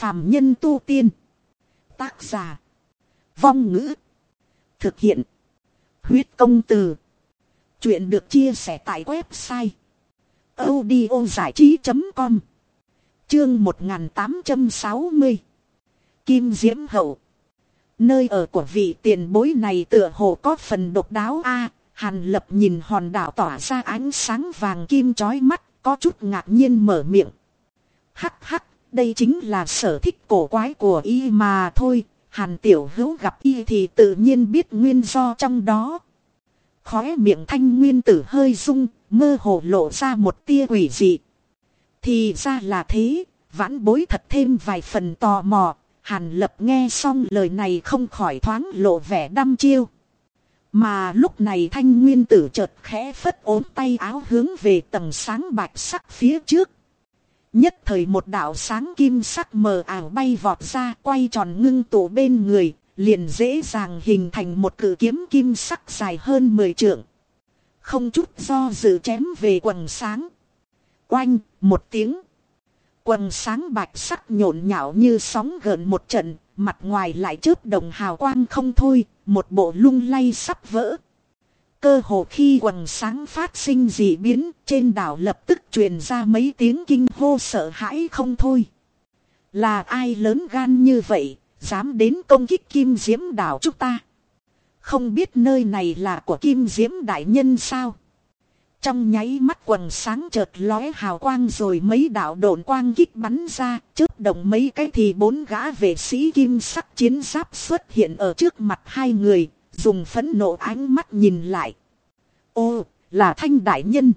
phàm nhân tu tiên. Tác giả. Vong ngữ. Thực hiện. Huyết công từ. Chuyện được chia sẻ tại website. audio trí.com Chương 1860 Kim Diễm Hậu Nơi ở của vị tiền bối này tựa hồ có phần độc đáo a Hàn lập nhìn hòn đảo tỏa ra ánh sáng vàng kim chói mắt, có chút ngạc nhiên mở miệng. Hắc hắc, đây chính là sở thích cổ quái của y mà thôi, hàn tiểu hữu gặp y thì tự nhiên biết nguyên do trong đó. Khóe miệng thanh nguyên tử hơi rung, mơ hồ lộ ra một tia quỷ dị. Thì ra là thế, vãn bối thật thêm vài phần tò mò, hàn lập nghe xong lời này không khỏi thoáng lộ vẻ đăm chiêu. Mà lúc này thanh nguyên tử chợt khẽ phất ốm tay áo hướng về tầng sáng bạch sắc phía trước. Nhất thời một đạo sáng kim sắc mờ ảo bay vọt ra quay tròn ngưng tụ bên người, liền dễ dàng hình thành một cử kiếm kim sắc dài hơn 10 trượng. Không chút do dự chém về quần sáng. Oanh, một tiếng. Quần sáng bạch sắc nhộn nhạo như sóng gợn một trận, mặt ngoài lại chớp đồng hào quang không thôi, một bộ lung lay sắp vỡ. Cơ hồ khi quần sáng phát sinh dị biến, trên đảo lập tức truyền ra mấy tiếng kinh hô sợ hãi không thôi. Là ai lớn gan như vậy, dám đến công kích kim diễm đảo chúng ta? Không biết nơi này là của kim diễm đại nhân sao? Trong nháy mắt quần sáng chợt lóe hào quang rồi mấy đạo độn quang kích bắn ra, chớp động mấy cái thì bốn gã vệ sĩ kim sắc chiến giáp xuất hiện ở trước mặt hai người, dùng phấn nộ ánh mắt nhìn lại. Ô, là thanh đại nhân.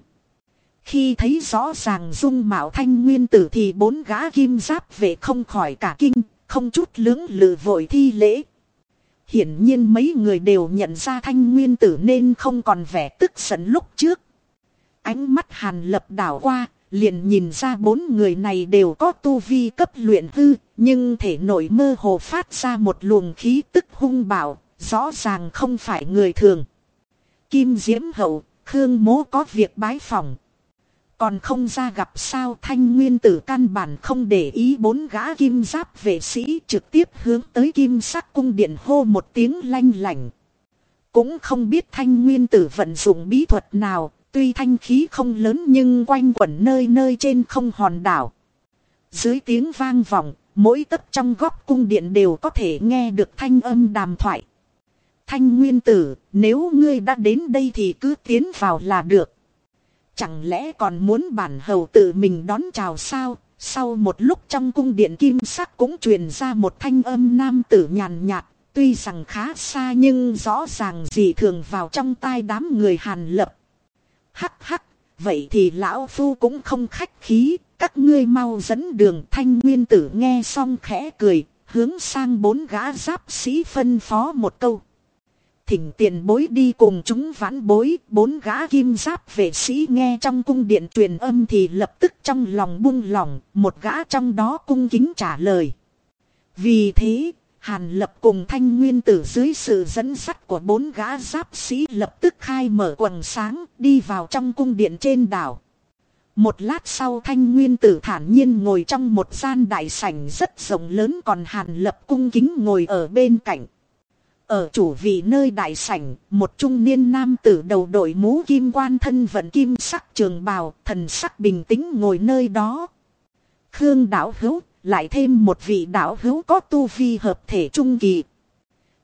Khi thấy rõ ràng dung mạo thanh nguyên tử thì bốn gã kim giáp về không khỏi cả kinh, không chút lưỡng lự vội thi lễ. Hiển nhiên mấy người đều nhận ra thanh nguyên tử nên không còn vẻ tức giận lúc trước. Ánh mắt hàn lập đảo qua, liền nhìn ra bốn người này đều có tu vi cấp luyện hư, nhưng thể nội mơ hồ phát ra một luồng khí tức hung bạo, rõ ràng không phải người thường. Kim Diễm Hậu, Khương Mố có việc bái phòng. Còn không ra gặp sao thanh nguyên tử căn bản không để ý bốn gã kim giáp vệ sĩ trực tiếp hướng tới kim sắc cung điện hô một tiếng lanh lành. Cũng không biết thanh nguyên tử vận dụng bí thuật nào, Tuy thanh khí không lớn nhưng quanh quẩn nơi nơi trên không hòn đảo. Dưới tiếng vang vọng, mỗi tấc trong góc cung điện đều có thể nghe được thanh âm đàm thoại. Thanh nguyên tử, nếu ngươi đã đến đây thì cứ tiến vào là được. Chẳng lẽ còn muốn bản hầu tự mình đón chào sao? Sau một lúc trong cung điện kim sắc cũng truyền ra một thanh âm nam tử nhàn nhạt, tuy rằng khá xa nhưng rõ ràng gì thường vào trong tai đám người hàn lập. Hắc hắc, vậy thì lão phu cũng không khách khí, các ngươi mau dẫn đường thanh nguyên tử nghe xong khẽ cười, hướng sang bốn gã giáp sĩ phân phó một câu. Thỉnh tiền bối đi cùng chúng vãn bối, bốn gã kim giáp vệ sĩ nghe trong cung điện truyền âm thì lập tức trong lòng buông lòng, một gã trong đó cung kính trả lời. Vì thế, Hàn lập cùng thanh nguyên tử dưới sự dẫn dắt của bốn gã giáp sĩ lập tức khai mở quần sáng đi vào trong cung điện trên đảo. Một lát sau thanh nguyên tử thản nhiên ngồi trong một gian đại sảnh rất rộng lớn còn hàn lập cung kính ngồi ở bên cạnh. Ở chủ vị nơi đại sảnh, một trung niên nam tử đầu đội mũ kim quan thân vận kim sắc trường bào, thần sắc bình tĩnh ngồi nơi đó. Khương đạo hữu, lại thêm một vị đạo hữu có tu vi hợp thể trung kỳ.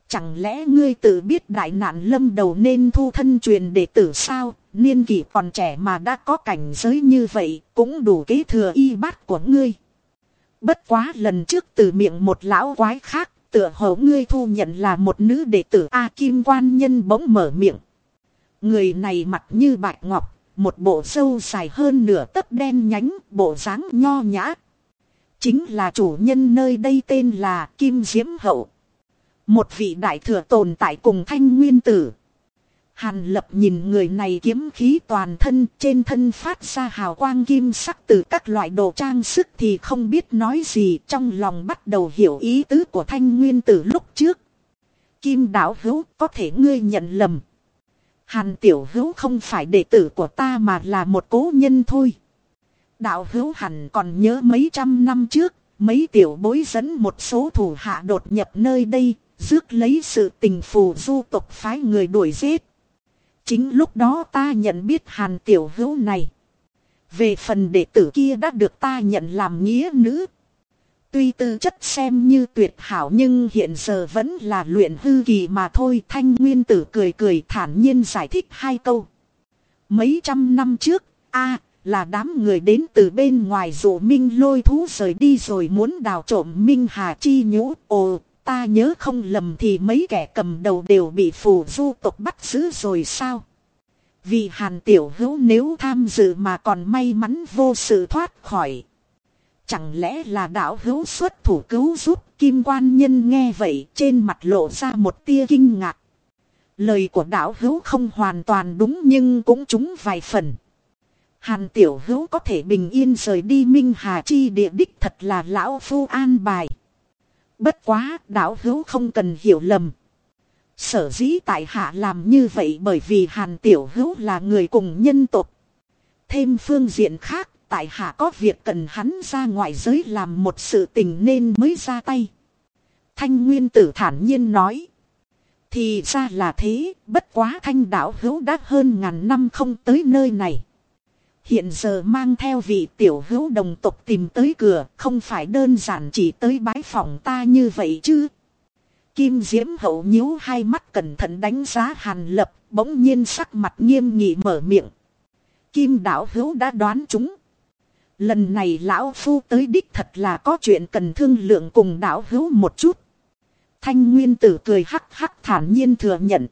Chẳng lẽ ngươi tự biết đại nạn lâm đầu nên thu thân truyền đệ tử sao, niên kỷ còn trẻ mà đã có cảnh giới như vậy, cũng đủ kế thừa y bát của ngươi. Bất quá lần trước từ miệng một lão quái khác, tựa hồ ngươi thu nhận là một nữ đệ tử A Kim Quan Nhân bỗng mở miệng. Người này mặt như bạch ngọc, một bộ sâu dài hơn nửa tấc đen nhánh, bộ dáng nho nhã, Chính là chủ nhân nơi đây tên là Kim Diễm Hậu. Một vị đại thừa tồn tại cùng thanh nguyên tử. Hàn lập nhìn người này kiếm khí toàn thân trên thân phát ra hào quang kim sắc từ các loại đồ trang sức thì không biết nói gì trong lòng bắt đầu hiểu ý tứ của thanh nguyên tử lúc trước. Kim đạo hữu có thể ngươi nhận lầm. Hàn tiểu hữu không phải đệ tử của ta mà là một cố nhân thôi. Đạo hữu hẳn còn nhớ mấy trăm năm trước, Mấy tiểu bối dẫn một số thủ hạ đột nhập nơi đây, rước lấy sự tình phù du tộc phái người đuổi giết. Chính lúc đó ta nhận biết hàn tiểu hữu này. Về phần đệ tử kia đã được ta nhận làm nghĩa nữ. Tuy tư chất xem như tuyệt hảo nhưng hiện giờ vẫn là luyện hư kỳ mà thôi. Thanh Nguyên Tử cười cười thản nhiên giải thích hai câu. Mấy trăm năm trước, a là đám người đến từ bên ngoài dụ Minh lôi thú rời đi rồi muốn đào trộm Minh Hà Chi nhũ. Ồ, ta nhớ không lầm thì mấy kẻ cầm đầu đều bị phù du tộc bắt giữ rồi sao? Vì hàn tiểu hữu nếu tham dự mà còn may mắn vô sự thoát khỏi. Chẳng lẽ là đạo hữu xuất thủ cứu giúp kim quan nhân nghe vậy trên mặt lộ ra một tia kinh ngạc. Lời của đạo hữu không hoàn toàn đúng nhưng cũng trúng vài phần. Hàn tiểu hữu có thể bình yên rời đi Minh Hà Chi địa đích thật là lão phu an bài. Bất quá đạo hữu không cần hiểu lầm. Sở dĩ tại hạ làm như vậy bởi vì Hàn tiểu hữu là người cùng nhân tộc. Thêm phương diện khác tại hạ có việc cần hắn ra ngoài giới làm một sự tình nên mới ra tay. Thanh Nguyên tử thản nhiên nói. Thì ra là thế, bất quá thanh đạo hữu đã hơn ngàn năm không tới nơi này. Hiện giờ mang theo vị tiểu hữu đồng tộc tìm tới cửa, không phải đơn giản chỉ tới bái phòng ta như vậy chứ. Kim Diễm hậu nhíu hai mắt cẩn thận đánh giá hàn lập, bỗng nhiên sắc mặt nghiêm nghị mở miệng. Kim đạo hữu đã đoán chúng. Lần này lão phu tới đích thật là có chuyện cần thương lượng cùng đạo hữu một chút. Thanh nguyên tử cười hắc hắc thản nhiên thừa nhận.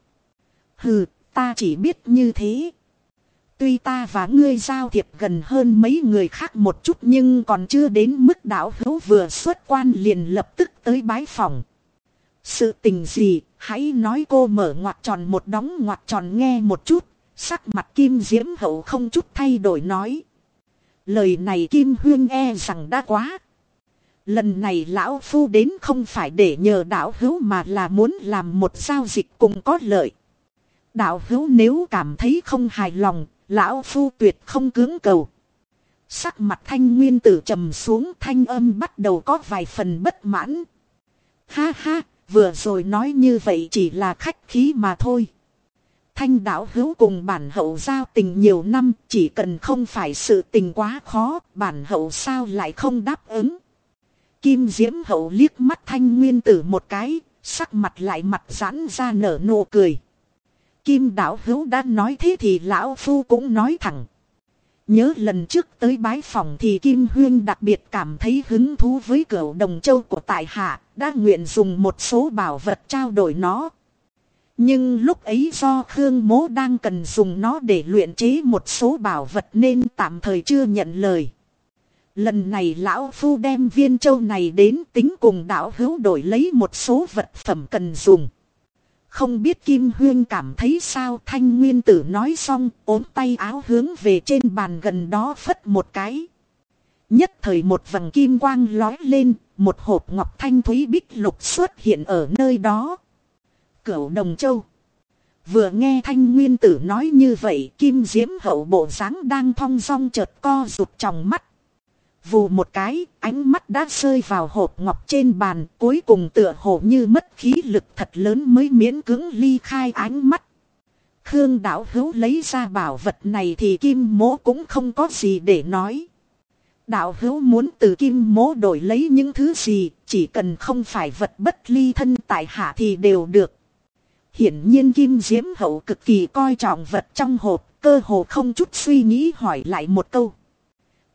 Hừ, ta chỉ biết như thế. Tuy ta và ngươi giao thiệp gần hơn mấy người khác một chút nhưng còn chưa đến mức đạo hữu vừa xuất quan liền lập tức tới bái phòng. Sự tình gì, hãy nói cô mở ngoặt tròn một đóng ngoặt tròn nghe một chút, sắc mặt kim diễm hậu không chút thay đổi nói. Lời này kim huyên e rằng đã quá. Lần này lão phu đến không phải để nhờ đạo hữu mà là muốn làm một giao dịch cùng có lợi. Đạo hữu nếu cảm thấy không hài lòng, lão phu tuyệt không cưỡng cầu. Sắc mặt thanh nguyên tử trầm xuống thanh âm bắt đầu có vài phần bất mãn. Ha ha, vừa rồi nói như vậy chỉ là khách khí mà thôi. Thanh đạo hữu cùng bản hậu giao tình nhiều năm, chỉ cần không phải sự tình quá khó, bản hậu sao lại không đáp ứng. Kim Diễm hậu liếc mắt thanh nguyên tử một cái, sắc mặt lại mặt giãn ra nở nụ cười. Kim đạo hữu đã nói thế thì lão phu cũng nói thẳng. Nhớ lần trước tới bái phòng thì Kim Huyên đặc biệt cảm thấy hứng thú với cửa đồng châu của tại hạ, đã nguyện dùng một số bảo vật trao đổi nó. Nhưng lúc ấy do Khương Mố đang cần dùng nó để luyện chế một số bảo vật nên tạm thời chưa nhận lời. Lần này lão phu đem viên châu này đến tính cùng đạo hữu đổi lấy một số vật phẩm cần dùng. Không biết Kim Huyên cảm thấy sao thanh nguyên tử nói xong ốm tay áo hướng về trên bàn gần đó phất một cái. Nhất thời một vầng kim quang lói lên, một hộp ngọc thanh thúy bích lục xuất hiện ở nơi đó. Cửu Đồng Châu Vừa nghe thanh nguyên tử nói như vậy kim diễm hậu bộ dáng đang thong dong chợt co rụt trong mắt. Vù một cái, ánh mắt đã rơi vào hộp ngọc trên bàn, cuối cùng tựa hồ như mất khí lực thật lớn mới miễn cưỡng ly khai ánh mắt. Khương đạo hữu lấy ra bảo vật này thì kim mố cũng không có gì để nói. Đạo hữu muốn từ kim mố đổi lấy những thứ gì, chỉ cần không phải vật bất ly thân tại hạ thì đều được. Hiển nhiên kim diễm hậu cực kỳ coi trọng vật trong hộp, cơ hồ không chút suy nghĩ hỏi lại một câu.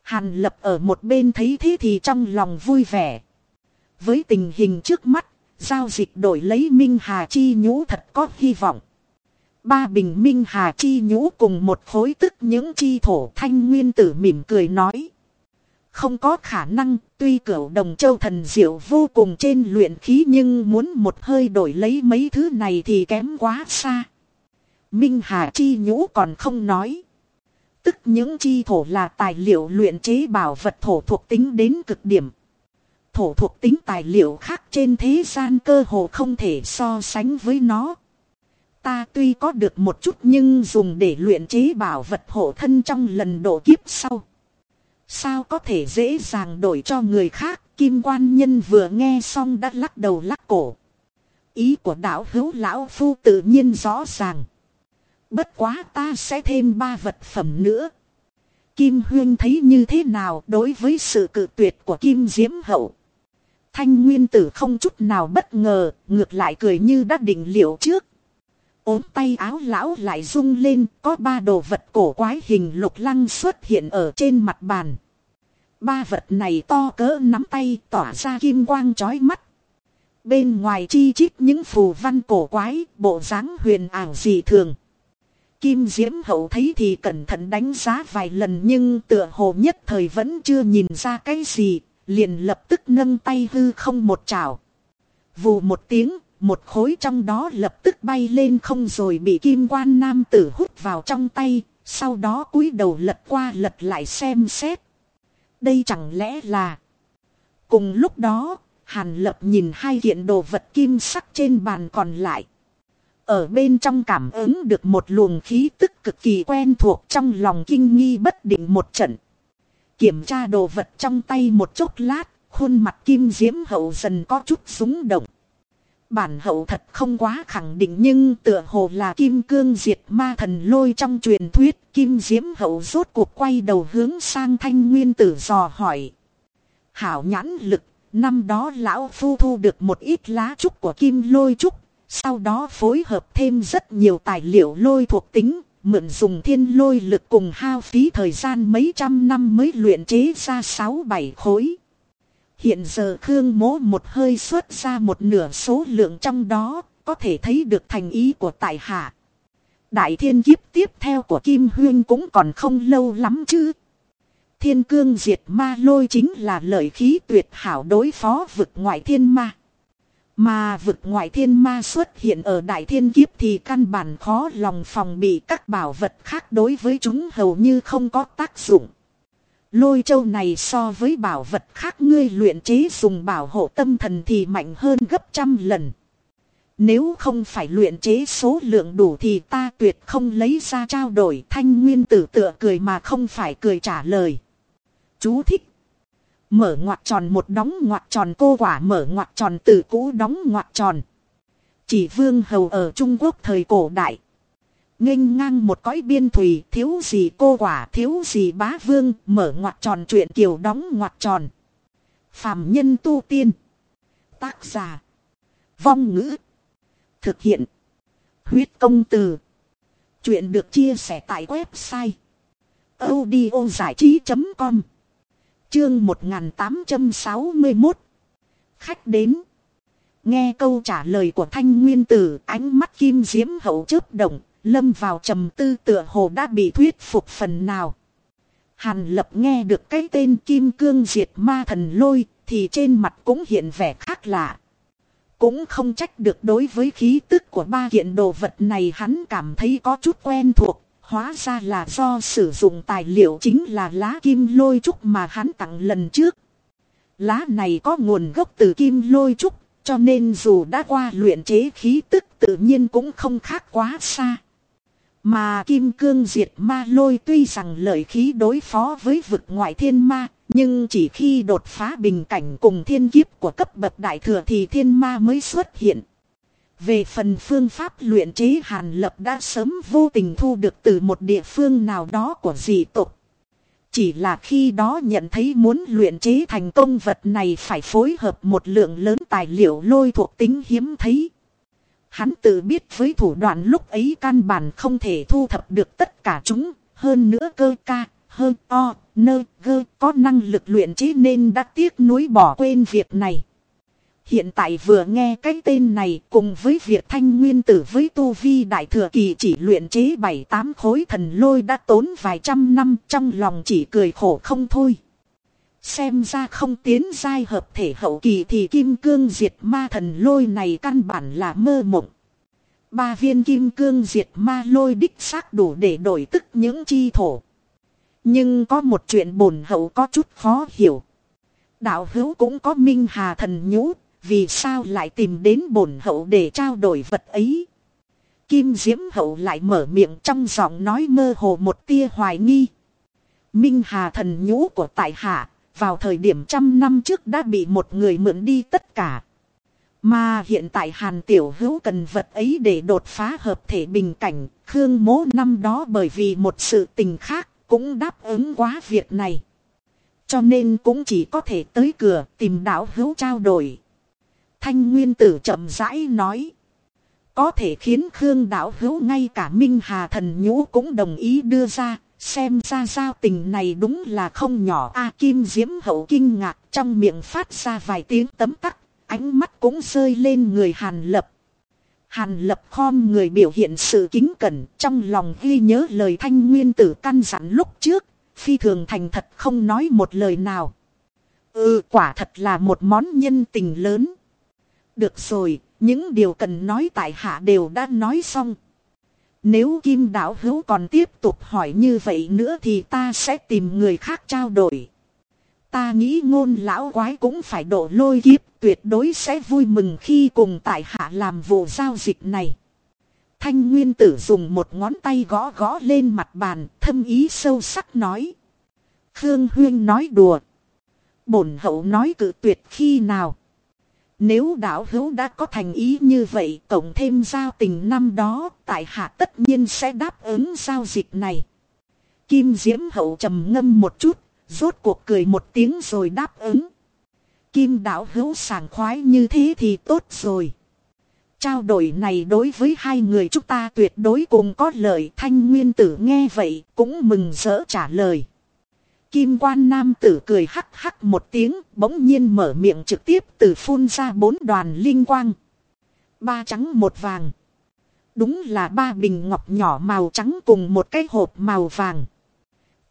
Hàn lập ở một bên thấy thế thì trong lòng vui vẻ. Với tình hình trước mắt, giao dịch đổi lấy Minh Hà Chi nhũ thật có hy vọng. Ba bình Minh Hà Chi nhũ cùng một khối tức những chi thổ thanh nguyên tử mỉm cười nói. Không có khả năng, tuy cửu đồng châu thần diệu vô cùng trên luyện khí nhưng muốn một hơi đổi lấy mấy thứ này thì kém quá xa. Minh Hà Chi nhũ còn không nói. Tức những chi thổ là tài liệu luyện chế bảo vật thổ thuộc tính đến cực điểm. Thổ thuộc tính tài liệu khác trên thế gian cơ hồ không thể so sánh với nó. Ta tuy có được một chút nhưng dùng để luyện chế bảo vật hộ thân trong lần độ kiếp sau. Sao có thể dễ dàng đổi cho người khác, Kim quan nhân vừa nghe xong đã lắc đầu lắc cổ. Ý của đạo hữu lão phu tự nhiên rõ ràng. Bất quá ta sẽ thêm ba vật phẩm nữa. Kim Huyên thấy như thế nào đối với sự cự tuyệt của Kim Diễm Hậu. Thanh Nguyên Tử không chút nào bất ngờ, ngược lại cười như đã định liệu trước. ốm tay áo lão lại rung lên, có ba đồ vật cổ quái hình lục lăng xuất hiện ở trên mặt bàn. Ba vật này to cỡ nắm tay tỏa ra kim quang chói mắt. Bên ngoài chi chít những phù văn cổ quái, bộ dáng huyền ảo dị thường. Kim Diễm Hậu thấy thì cẩn thận đánh giá vài lần nhưng tựa hồ nhất thời vẫn chưa nhìn ra cái gì, liền lập tức nâng tay hư không một chảo. Vù một tiếng, một khối trong đó lập tức bay lên không rồi bị kim quan nam tử hút vào trong tay, sau đó cúi đầu lật qua lật lại xem xét. Đây chẳng lẽ là... Cùng lúc đó, Hàn Lập nhìn hai kiện đồ vật kim sắc trên bàn còn lại. Ở bên trong cảm ứng được một luồng khí tức cực kỳ quen thuộc trong lòng kinh nghi bất định một trận. Kiểm tra đồ vật trong tay một chốc lát, khuôn mặt kim diễm hậu dần có chút súng động. Bản hậu thật không quá khẳng định nhưng tựa hồ là kim cương diệt ma thần lôi trong truyền thuyết. Kim diễm hậu rốt cuộc quay đầu hướng sang thanh nguyên tử dò hỏi. Hảo nhãn lực, năm đó lão phu thu được một ít lá trúc của kim lôi trúc. Sau đó phối hợp thêm rất nhiều tài liệu lôi thuộc tính, mượn dùng thiên lôi lực cùng hao phí thời gian mấy trăm năm mới luyện chế ra sáu bảy khối. Hiện giờ Khương mố một hơi xuất ra một nửa số lượng trong đó, có thể thấy được thành ý của tại hạ. Đại thiên kiếp tiếp theo của Kim Huyên cũng còn không lâu lắm chứ. Thiên cương diệt ma lôi chính là lợi khí tuyệt hảo đối phó vực ngoại thiên ma. Mà vực ngoại thiên ma xuất hiện ở đại thiên kiếp thì căn bản khó lòng phòng bị các bảo vật khác đối với chúng hầu như không có tác dụng. Lôi châu này so với bảo vật khác ngươi luyện chế dùng bảo hộ tâm thần thì mạnh hơn gấp trăm lần. Nếu không phải luyện chế số lượng đủ thì ta tuyệt không lấy ra trao đổi thanh nguyên tử tựa cười mà không phải cười trả lời. Chú thích. Mở ngoặt tròn một đóng ngoặt tròn, cô quả mở ngoặt tròn từ cũ đóng ngoặt tròn. Chỉ vương hầu ở Trung Quốc thời cổ đại nghênh ngang một cõi biên thủy thiếu gì cô quả, thiếu gì bá vương, mở ngoặt tròn chuyện kiều đóng ngoặt tròn. Phạm nhân tu tiên. Tác giả. Vong ngữ. Thực hiện. Huyết công từ. Chuyện được chia sẻ tại website. audio giải trí.com Chương 1861 Khách đến. Nghe câu trả lời của thanh nguyên tử, ánh mắt kim diễm hậu chớp động, lâm vào trầm tư tựa hồ đã bị thuyết phục phần nào. Hàn lập nghe được cái tên kim cương diệt ma thần lôi, thì trên mặt cũng hiện vẻ khác lạ. Cũng không trách được đối với khí tức của ba kiện đồ vật này hắn cảm thấy có chút quen thuộc. Hóa ra là do sử dụng tài liệu chính là lá kim lôi trúc mà hắn tặng lần trước. Lá này có nguồn gốc từ kim lôi trúc, cho nên dù đã qua luyện chế khí tức tự nhiên cũng không khác quá xa. Mà kim cương diệt ma lôi tuy rằng lợi khí đối phó với vực ngoại thiên ma, nhưng chỉ khi đột phá bình cảnh cùng thiên kiếp của cấp bậc đại thừa thì thiên ma mới xuất hiện. Về phần phương pháp luyện chế hàn lập đã sớm vô tình thu được từ một địa phương nào đó của dị tộc. Chỉ là khi đó nhận thấy muốn luyện chế thành công vật này phải phối hợp một lượng lớn tài liệu lôi thuộc tính hiếm thấy. Hắn tự biết với thủ đoạn lúc ấy căn bản không thể thu thập được tất cả chúng, hơn nữa cơ ca, hơn o, nơ, gơ có năng lực luyện chế nên đã tiếc nuối bỏ quên việc này. Hiện tại vừa nghe cái tên này cùng với việc thanh nguyên tử với tu vi đại thừa kỳ chỉ luyện chế bảy tám khối thần lôi đã tốn vài trăm năm trong lòng chỉ cười khổ không thôi. Xem ra không tiến giai hợp thể hậu kỳ thì kim cương diệt ma thần lôi này căn bản là mơ mộng. Ba viên kim cương diệt ma lôi đích xác đủ để đổi tức những chi thổ. Nhưng có một chuyện bổn hậu có chút khó hiểu. Đạo hữu cũng có minh hà thần nhũ, vì sao lại tìm đến bổn hậu để trao đổi vật ấy. Kim Diễm Hậu lại mở miệng trong giọng nói mơ hồ một tia hoài nghi. Minh Hà thần nhũ của tại hạ, vào thời điểm trăm năm trước đã bị một người mượn đi tất cả. Mà hiện tại Hàn Tiểu Hữu cần vật ấy để đột phá hợp thể bình cảnh, Khương Mố năm đó bởi vì một sự tình khác cũng đáp ứng quá việc này. Cho nên cũng chỉ có thể tới cửa tìm đạo hữu trao đổi. Thanh Nguyên Tử chậm rãi nói. Có thể khiến Khương đạo hữu ngay cả Minh Hà thần nhũ cũng đồng ý đưa ra, xem ra giao tình này đúng là không nhỏ. A Kim Diễm hậu kinh ngạc trong miệng phát ra vài tiếng tấm tắc, ánh mắt cũng rơi lên người Hàn Lập. Hàn Lập khom người biểu hiện sự kính cẩn trong lòng ghi nhớ lời thanh nguyên tử căn dặn lúc trước, phi thường thành thật không nói một lời nào. Ừ quả thật là một món nhân tình lớn. Được rồi, những điều cần nói tại hạ đều đã nói xong. Nếu Kim Đạo Hữu còn tiếp tục hỏi như vậy nữa thì ta sẽ tìm người khác trao đổi. Ta nghĩ ngôn lão quái cũng phải độ lôi kiếp tuyệt đối sẽ vui mừng khi cùng tại hạ làm vụ giao dịch này. Thanh Nguyên Tử dùng một ngón tay gõ gõ lên mặt bàn, thâm ý sâu sắc nói. Khương Huyên nói đùa. Bổn hậu nói cự tuyệt khi nào. Nếu đạo hữu đã có thành ý như vậy, cộng thêm giao tình năm đó, tại hạ tất nhiên sẽ đáp ứng giao dịch này. Kim Diễm Hậu trầm ngâm một chút, rốt cuộc cười một tiếng rồi đáp ứng. Kim đạo hữu sảng khoái như thế thì tốt rồi. Trao đổi này đối với hai người chúng ta tuyệt đối cùng có lợi thanh nguyên tử nghe vậy cũng mừng rỡ trả lời. Kim quan nam tử cười hắc hắc một tiếng bỗng nhiên mở miệng trực tiếp từ phun ra bốn đoàn linh quang. Ba trắng một vàng. Đúng là ba bình ngọc nhỏ màu trắng cùng một cái hộp màu vàng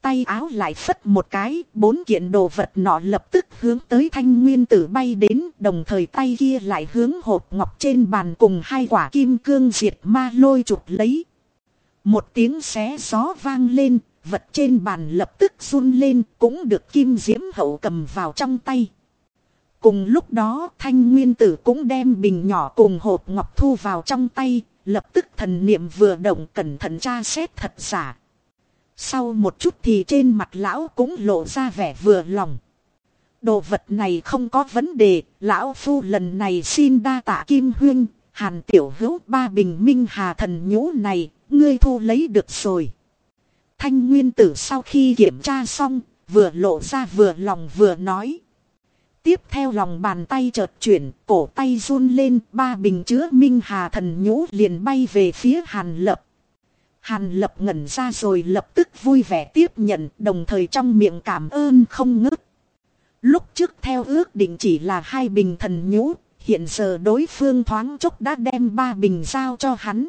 tay áo lại phất một cái, bốn kiện đồ vật nọ lập tức hướng tới thanh nguyên tử bay đến, đồng thời tay kia lại hướng hộp ngọc trên bàn cùng hai quả kim cương diệt ma lôi chụp lấy. Một tiếng xé gió vang lên, vật trên bàn lập tức run lên, cũng được kim diễm hậu cầm vào trong tay. Cùng lúc đó thanh nguyên tử cũng đem bình nhỏ cùng hộp ngọc thu vào trong tay, lập tức thần niệm vừa động cẩn thận tra xét thật giả. Sau một chút thì trên mặt lão cũng lộ ra vẻ vừa lòng. Đồ vật này không có vấn đề, lão phu lần này xin đa tạ kim huyên, hàn tiểu hữu ba bình minh hà thần nhũ này, ngươi thu lấy được rồi. Thanh nguyên tử sau khi kiểm tra xong, vừa lộ ra vừa lòng vừa nói. Tiếp theo lòng bàn tay chợt chuyển, cổ tay run lên, ba bình chứa minh hà thần nhũ liền bay về phía hàn lập. Hàn lập ngẩn ra rồi lập tức vui vẻ tiếp nhận đồng thời trong miệng cảm ơn không ngớt. Lúc trước theo ước định chỉ là hai bình thần nhũ, hiện giờ đối phương thoáng chốc đã đem ba bình giao cho hắn.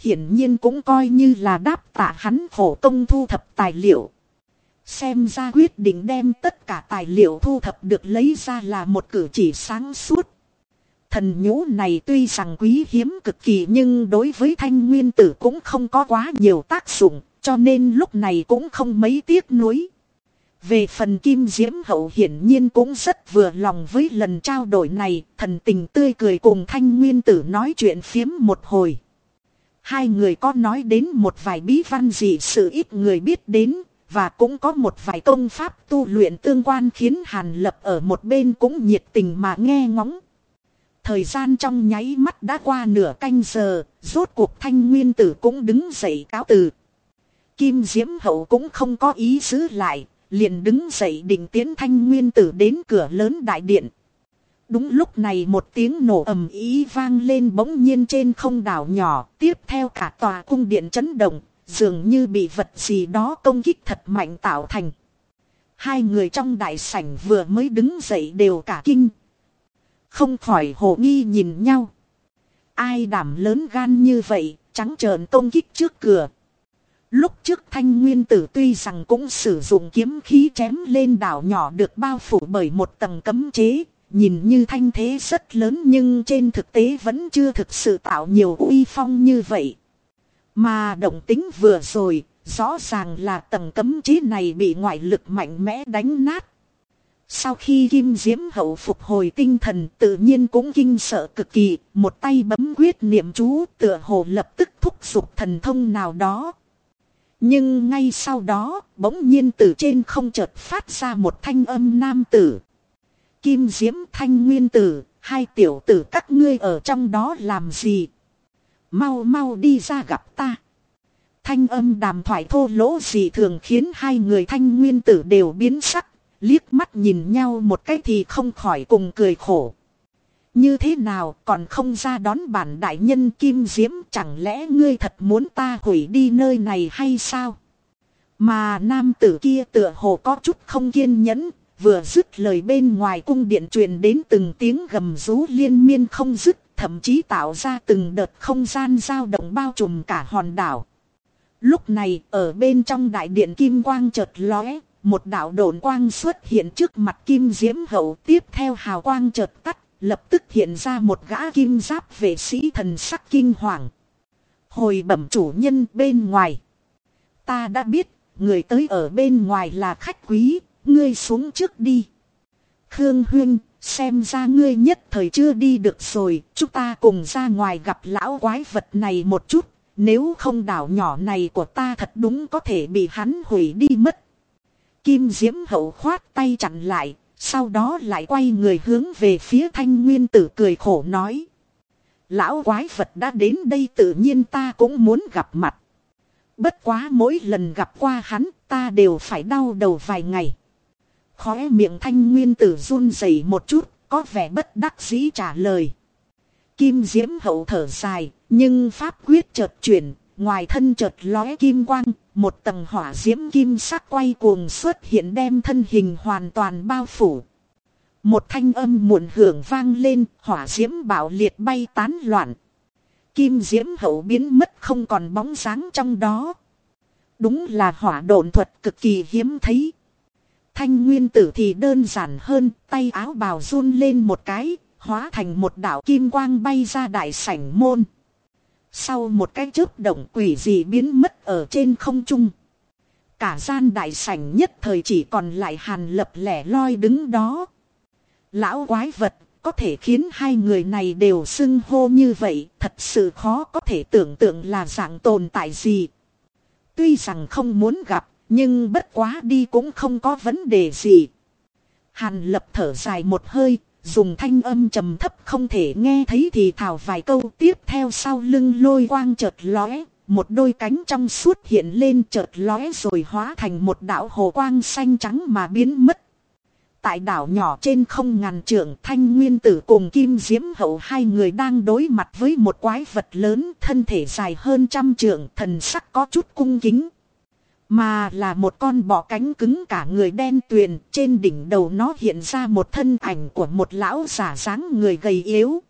Hiển nhiên cũng coi như là đáp tạ hắn khổ công thu thập tài liệu. Xem ra quyết định đem tất cả tài liệu thu thập được lấy ra là một cử chỉ sáng suốt. Thần nhũ này tuy rằng quý hiếm cực kỳ nhưng đối với thanh nguyên tử cũng không có quá nhiều tác dụng, cho nên lúc này cũng không mấy tiếc nuối. Về phần kim diễm hậu hiển nhiên cũng rất vừa lòng với lần trao đổi này, thần tình tươi cười cùng thanh nguyên tử nói chuyện phiếm một hồi. Hai người có nói đến một vài bí văn gì sự ít người biết đến, và cũng có một vài công pháp tu luyện tương quan khiến Hàn Lập ở một bên cũng nhiệt tình mà nghe ngóng. Thời gian trong nháy mắt đã qua nửa canh giờ, rốt cuộc thanh nguyên tử cũng đứng dậy cáo từ. Kim Diễm Hậu cũng không có ý giữ lại, liền đứng dậy định tiến thanh nguyên tử đến cửa lớn đại điện. Đúng lúc này một tiếng nổ ầm ý vang lên bỗng nhiên trên không đảo nhỏ, tiếp theo cả tòa cung điện chấn động, dường như bị vật gì đó công kích thật mạnh tạo thành. Hai người trong đại sảnh vừa mới đứng dậy đều cả kinh, không khỏi hồ nghi nhìn nhau. Ai đảm lớn gan như vậy, trắng trợn công kích trước cửa. Lúc trước thanh nguyên tử tuy rằng cũng sử dụng kiếm khí chém lên đảo nhỏ được bao phủ bởi một tầng cấm chế, nhìn như thanh thế rất lớn nhưng trên thực tế vẫn chưa thực sự tạo nhiều uy phong như vậy. Mà động tính vừa rồi, rõ ràng là tầng cấm chế này bị ngoại lực mạnh mẽ đánh nát. Sau khi Kim Diễm Hậu phục hồi tinh thần tự nhiên cũng kinh sợ cực kỳ, một tay bấm quyết niệm chú tựa hồ lập tức thúc giục thần thông nào đó. Nhưng ngay sau đó, bỗng nhiên từ trên không chợt phát ra một thanh âm nam tử. Kim diễm thanh nguyên tử, hai tiểu tử các ngươi ở trong đó làm gì? Mau mau đi ra gặp ta. Thanh âm đàm thoại thô lỗ gì thường khiến hai người thanh nguyên tử đều biến sắc, liếc mắt nhìn nhau một cái thì không khỏi cùng cười khổ. Như thế nào còn không ra đón bản đại nhân Kim Diễm chẳng lẽ ngươi thật muốn ta hủy đi nơi này hay sao? Mà nam tử kia tựa hồ có chút không kiên nhẫn, vừa dứt lời bên ngoài cung điện truyền đến từng tiếng gầm rú liên miên không dứt, thậm chí tạo ra từng đợt không gian dao động bao trùm cả hòn đảo. Lúc này, ở bên trong đại điện kim quang chợt lóe, một đạo đồn quang xuất hiện trước mặt kim diễm hậu tiếp theo hào quang chợt tắt, lập tức hiện ra một gã kim giáp vệ sĩ thần sắc kinh hoàng. Hồi bẩm chủ nhân bên ngoài. Ta đã biết, người tới ở bên ngoài là khách quý, ngươi xuống trước đi. Khương Huyên, xem ra ngươi nhất thời chưa đi được rồi, chúng ta cùng ra ngoài gặp lão quái vật này một chút, nếu không đảo nhỏ này của ta thật đúng có thể bị hắn hủy đi mất. Kim Diễm Hậu khoát tay chặn lại, sau đó lại quay người hướng về phía thanh nguyên tử cười khổ nói. Lão quái vật đã đến đây tự nhiên ta cũng muốn gặp mặt. Bất quá mỗi lần gặp qua hắn ta đều phải đau đầu vài ngày. Khóe miệng thanh nguyên tử run rẩy một chút, có vẻ bất đắc dĩ trả lời. Kim diễm hậu thở dài, nhưng pháp quyết chợt chuyển, ngoài thân chợt lóe kim quang, một tầng hỏa diễm kim sắc quay cuồng xuất hiện đem thân hình hoàn toàn bao phủ. Một thanh âm muộn hưởng vang lên, hỏa diễm bảo liệt bay tán loạn. Kim diễm hậu biến mất không còn bóng dáng trong đó. Đúng là hỏa độn thuật cực kỳ hiếm thấy. Thanh nguyên tử thì đơn giản hơn, tay áo bào run lên một cái, hóa thành một đạo kim quang bay ra đại sảnh môn. Sau một cái chớp động quỷ dị biến mất ở trên không trung. Cả gian đại sảnh nhất thời chỉ còn lại hàn lập lẻ loi đứng đó. Lão quái vật, có thể khiến hai người này đều xưng hô như vậy, thật sự khó có thể tưởng tượng là dạng tồn tại gì. Tuy rằng không muốn gặp, nhưng bất quá đi cũng không có vấn đề gì. Hàn lập thở dài một hơi, dùng thanh âm trầm thấp không thể nghe thấy thì thảo vài câu tiếp theo sau lưng lôi quang chợt lóe, một đôi cánh trong suốt hiện lên chợt lóe rồi hóa thành một đảo hồ quang xanh trắng mà biến mất. Tại đảo nhỏ trên không ngàn trượng thanh nguyên tử cùng kim diễm hậu hai người đang đối mặt với một quái vật lớn thân thể dài hơn trăm trượng thần sắc có chút cung kính. Mà là một con bọ cánh cứng cả người đen tuyền, trên đỉnh đầu nó hiện ra một thân ảnh của một lão giả dáng người gầy yếu.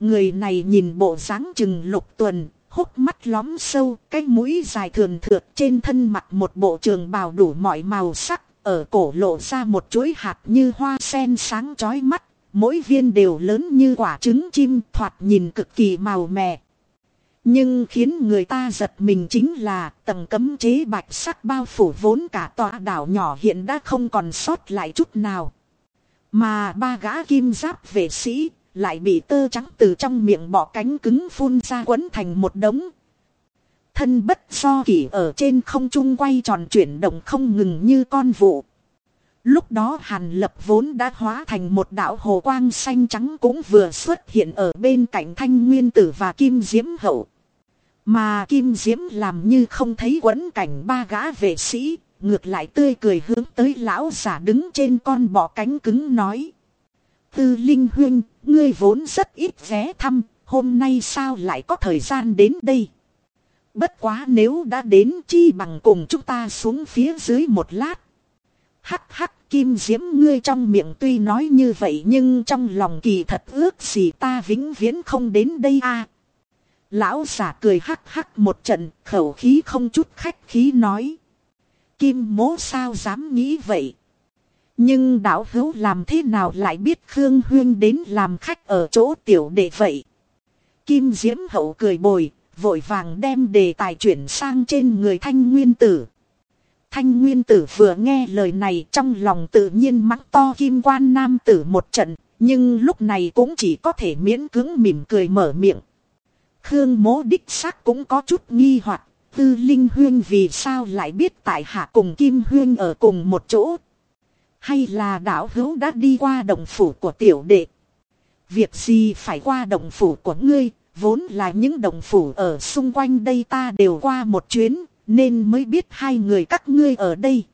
Người này nhìn bộ dáng chừng lục tuần, hốc mắt lóm sâu, cái mũi dài thường thượt trên thân mặt một bộ trường bào đủ mọi màu sắc, ở cổ lộ ra một chuỗi hạt như hoa sen sáng chói mắt, mỗi viên đều lớn như quả trứng chim thoạt nhìn cực kỳ màu mè. Nhưng khiến người ta giật mình chính là tầng cấm chế bạch sắc bao phủ vốn cả tòa đảo nhỏ hiện đã không còn sót lại chút nào. Mà ba gã kim giáp vệ sĩ lại bị tơ trắng từ trong miệng bỏ cánh cứng phun ra quấn thành một đống. Thân bất do kỷ ở trên không trung quay tròn chuyển động không ngừng như con vụ. Lúc đó hàn lập vốn đã hóa thành một đạo hồ quang xanh trắng cũng vừa xuất hiện ở bên cạnh thanh nguyên tử và kim diễm hậu. Mà Kim Diễm làm như không thấy quấn cảnh ba gã vệ sĩ, ngược lại tươi cười hướng tới lão giả đứng trên con bọ cánh cứng nói. Tư Linh Huyên, ngươi vốn rất ít ghé thăm, hôm nay sao lại có thời gian đến đây? Bất quá nếu đã đến chi bằng cùng chúng ta xuống phía dưới một lát. Hắc hắc kim diễm ngươi trong miệng tuy nói như vậy nhưng trong lòng kỳ thật ước gì ta vĩnh viễn không đến đây a Lão giả cười hắc hắc một trận, khẩu khí không chút khách khí nói. Kim mố sao dám nghĩ vậy? Nhưng đạo hữu làm thế nào lại biết Khương Huyên đến làm khách ở chỗ tiểu đệ vậy? Kim Diễm Hậu cười bồi, vội vàng đem đề tài chuyển sang trên người thanh nguyên tử. Thanh nguyên tử vừa nghe lời này trong lòng tự nhiên mắng to kim quan nam tử một trận, nhưng lúc này cũng chỉ có thể miễn cưỡng mỉm cười mở miệng. Khương mố đích xác cũng có chút nghi hoặc tư linh huyên vì sao lại biết tại hạ cùng kim huyên ở cùng một chỗ. Hay là đạo hữu đã đi qua đồng phủ của tiểu đệ. Việc gì phải qua đồng phủ của ngươi, vốn là những đồng phủ ở xung quanh đây ta đều qua một chuyến, nên mới biết hai người các ngươi ở đây.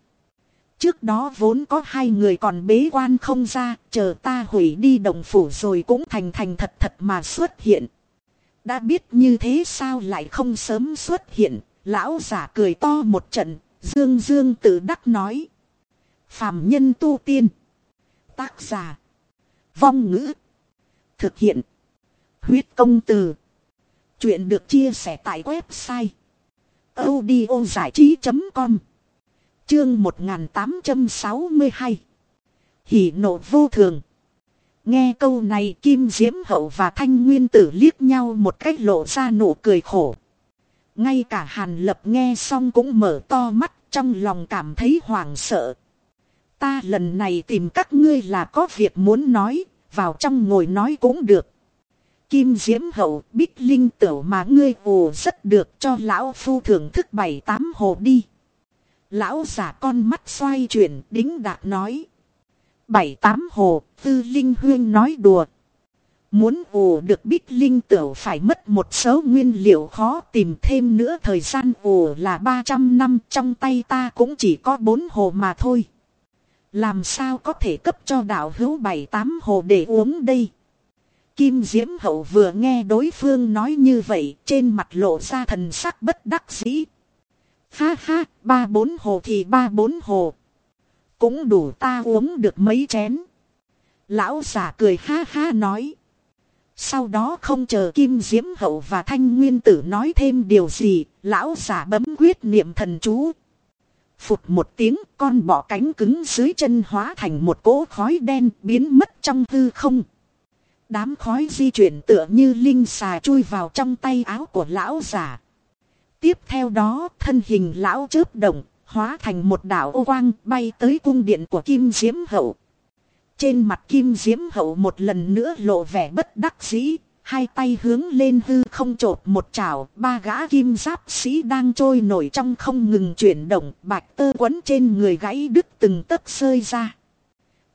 Trước đó vốn có hai người còn bế quan không ra, chờ ta hủy đi đồng phủ rồi cũng thành thành thật thật mà xuất hiện. Đã biết như thế sao lại không sớm xuất hiện, lão giả cười to một trận, dương dương tự đắc nói. phàm nhân tu tiên. Tác giả. Vong ngữ. Thực hiện. Huyết công từ. Chuyện được chia sẻ tại website. audiozảichí.com Chương 1862 Hỷ nộ vô thường Nghe câu này Kim Diễm Hậu và Thanh Nguyên Tử liếc nhau một cách lộ ra nụ cười khổ. Ngay cả Hàn Lập nghe xong cũng mở to mắt trong lòng cảm thấy hoảng sợ. Ta lần này tìm các ngươi là có việc muốn nói, vào trong ngồi nói cũng được. Kim Diễm Hậu, Bích Linh Tửu mà ngươi ồ rất được cho lão phu thưởng thức bảy tám hồ đi. Lão giả con mắt xoay chuyển, đính đạc nói. Bảy tám hồ, tư linh huyên nói đùa. Muốn ồ được bích linh tửu phải mất một số nguyên liệu khó tìm thêm nữa thời gian ồ là 300 năm trong tay ta cũng chỉ có bốn hồ mà thôi. Làm sao có thể cấp cho đạo hữu bảy tám hồ để uống đây? Kim Diễm Hậu vừa nghe đối phương nói như vậy trên mặt lộ ra thần sắc bất đắc dĩ. Ha ha, ba bốn hồ thì ba bốn hồ. Cũng đủ ta uống được mấy chén. Lão giả cười ha ha nói. Sau đó không chờ Kim Diễm Hậu và Thanh Nguyên Tử nói thêm điều gì, lão giả bấm quyết niệm thần chú. Phụt một tiếng, con bọ cánh cứng dưới chân hóa thành một cỗ khói đen biến mất trong hư không. Đám khói di chuyển tựa như linh xà chui vào trong tay áo của lão giả. Tiếp theo đó, thân hình lão chớp động, hóa thành một đảo ô quang bay tới cung điện của Kim Diễm Hậu. Trên mặt Kim Diễm Hậu một lần nữa lộ vẻ bất đắc dĩ, hai tay hướng lên hư không trột một chảo, ba gã kim giáp sĩ đang trôi nổi trong không ngừng chuyển động, bạch tơ quấn trên người gãy đứt từng tấc rơi ra.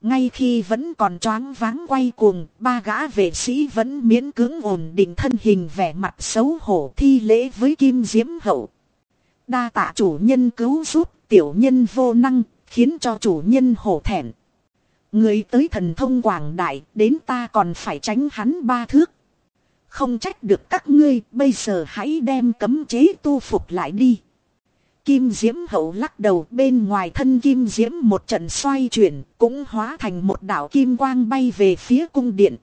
Ngay khi vẫn còn choáng váng quay cuồng, ba gã vệ sĩ vẫn miễn cưỡng ổn định thân hình vẻ mặt xấu hổ thi lễ với kim diễm hậu. Đa tạ chủ nhân cứu giúp tiểu nhân vô năng, khiến cho chủ nhân hổ thẹn. Người tới thần thông quảng đại, đến ta còn phải tránh hắn ba thước. Không trách được các ngươi, bây giờ hãy đem cấm chế tu phục lại đi. Kim Diễm hậu lắc đầu bên ngoài thân Kim Diễm một trận xoay chuyển, cũng hóa thành một đảo kim quang bay về phía cung điện.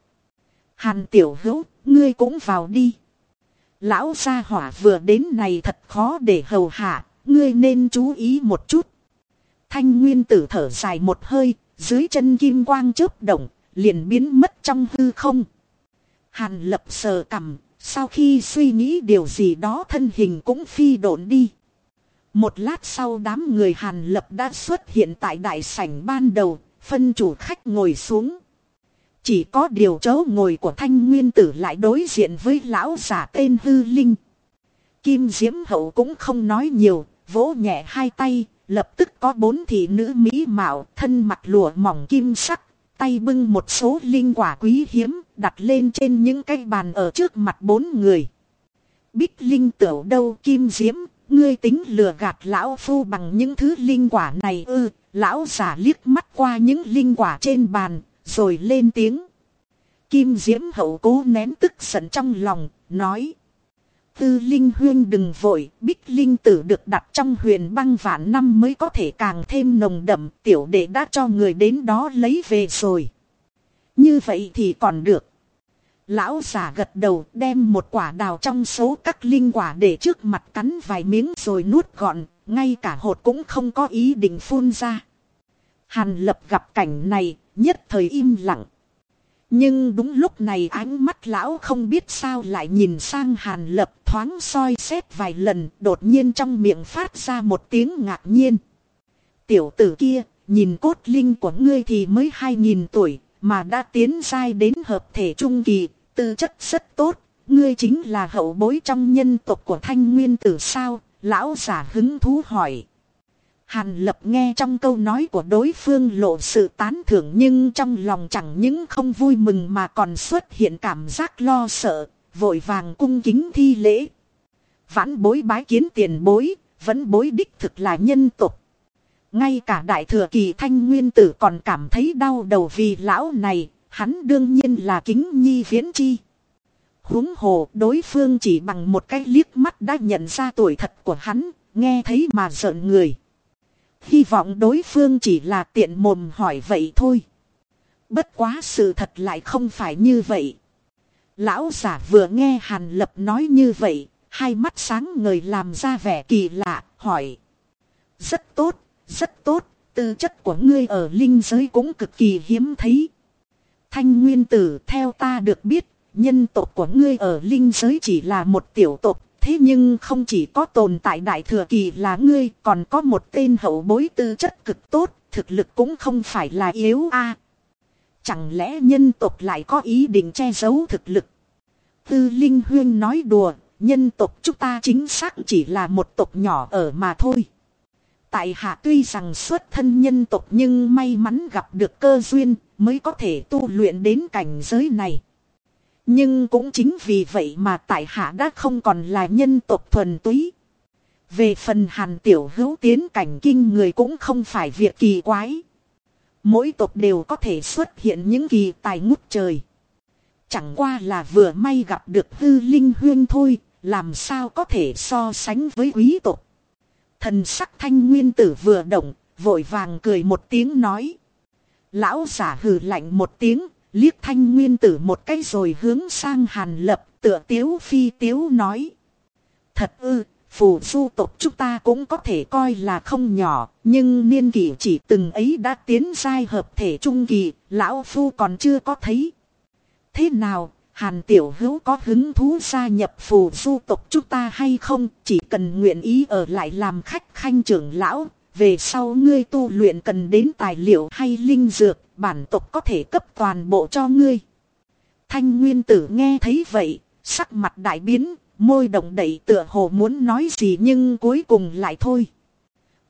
Hàn tiểu hữu, ngươi cũng vào đi. Lão gia hỏa vừa đến này thật khó để hầu hạ, ngươi nên chú ý một chút. Thanh nguyên tử thở dài một hơi, dưới chân kim quang chớp động, liền biến mất trong hư không. Hàn lập sờ cầm, sau khi suy nghĩ điều gì đó thân hình cũng phi độn đi. Một lát sau đám người Hàn Lập đã xuất hiện tại đại sảnh ban đầu, phân chủ khách ngồi xuống. Chỉ có điều chỗ ngồi của thanh nguyên tử lại đối diện với lão giả tên Hư Linh. Kim Diễm Hậu cũng không nói nhiều, vỗ nhẹ hai tay, lập tức có bốn thị nữ mỹ mạo, thân mặt lụa mỏng kim sắc, tay bưng một số linh quả quý hiếm, đặt lên trên những cái bàn ở trước mặt bốn người. Bích Linh tửu đâu Kim Diễm, Ngươi tính lừa gạt lão phu bằng những thứ linh quả này ư, lão giả liếc mắt qua những linh quả trên bàn, rồi lên tiếng. Kim Diễm hậu cố nén tức giận trong lòng, nói. Tư Linh Huyên đừng vội, Bích Linh tử được đặt trong huyền băng vạn năm mới có thể càng thêm nồng đậm, tiểu đệ đã cho người đến đó lấy về rồi. Như vậy thì còn được. Lão giả gật đầu đem một quả đào trong số các linh quả để trước mặt cắn vài miếng rồi nuốt gọn, ngay cả hột cũng không có ý định phun ra. Hàn lập gặp cảnh này, nhất thời im lặng. Nhưng đúng lúc này ánh mắt lão không biết sao lại nhìn sang hàn lập thoáng soi xét vài lần, đột nhiên trong miệng phát ra một tiếng ngạc nhiên. Tiểu tử kia, nhìn cốt linh của ngươi thì mới hai nghìn tuổi, mà đã tiến sai đến hợp thể trung kỳ, tư chất rất tốt, ngươi chính là hậu bối trong nhân tộc của thanh nguyên tử sao, lão giả hứng thú hỏi. Hàn lập nghe trong câu nói của đối phương lộ sự tán thưởng nhưng trong lòng chẳng những không vui mừng mà còn xuất hiện cảm giác lo sợ, vội vàng cung kính thi lễ. Vãn bối bái kiến tiền bối, vẫn bối đích thực là nhân tục. Ngay cả đại thừa kỳ thanh nguyên tử còn cảm thấy đau đầu vì lão này, hắn đương nhiên là kính nhi viễn chi. huống hồ đối phương chỉ bằng một cái liếc mắt đã nhận ra tuổi thật của hắn, nghe thấy mà giận người. Hy vọng đối phương chỉ là tiện mồm hỏi vậy thôi. Bất quá sự thật lại không phải như vậy. Lão giả vừa nghe Hàn Lập nói như vậy, hai mắt sáng người làm ra vẻ kỳ lạ, hỏi. Rất tốt, rất tốt, tư chất của ngươi ở linh giới cũng cực kỳ hiếm thấy. Thanh Nguyên Tử theo ta được biết, nhân tộc của ngươi ở linh giới chỉ là một tiểu tộc, thế nhưng không chỉ có tồn tại đại thừa kỳ là ngươi, còn có một tên hậu bối tư chất cực tốt, thực lực cũng không phải là yếu a. Chẳng lẽ nhân tộc lại có ý định che giấu thực lực? Tư Linh Huyên nói đùa, nhân tộc chúng ta chính xác chỉ là một tộc nhỏ ở mà thôi. Tại hạ tuy rằng xuất thân nhân tộc nhưng may mắn gặp được cơ duyên mới có thể tu luyện đến cảnh giới này. Nhưng cũng chính vì vậy mà tại hạ đã không còn là nhân tộc thuần túy. Về phần hàn tiểu hữu tiến cảnh kinh người cũng không phải việc kỳ quái. Mỗi tộc đều có thể xuất hiện những kỳ tài ngút trời. Chẳng qua là vừa may gặp được hư linh huyên thôi, làm sao có thể so sánh với quý tộc. Thần sắc thanh nguyên tử vừa động, vội vàng cười một tiếng nói. Lão giả hừ lạnh một tiếng, liếc thanh nguyên tử một cái rồi hướng sang hàn lập, tựa tiếu phi tiếu nói. Thật ư, phù du tộc chúng ta cũng có thể coi là không nhỏ, nhưng niên kỷ chỉ từng ấy đã tiến giai hợp thể trung kỳ, lão phu còn chưa có thấy. Thế nào, Hàn Tiểu Hữu có hứng thú gia nhập phù du tộc chúng ta hay không, chỉ cần nguyện ý ở lại làm khách khanh trưởng lão, về sau ngươi tu luyện cần đến tài liệu hay linh dược, bản tộc có thể cấp toàn bộ cho ngươi. Thanh Nguyên Tử nghe thấy vậy, sắc mặt đại biến, môi động đậy tựa hồ muốn nói gì nhưng cuối cùng lại thôi.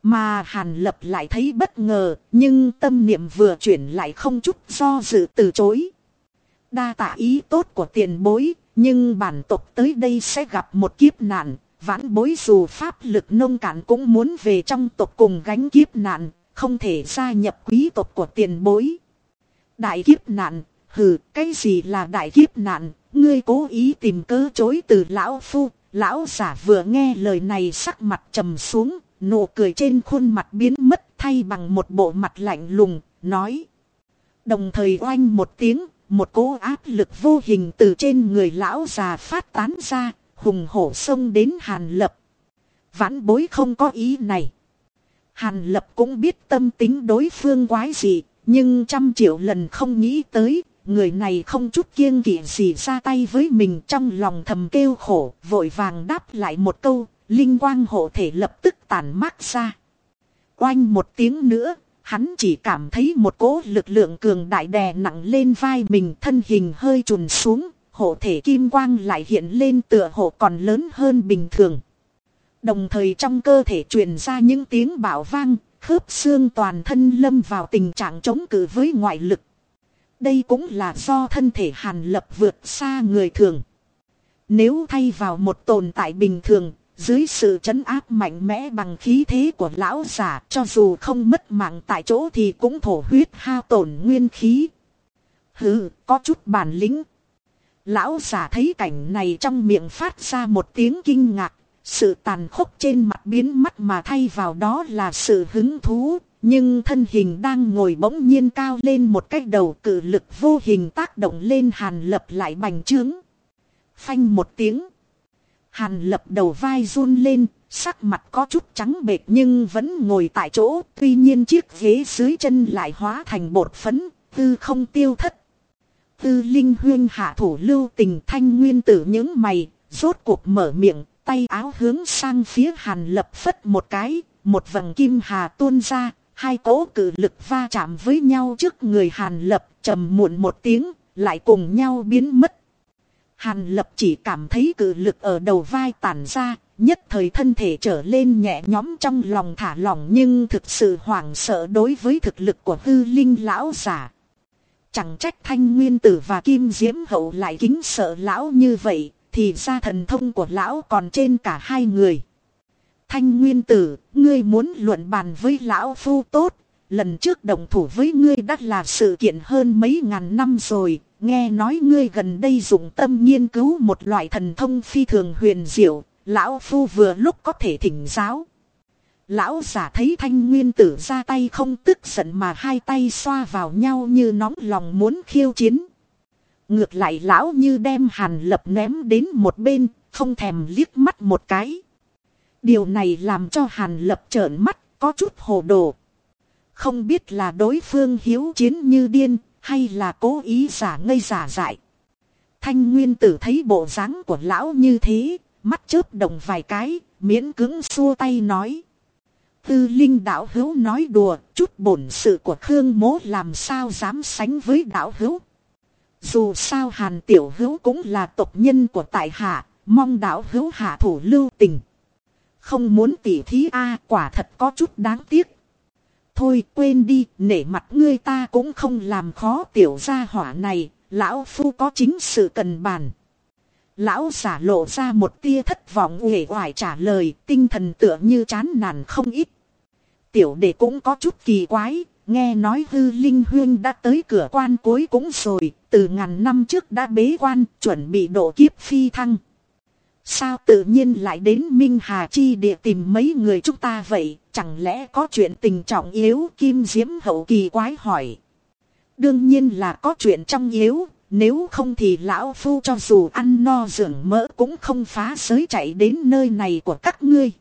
Mà Hàn Lập lại thấy bất ngờ, nhưng tâm niệm vừa chuyển lại không chút do dự từ chối. Đa tạ ý tốt của tiền bối, nhưng bản tộc tới đây sẽ gặp một kiếp nạn, vãn bối dù pháp lực nông cạn cũng muốn về trong tộc cùng gánh kiếp nạn, không thể gia nhập quý tộc của tiền bối. Đại kiếp nạn, hừ, cái gì là đại kiếp nạn, ngươi cố ý tìm cớ chối từ lão phu, lão giả vừa nghe lời này sắc mặt trầm xuống, nụ cười trên khuôn mặt biến mất thay bằng một bộ mặt lạnh lùng, nói. Đồng thời oanh một tiếng, một cỗ áp lực vô hình từ trên người lão già phát tán ra, hùng hổ xông đến Hàn Lập. Vãn bối không có ý này. Hàn Lập cũng biết tâm tính đối phương quái gì, nhưng trăm triệu lần không nghĩ tới, người này không chút kiêng kỵ gì ra tay với mình trong lòng thầm kêu khổ, vội vàng đáp lại một câu, linh quang hộ thể lập tức tàn mát ra. Oanh một tiếng nữa, hắn chỉ cảm thấy một cỗ lực lượng cường đại đè nặng lên vai mình thân hình hơi trùn xuống, hộ thể kim quang lại hiện lên tựa hộ còn lớn hơn bình thường. Đồng thời trong cơ thể truyền ra những tiếng bảo vang, khớp xương toàn thân lâm vào tình trạng chống cự với ngoại lực. Đây cũng là do thân thể hàn lập vượt xa người thường. Nếu thay vào một tồn tại bình thường, dưới sự chấn áp mạnh mẽ bằng khí thế của lão giả cho dù không mất mạng tại chỗ thì cũng thổ huyết hao tổn nguyên khí. Hừ, có chút bản lĩnh. Lão giả thấy cảnh này trong miệng phát ra một tiếng kinh ngạc. Sự tàn khốc trên mặt biến mất mà thay vào đó là sự hứng thú. Nhưng thân hình đang ngồi bỗng nhiên cao lên một cái đầu cử lực vô hình tác động lên hàn lập lại bành trướng. Phanh một tiếng. Hàn lập đầu vai run lên, sắc mặt có chút trắng bệch nhưng vẫn ngồi tại chỗ. Tuy nhiên chiếc ghế dưới chân lại hóa thành bột phấn, tư không tiêu thất. Tư linh huyên hạ thủ lưu tình thanh nguyên tử những mày, rốt cuộc mở miệng, tay áo hướng sang phía hàn lập phất một cái, một vầng kim hà tuôn ra, hai cỗ cử lực va chạm với nhau trước người hàn lập, trầm muộn một tiếng, lại cùng nhau biến mất. Hàn lập chỉ cảm thấy cử lực ở đầu vai tản ra, nhất thời thân thể trở lên nhẹ nhõm trong lòng thả lỏng nhưng thực sự hoảng sợ đối với thực lực của hư linh lão giả. Chẳng trách thanh nguyên tử và kim diễm hậu lại kính sợ lão như vậy, thì ra thần thông của lão còn trên cả hai người. Thanh nguyên tử, ngươi muốn luận bàn với lão phu tốt, lần trước đồng thủ với ngươi đã là sự kiện hơn mấy ngàn năm rồi, nghe nói ngươi gần đây dùng tâm nghiên cứu một loại thần thông phi thường huyền diệu, lão phu vừa lúc có thể thỉnh giáo. Lão giả thấy thanh nguyên tử ra tay không tức giận mà hai tay xoa vào nhau như nóng lòng muốn khiêu chiến. Ngược lại lão như đem hàn lập ném đến một bên, không thèm liếc mắt một cái. Điều này làm cho hàn lập trợn mắt, có chút hồ đồ. Không biết là đối phương hiếu chiến như điên, hay là cố ý giả ngây giả dại. Thanh nguyên tử thấy bộ dáng của lão như thế, mắt chớp động vài cái, miễn cứng xua tay nói. Tư linh đạo hữu nói đùa, chút bổn sự của Khương mố làm sao dám sánh với đạo hữu. Dù sao hàn tiểu hữu cũng là tộc nhân của tại hạ, mong đạo hữu hạ thủ lưu tình. Không muốn tỉ thí a quả thật có chút đáng tiếc. Thôi quên đi, nể mặt ngươi ta cũng không làm khó tiểu gia hỏa này, lão phu có chính sự cần bàn. Lão giả lộ ra một tia thất vọng uể oải trả lời, tinh thần tựa như chán nản không ít. Tiểu đệ cũng có chút kỳ quái, nghe nói hư linh huyên đã tới cửa quan cuối cũng rồi, từ ngàn năm trước đã bế quan, chuẩn bị độ kiếp phi thăng. Sao tự nhiên lại đến Minh Hà Chi địa tìm mấy người chúng ta vậy, chẳng lẽ có chuyện tình trọng yếu Kim Diễm Hậu kỳ quái hỏi. Đương nhiên là có chuyện trong yếu, nếu không thì lão phu cho dù ăn no dưỡng mỡ cũng không phá giới chạy đến nơi này của các ngươi.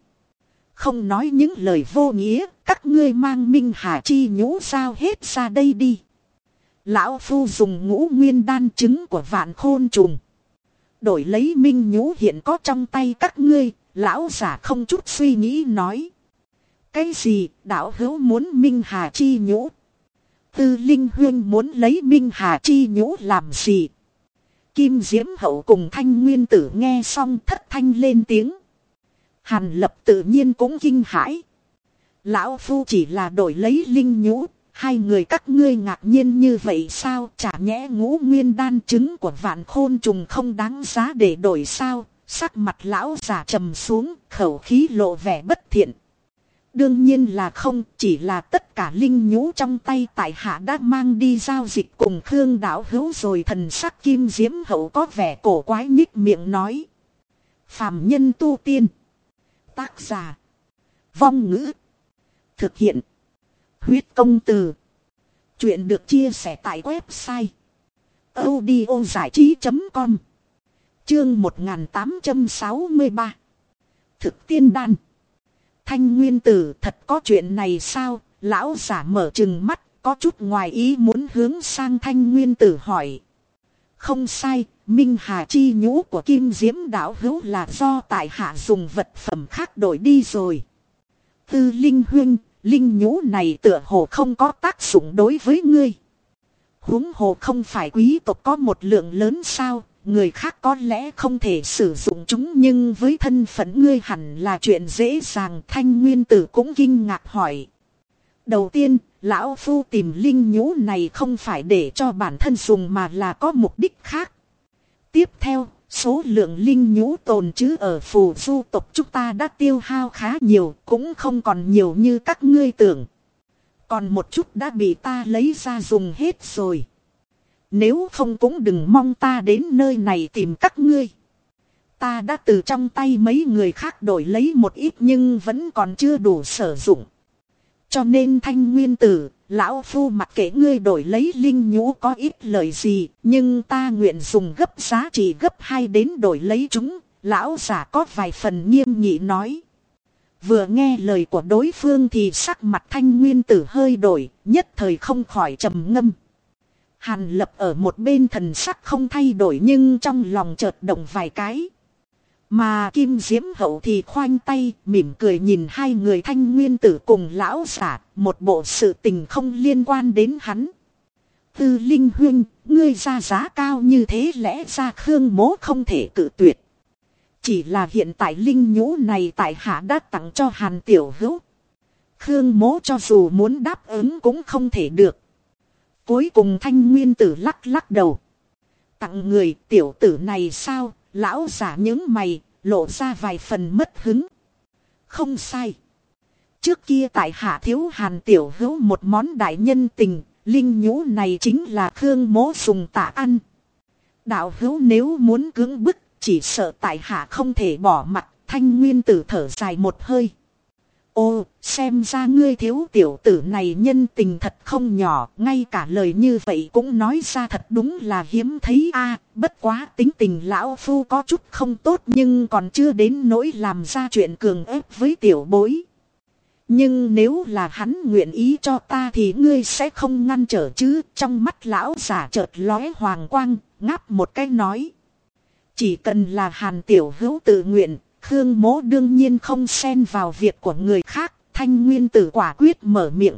Không nói những lời vô nghĩa, các ngươi mang Minh Hà Chi nhũ sao hết ra đây đi. Lão phu dùng ngũ nguyên đan trứng của vạn khôn trùng đổi lấy minh nhũ hiện có trong tay các ngươi, lão giả không chút suy nghĩ nói. Cái gì, đạo hữu muốn minh hà chi nhũ? Tư Linh Huyên muốn lấy minh hà chi nhũ làm gì? Kim Diễm Hậu cùng Thanh Nguyên Tử nghe xong thất thanh lên tiếng. Hàn lập tự nhiên cũng kinh hãi. Lão Phu chỉ là đổi lấy linh nhũ, Hai người các ngươi ngạc nhiên như vậy sao chả nhẽ ngũ nguyên đan chứng của vạn khôn trùng không đáng giá để đổi sao. Sắc mặt lão giả trầm xuống, khẩu khí lộ vẻ bất thiện. Đương nhiên là không, chỉ là tất cả linh nhũ trong tay tại hạ đã mang đi giao dịch cùng Khương đảo hữu rồi thần sắc kim diễm hậu có vẻ cổ quái nhích miệng nói. Phàm nhân tu tiên. Tác giả. Vong ngữ. Thực hiện. Huyết công từ. Chuyện được chia sẻ tại website. audiozảichí.com Chương 1863 Thực tiên đan Thanh nguyên tử thật có chuyện này sao? Lão giả mở chừng mắt, có chút ngoài ý muốn hướng sang thanh nguyên tử hỏi. Không sai, Minh Hà chi nhũ của Kim Diễm Đạo hữu là do tại hạ dùng vật phẩm khác đổi đi rồi. Tư Linh Huyên, linh nhũ này tựa hồ không có tác dụng đối với ngươi. huống hồ không phải quý tộc có một lượng lớn sao, người khác có lẽ không thể sử dụng chúng nhưng với thân phận ngươi hẳn là chuyện dễ dàng thanh nguyên tử cũng kinh ngạc hỏi. Đầu tiên, lão phu tìm linh nhũ này không phải để cho bản thân dùng mà là có mục đích khác. Tiếp theo, Số lượng linh nhũ tồn chứ ở phù du tộc chúng ta đã tiêu hao khá nhiều, cũng không còn nhiều như các ngươi tưởng. Còn một chút đã bị ta lấy ra dùng hết rồi. Nếu không cũng đừng mong ta đến nơi này tìm các ngươi. Ta đã từ trong tay mấy người khác đổi lấy một ít nhưng vẫn còn chưa đủ sử dụng. Cho nên thanh nguyên tử, lão phu mặc kệ ngươi đổi lấy linh nhũ có ít lời gì, nhưng ta nguyện dùng gấp giá trị gấp hai đến đổi lấy chúng, lão giả có vài phần nghiêm nghị nói. Vừa nghe lời của đối phương thì sắc mặt thanh nguyên tử hơi đổi, nhất thời không khỏi trầm ngâm. Hàn lập ở một bên thần sắc không thay đổi nhưng trong lòng chợt động vài cái. Mà Kim Diễm Hậu thì khoanh tay, mỉm cười nhìn hai người thanh nguyên tử cùng lão giả, một bộ sự tình không liên quan đến hắn. Tư Linh Huyên, ngươi ra giá cao như thế lẽ ra Khương Mố không thể cự tuyệt. Chỉ là hiện tại linh nhũ này tại hạ đã tặng cho hàn tiểu hữu. Khương mố cho dù muốn đáp ứng cũng không thể được. Cuối cùng thanh nguyên tử lắc lắc đầu. Tặng người tiểu tử này sao, lão giả những mày, lộ ra vài phần mất hứng. Không sai. Trước kia tại hạ thiếu hàn tiểu hữu một món đại nhân tình, linh nhũ này chính là khương mố dùng tạ ăn. Đạo hữu nếu muốn cưỡng bức, chỉ sợ tại hạ không thể bỏ mặt, thanh nguyên tử thở dài một hơi. Ô, xem ra ngươi thiếu tiểu tử này nhân tình thật không nhỏ, ngay cả lời như vậy cũng nói ra thật đúng là hiếm thấy a bất quá tính tình lão phu có chút không tốt nhưng còn chưa đến nỗi làm ra chuyện cường ép với tiểu bối. Nhưng nếu là hắn nguyện ý cho ta thì ngươi sẽ không ngăn trở chứ, trong mắt lão giả chợt lóe hoàng quang, ngáp một cái nói. Chỉ cần là hàn tiểu hữu tự nguyện, Khương mố đương nhiên không xen vào việc của người khác, thanh nguyên tử quả quyết mở miệng.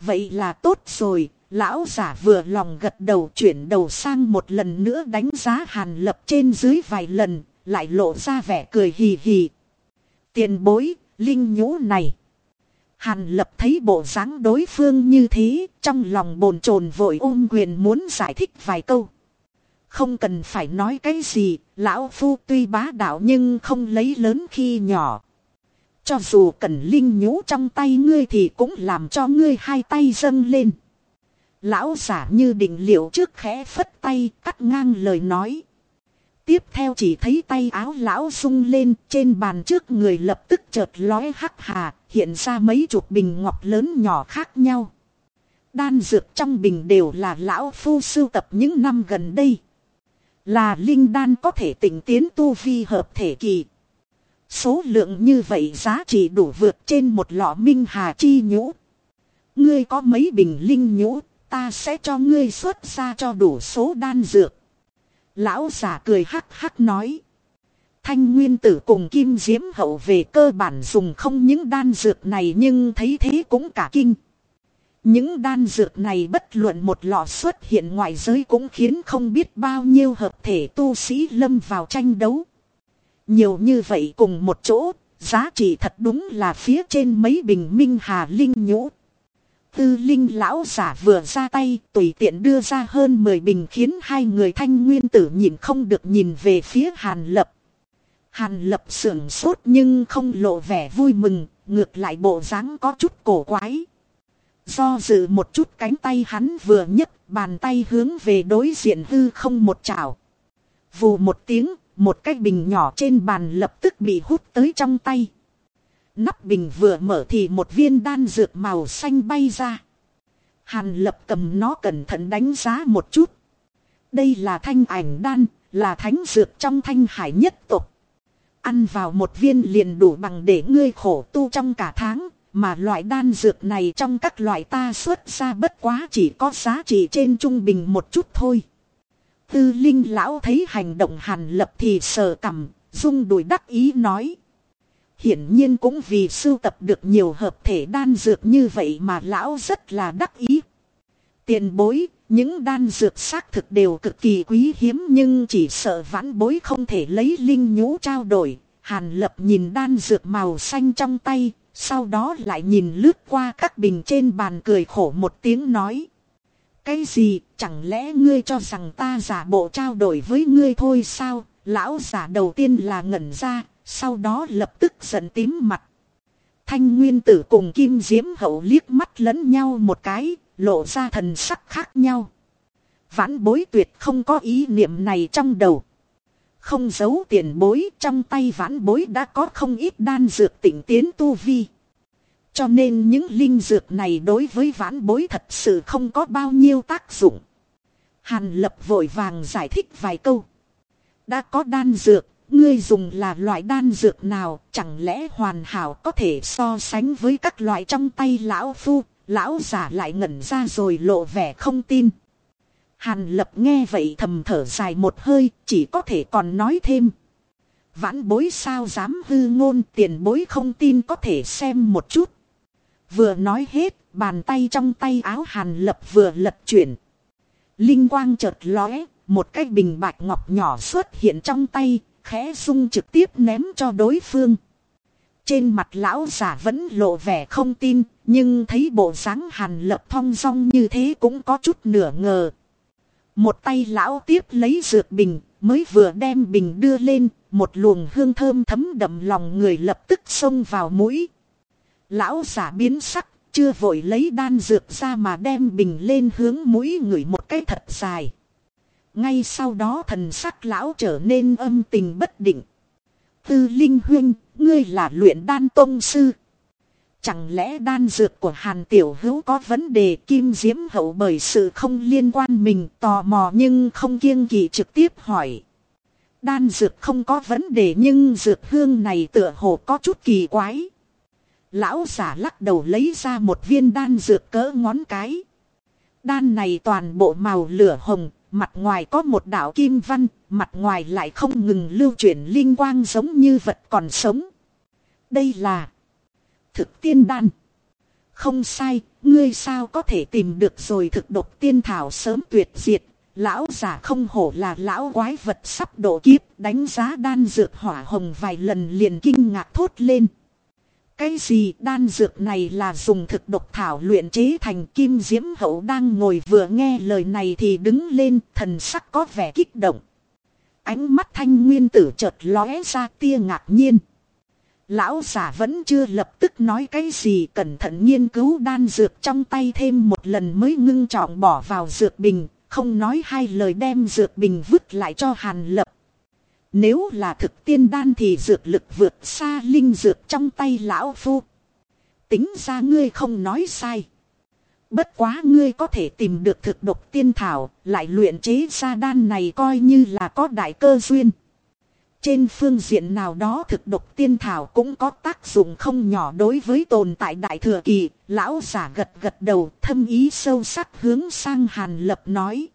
Vậy là tốt rồi, lão giả vừa lòng gật đầu chuyển đầu sang một lần nữa đánh giá hàn lập trên dưới vài lần, lại lộ ra vẻ cười hì hì. Tiền bối, linh nhũ này. Hàn lập thấy bộ dáng đối phương như thế, trong lòng bồn chồn vội ôm quyền muốn giải thích vài câu. Không cần phải nói cái gì, lão phu tuy bá đạo nhưng không lấy lớn khi nhỏ. Cho dù cần linh nhũ trong tay ngươi thì cũng làm cho ngươi hai tay dâng lên. Lão giả như định liệu trước khẽ phất tay cắt ngang lời nói. Tiếp theo chỉ thấy tay áo lão sung lên trên bàn trước người lập tức chợt lói hắc hà hiện ra mấy chục bình ngọc lớn nhỏ khác nhau. Đan dược trong bình đều là lão phu sưu tập những năm gần đây. Là linh đan có thể tỉnh tiến tu vi hợp thể kỳ. Số lượng như vậy giá trị đủ vượt trên một lọ minh hà chi nhũ. Ngươi có mấy bình linh nhũ, ta sẽ cho ngươi xuất ra cho đủ số đan dược. Lão giả cười hắc hắc nói. Thanh nguyên tử cùng kim diễm hậu về cơ bản dùng không những đan dược này nhưng thấy thế cũng cả kinh. Những đan dược này bất luận một lọ xuất hiện ngoài giới cũng khiến không biết bao nhiêu hợp thể tu sĩ lâm vào tranh đấu. Nhiều như vậy cùng một chỗ, giá trị thật đúng là phía trên mấy bình minh hà linh nhũ. Tư linh lão giả vừa ra tay tùy tiện đưa ra hơn 10 bình khiến hai người thanh nguyên tử nhìn không được nhìn về phía hàn lập. Hàn lập sưởng sốt nhưng không lộ vẻ vui mừng, ngược lại bộ dáng có chút cổ quái. Do dự một chút cánh tay hắn vừa nhấc bàn tay hướng về đối diện hư không một chảo. Vù một tiếng, một cái bình nhỏ trên bàn lập tức bị hút tới trong tay. Nắp bình vừa mở thì một viên đan dược màu xanh bay ra. Hàn lập cầm nó cẩn thận đánh giá một chút. Đây là thanh ảnh đan, là thánh dược trong thanh hải nhất tục. Ăn vào một viên liền đủ bằng để ngươi khổ tu trong cả tháng, mà loại đan dược này trong các loại ta xuất ra bất quá chỉ có giá trị trên trung bình một chút thôi. Tư linh lão thấy hành động hàn lập thì sờ cầm, dung đùi đắc ý nói. Hiển nhiên cũng vì sưu tập được nhiều hợp thể đan dược như vậy mà lão rất là đắc ý. Tiền bối, những đan dược xác thực đều cực kỳ quý hiếm nhưng chỉ sợ vãn bối không thể lấy linh nhũ trao đổi. Hàn lập nhìn đan dược màu xanh trong tay, sau đó lại nhìn lướt qua các bình trên bàn cười khổ một tiếng nói. Cái gì, chẳng lẽ ngươi cho rằng ta giả bộ trao đổi với ngươi thôi sao? Lão giả đầu tiên là ngẩn ra, sau đó lập tức giận tím mặt. Thanh nguyên tử cùng kim diễm hậu liếc mắt lẫn nhau một cái, lộ ra thần sắc khác nhau. Vãn bối tuyệt không có ý niệm này trong đầu. Không giấu tiền bối trong tay vãn bối đã có không ít đan dược tỉnh tiến tu vi. Cho nên những linh dược này đối với vãn bối thật sự không có bao nhiêu tác dụng. Hàn lập vội vàng giải thích vài câu. Đã có đan dược, ngươi dùng là loại đan dược nào, chẳng lẽ hoàn hảo có thể so sánh với các loại trong tay lão phu, lão giả lại ngẩn ra rồi lộ vẻ không tin. Hàn lập nghe vậy thầm thở dài một hơi, chỉ có thể còn nói thêm. Vãn bối sao dám hư ngôn tiền bối không tin có thể xem một chút. Vừa nói hết, bàn tay trong tay áo hàn lập vừa lật chuyển. Linh quang chợt lóe, một cái bình bạch ngọc nhỏ xuất hiện trong tay, khẽ sung trực tiếp ném cho đối phương. Trên mặt lão giả vẫn lộ vẻ không tin, nhưng thấy bộ dáng hàn lập thong dong như thế cũng có chút nửa ngờ. Một tay lão tiếp lấy dược bình, mới vừa đem bình đưa lên, một luồng hương thơm thấm đậm lòng người lập tức xông vào mũi. Lão giả biến sắc, chưa vội lấy đan dược ra mà đem bình lên hướng mũi người một cái thật dài. Ngay sau đó thần sắc lão trở nên âm tình bất định. Tư Linh Huynh, ngươi là luyện đan tông sư. Chẳng lẽ đan dược của Hàn Tiểu Hữu có vấn đề kim diễm hậu bởi sự không liên quan mình tò mò nhưng không kiêng kỵ trực tiếp hỏi. Đan dược không có vấn đề nhưng dược hương này tựa hồ có chút kỳ quái. Lão giả lắc đầu lấy ra một viên đan dược cỡ ngón cái. Đan này toàn bộ màu lửa hồng, mặt ngoài có một đạo kim văn, mặt ngoài lại không ngừng lưu chuyển linh quang giống như vật còn sống. Đây là thực tiên đan. Không sai, ngươi sao có thể tìm được rồi thực độc tiên thảo sớm tuyệt diệt. Lão giả không hổ là lão quái vật sắp độ kiếp đánh giá đan dược hỏa hồng vài lần liền kinh ngạc thốt lên. Cái gì đan dược này là dùng thực độc thảo luyện chế thành kim diễm hậu đang ngồi vừa nghe lời này thì đứng lên thần sắc có vẻ kích động. Ánh mắt thanh nguyên tử chợt lóe ra tia ngạc nhiên. Lão giả vẫn chưa lập tức nói cái gì cẩn thận nghiên cứu đan dược trong tay thêm một lần mới ngưng trọng bỏ vào dược bình, không nói hai lời đem dược bình vứt lại cho hàn lập. Nếu là thực tiên đan thì dược lực vượt xa linh dược trong tay lão phu. Tính ra ngươi không nói sai. Bất quá ngươi có thể tìm được thực độc tiên thảo, lại luyện chế ra đan này coi như là có đại cơ duyên. Trên phương diện nào đó thực độc tiên thảo cũng có tác dụng không nhỏ đối với tồn tại đại thừa kỳ, lão giả gật gật đầu thâm ý sâu sắc hướng sang hàn lập nói.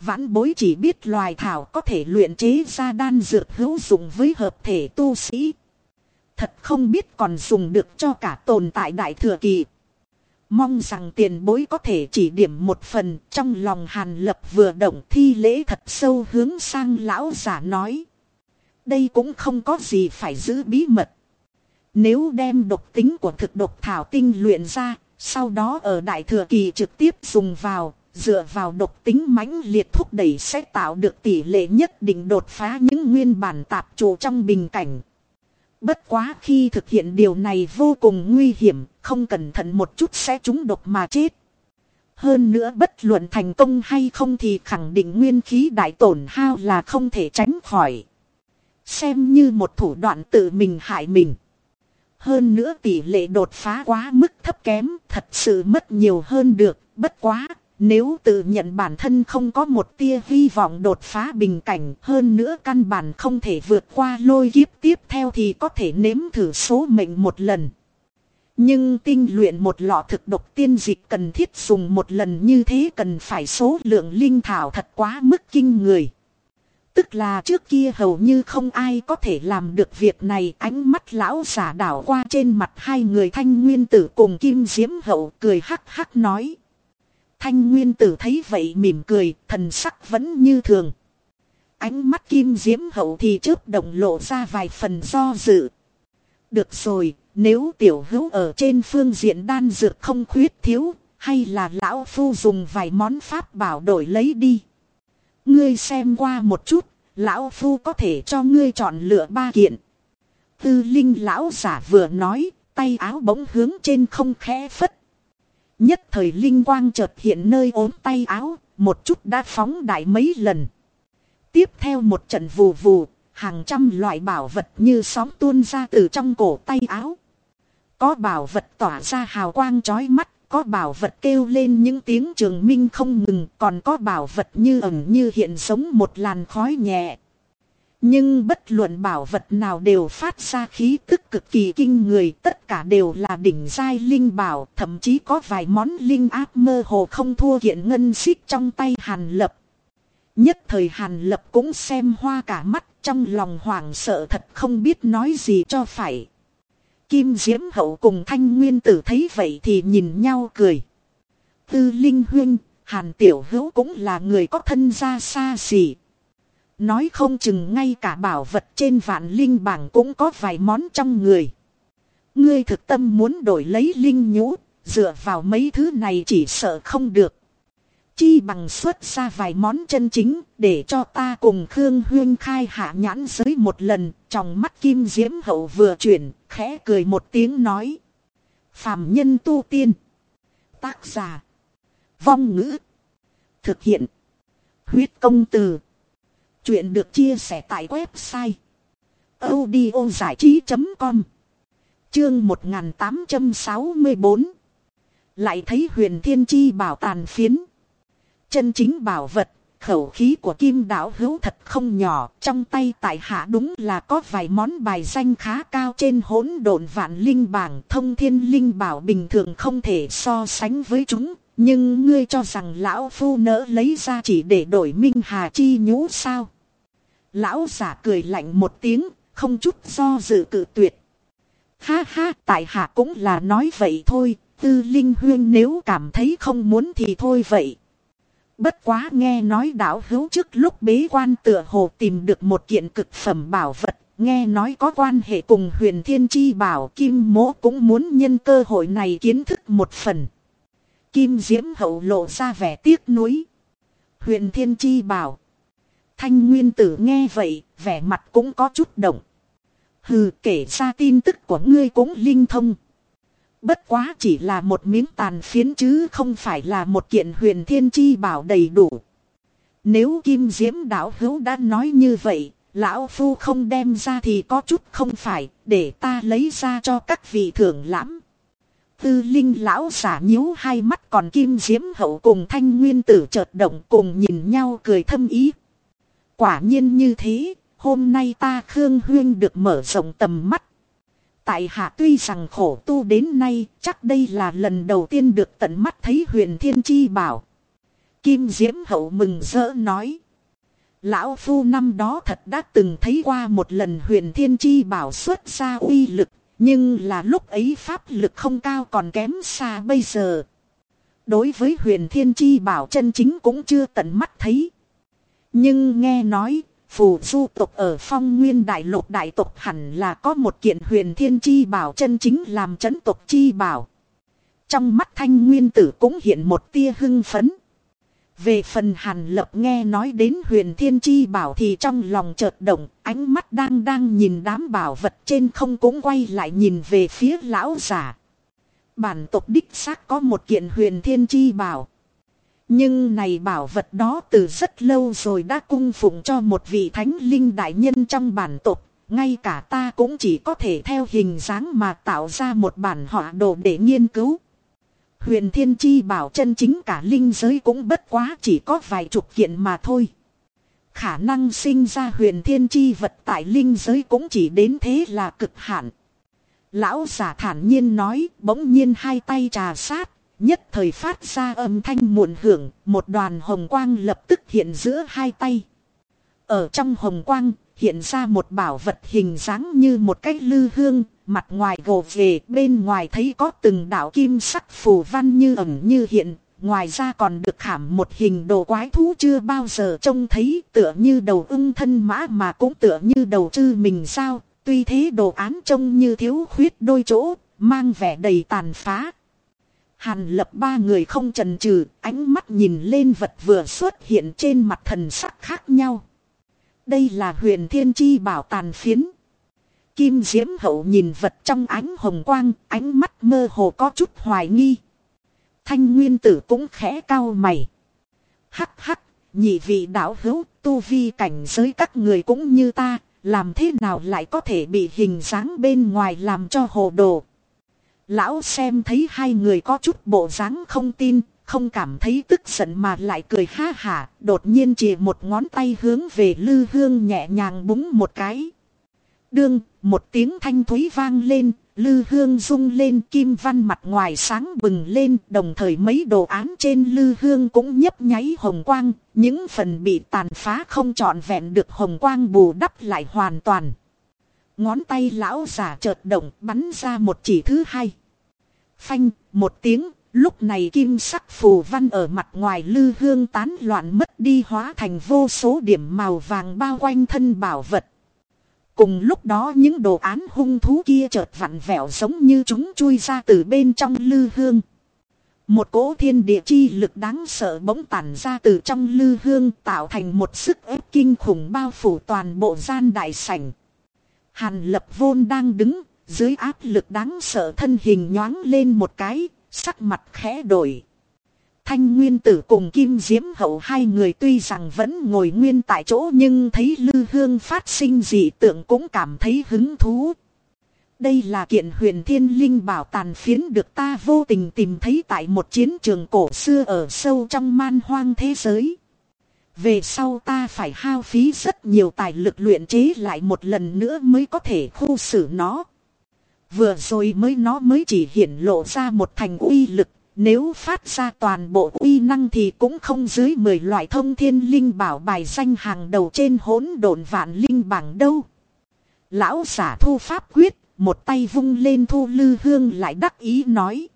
Vãn bối chỉ biết loài thảo có thể luyện chế ra đan dược hữu dụng với hợp thể tu sĩ. Thật không biết còn dùng được cho cả tồn tại đại thừa kỳ. Mong rằng tiền bối có thể chỉ điểm một phần trong lòng hàn lập vừa động thi lễ thật sâu hướng sang lão giả nói. Đây cũng không có gì phải giữ bí mật. Nếu đem độc tính của thực độc thảo tinh luyện ra, sau đó ở đại thừa kỳ trực tiếp dùng vào, dựa vào độc tính mãnh liệt thúc đẩy sẽ tạo được tỷ lệ nhất định đột phá những nguyên bản tạp trụ trong bình cảnh. Bất quá khi thực hiện điều này vô cùng nguy hiểm, không cẩn thận một chút sẽ trúng độc mà chết. Hơn nữa bất luận thành công hay không thì khẳng định nguyên khí đại tổn hao là không thể tránh khỏi. Xem như một thủ đoạn tự mình hại mình. Hơn nữa tỷ lệ đột phá quá mức thấp kém, thật sự mất nhiều hơn được, bất quá, nếu tự nhận bản thân không có một tia hy vọng đột phá bình cảnh hơn nữa căn bản không thể vượt qua lôi kiếp tiếp theo thì có thể nếm thử số mệnh một lần. Nhưng tinh luyện một lọ thực độc tiên dịch cần thiết dùng một lần như thế cần phải số lượng linh thảo thật quá mức kinh người. Tức là trước kia hầu như không ai có thể làm được việc này ánh mắt lão giả đảo qua trên mặt hai người thanh nguyên tử cùng kim diễm hậu cười hắc hắc nói. Thanh nguyên tử thấy vậy mỉm cười, thần sắc vẫn như thường. Ánh mắt kim diễm hậu thì chớp động lộ ra vài phần do dự. Được rồi, nếu tiểu hữu ở trên phương diện đan dược không khuyết thiếu, hay là lão phu dùng vài món pháp bảo đổi lấy đi. Ngươi xem qua một chút, lão phu có thể cho ngươi chọn lựa ba kiện. Tư linh lão giả vừa nói, tay áo bỗng hướng trên không khẽ phất Nhất thời linh quang chợt hiện nơi ốm tay áo, một chút đã phóng đại mấy lần. Tiếp theo một trận vù vù, hàng trăm loại bảo vật như sóng tuôn ra từ trong cổ tay áo. Có bảo vật tỏa ra hào quang chói mắt, có bảo vật kêu lên những tiếng trường minh không ngừng, còn có bảo vật như ẩn như hiện sống một làn khói nhẹ. Nhưng bất luận bảo vật nào đều phát ra khí tức cực kỳ kinh người, tất cả đều là đỉnh giai linh bảo, thậm chí có vài món linh áp mơ hồ không thua kiện ngân xích trong tay Hàn Lập. Nhất thời Hàn Lập cũng xem hoa cả mắt, trong lòng hoảng sợ thật không biết nói gì cho phải. Kim Diễm Hậu cùng Thanh Nguyên Tử thấy vậy thì nhìn nhau cười. Tư Linh Huyên, Hàn Tiểu Hữu cũng là người có thân gia xa xỉ, Nói không chừng ngay cả bảo vật trên vạn linh bảng cũng có vài món trong người. Ngươi thực tâm muốn đổi lấy linh nhũ, dựa vào mấy thứ này chỉ sợ không được. Chi bằng xuất ra vài món chân chính, để cho ta cùng Khương Huyên khai hạ nhãn giới một lần, trong mắt kim diễm hậu vừa chuyển, khẽ cười một tiếng nói. Phạm nhân tu tiên. Tác giả. Vong ngữ. Thực hiện. Huyết công từ. Chuyện được chia sẻ tại website. audio giải trí.com Chương 1864 Lại thấy huyền thiên chi bảo tàn phiến. Chân chính bảo vật, khẩu khí của kim đạo hữu thật không nhỏ. Trong tay tại hạ đúng là có vài món bài danh khá cao trên hỗn độn vạn linh bảng. Thông thiên linh bảo bình thường không thể so sánh với chúng. Nhưng ngươi cho rằng lão phu nỡ lấy ra chỉ để đổi minh hà chi nhũ sao? Lão giả cười lạnh một tiếng, không chút do dự cự tuyệt. Ha ha, tại hạ cũng là nói vậy thôi, tư linh huyên nếu cảm thấy không muốn thì thôi vậy. Bất quá nghe nói đạo hữu trước lúc bế quan tựa hồ tìm được một kiện cực phẩm bảo vật, nghe nói có quan hệ cùng huyền thiên chi bảo kim mỗ cũng muốn nhân cơ hội này kiến thức một phần. Kim diễm hậu lộ ra vẻ tiếc nuối. Huyền thiên chi bảo. Thanh nguyên tử nghe vậy, vẻ mặt cũng có chút động. Hừ kể ra tin tức của ngươi cũng linh thông. Bất quá chỉ là một miếng tàn phiến chứ không phải là một kiện huyền thiên chi bảo đầy đủ. Nếu kim diễm đạo hữu đã nói như vậy, lão phu không đem ra thì có chút không phải, để ta lấy ra cho các vị thưởng lãm. Tư linh lão giả nhíu hai mắt còn kim diễm hậu cùng thanh nguyên tử chợt động cùng nhìn nhau cười thâm ý. Quả nhiên như thế, hôm nay ta Khương Huyên được mở rộng tầm mắt. Tại hạ tuy rằng khổ tu đến nay, chắc đây là lần đầu tiên được tận mắt thấy huyền thiên chi bảo. Kim Diễm Hậu mừng rỡ nói. Lão Phu năm đó thật đã từng thấy qua một lần huyền thiên chi bảo xuất ra uy lực, nhưng là lúc ấy pháp lực không cao còn kém xa bây giờ. Đối với huyền thiên chi bảo chân chính cũng chưa tận mắt thấy. Nhưng nghe nói, phù du tộc ở phong nguyên đại lục đại tộc hẳn là có một kiện huyền thiên chi bảo chân chính làm chấn tộc chi bảo. Trong mắt thanh nguyên tử cũng hiện một tia hưng phấn. Về phần hàn lập nghe nói đến huyền thiên chi bảo thì trong lòng chợt động, ánh mắt đang đang nhìn đám bảo vật trên không cũng quay lại nhìn về phía lão giả. Bản tộc đích xác có một kiện huyền thiên chi bảo. Nhưng này bảo vật đó từ rất lâu rồi đã cung phụng cho một vị thánh linh đại nhân trong bản tộc. Ngay cả ta cũng chỉ có thể theo hình dáng mà tạo ra một bản họa đồ để nghiên cứu. Huyền thiên chi bảo chân chính cả linh giới cũng bất quá chỉ có vài chục kiện mà thôi. Khả năng sinh ra huyền thiên chi vật tại linh giới cũng chỉ đến thế là cực hạn. Lão giả thản nhiên nói, bỗng nhiên hai tay trà sát Nhất thời phát ra âm thanh muộn hưởng, một đoàn hồng quang lập tức hiện giữa hai tay. Ở trong hồng quang, hiện ra một bảo vật hình dáng như một cái lư hương, mặt ngoài gồ về, bên ngoài thấy có từng đạo kim sắc phù văn như ẩn như hiện, ngoài ra còn được khảm một hình đồ quái thú chưa bao giờ trông thấy tựa như đầu ưng thân mã mà cũng tựa như đầu chư mình sao, tuy thế đồ án trông như thiếu khuyết đôi chỗ, mang vẻ đầy tàn phá. Hàn lập ba người không trần trừ, ánh mắt nhìn lên vật vừa xuất hiện trên mặt thần sắc khác nhau. Đây là huyền thiên chi bảo tàn phiến. Kim Diễm Hậu nhìn vật trong ánh hồng quang, ánh mắt mơ hồ có chút hoài nghi. Thanh Nguyên Tử cũng khẽ cao mày. Hắc hắc, nhị vị đạo hữu, tu vi cảnh giới các người cũng như ta, làm thế nào lại có thể bị hình dáng bên ngoài làm cho hồ đồ. Lão xem thấy hai người có chút bộ dáng không tin, không cảm thấy tức giận mà lại cười ha hả, đột nhiên chỉ một ngón tay hướng về lư hương nhẹ nhàng búng một cái. Đương, một tiếng thanh thúy vang lên, lư hương rung lên kim văn mặt ngoài sáng bừng lên, đồng thời mấy đồ án trên lư hương cũng nhấp nháy hồng quang, những phần bị tàn phá không trọn vẹn được hồng quang bù đắp lại hoàn toàn. Ngón tay lão giả chợt động bắn ra một chỉ thứ hai. Phanh, một tiếng, Lúc này kim sắc phù văn ở mặt ngoài lư hương tán loạn mất đi hóa thành vô số điểm màu vàng bao quanh thân bảo vật. Cùng lúc đó những đồ án hung thú kia chợt vặn vẹo giống như chúng chui ra từ bên trong lư hương. Một cỗ thiên địa chi lực đáng sợ bỗng tản ra từ trong lư hương tạo thành một sức ép kinh khủng bao phủ toàn bộ gian đại sảnh. Hàn lập vôn đang đứng, dưới áp lực đáng sợ thân hình nhoáng lên một cái, sắc mặt khẽ đổi. Thanh Nguyên Tử cùng Kim Diễm Hậu hai người tuy rằng vẫn ngồi nguyên tại chỗ nhưng thấy lư hương phát sinh dị tượng cũng cảm thấy hứng thú. Đây là kiện huyền thiên linh bảo tàn phiến được ta vô tình tìm thấy tại một chiến trường cổ xưa ở sâu trong man hoang thế giới. Về sau ta phải hao phí rất nhiều tài lực luyện chế lại một lần nữa mới có thể khu xử nó. Vừa rồi mới nó mới chỉ hiển lộ ra một thành uy lực, nếu phát ra toàn bộ uy năng thì cũng không dưới 10 loại thông thiên linh bảo bài danh hàng đầu trên hỗn độn vạn linh bảng đâu. Lão giả thu pháp quyết, một tay vung lên thu lư hương lại đắc ý nói.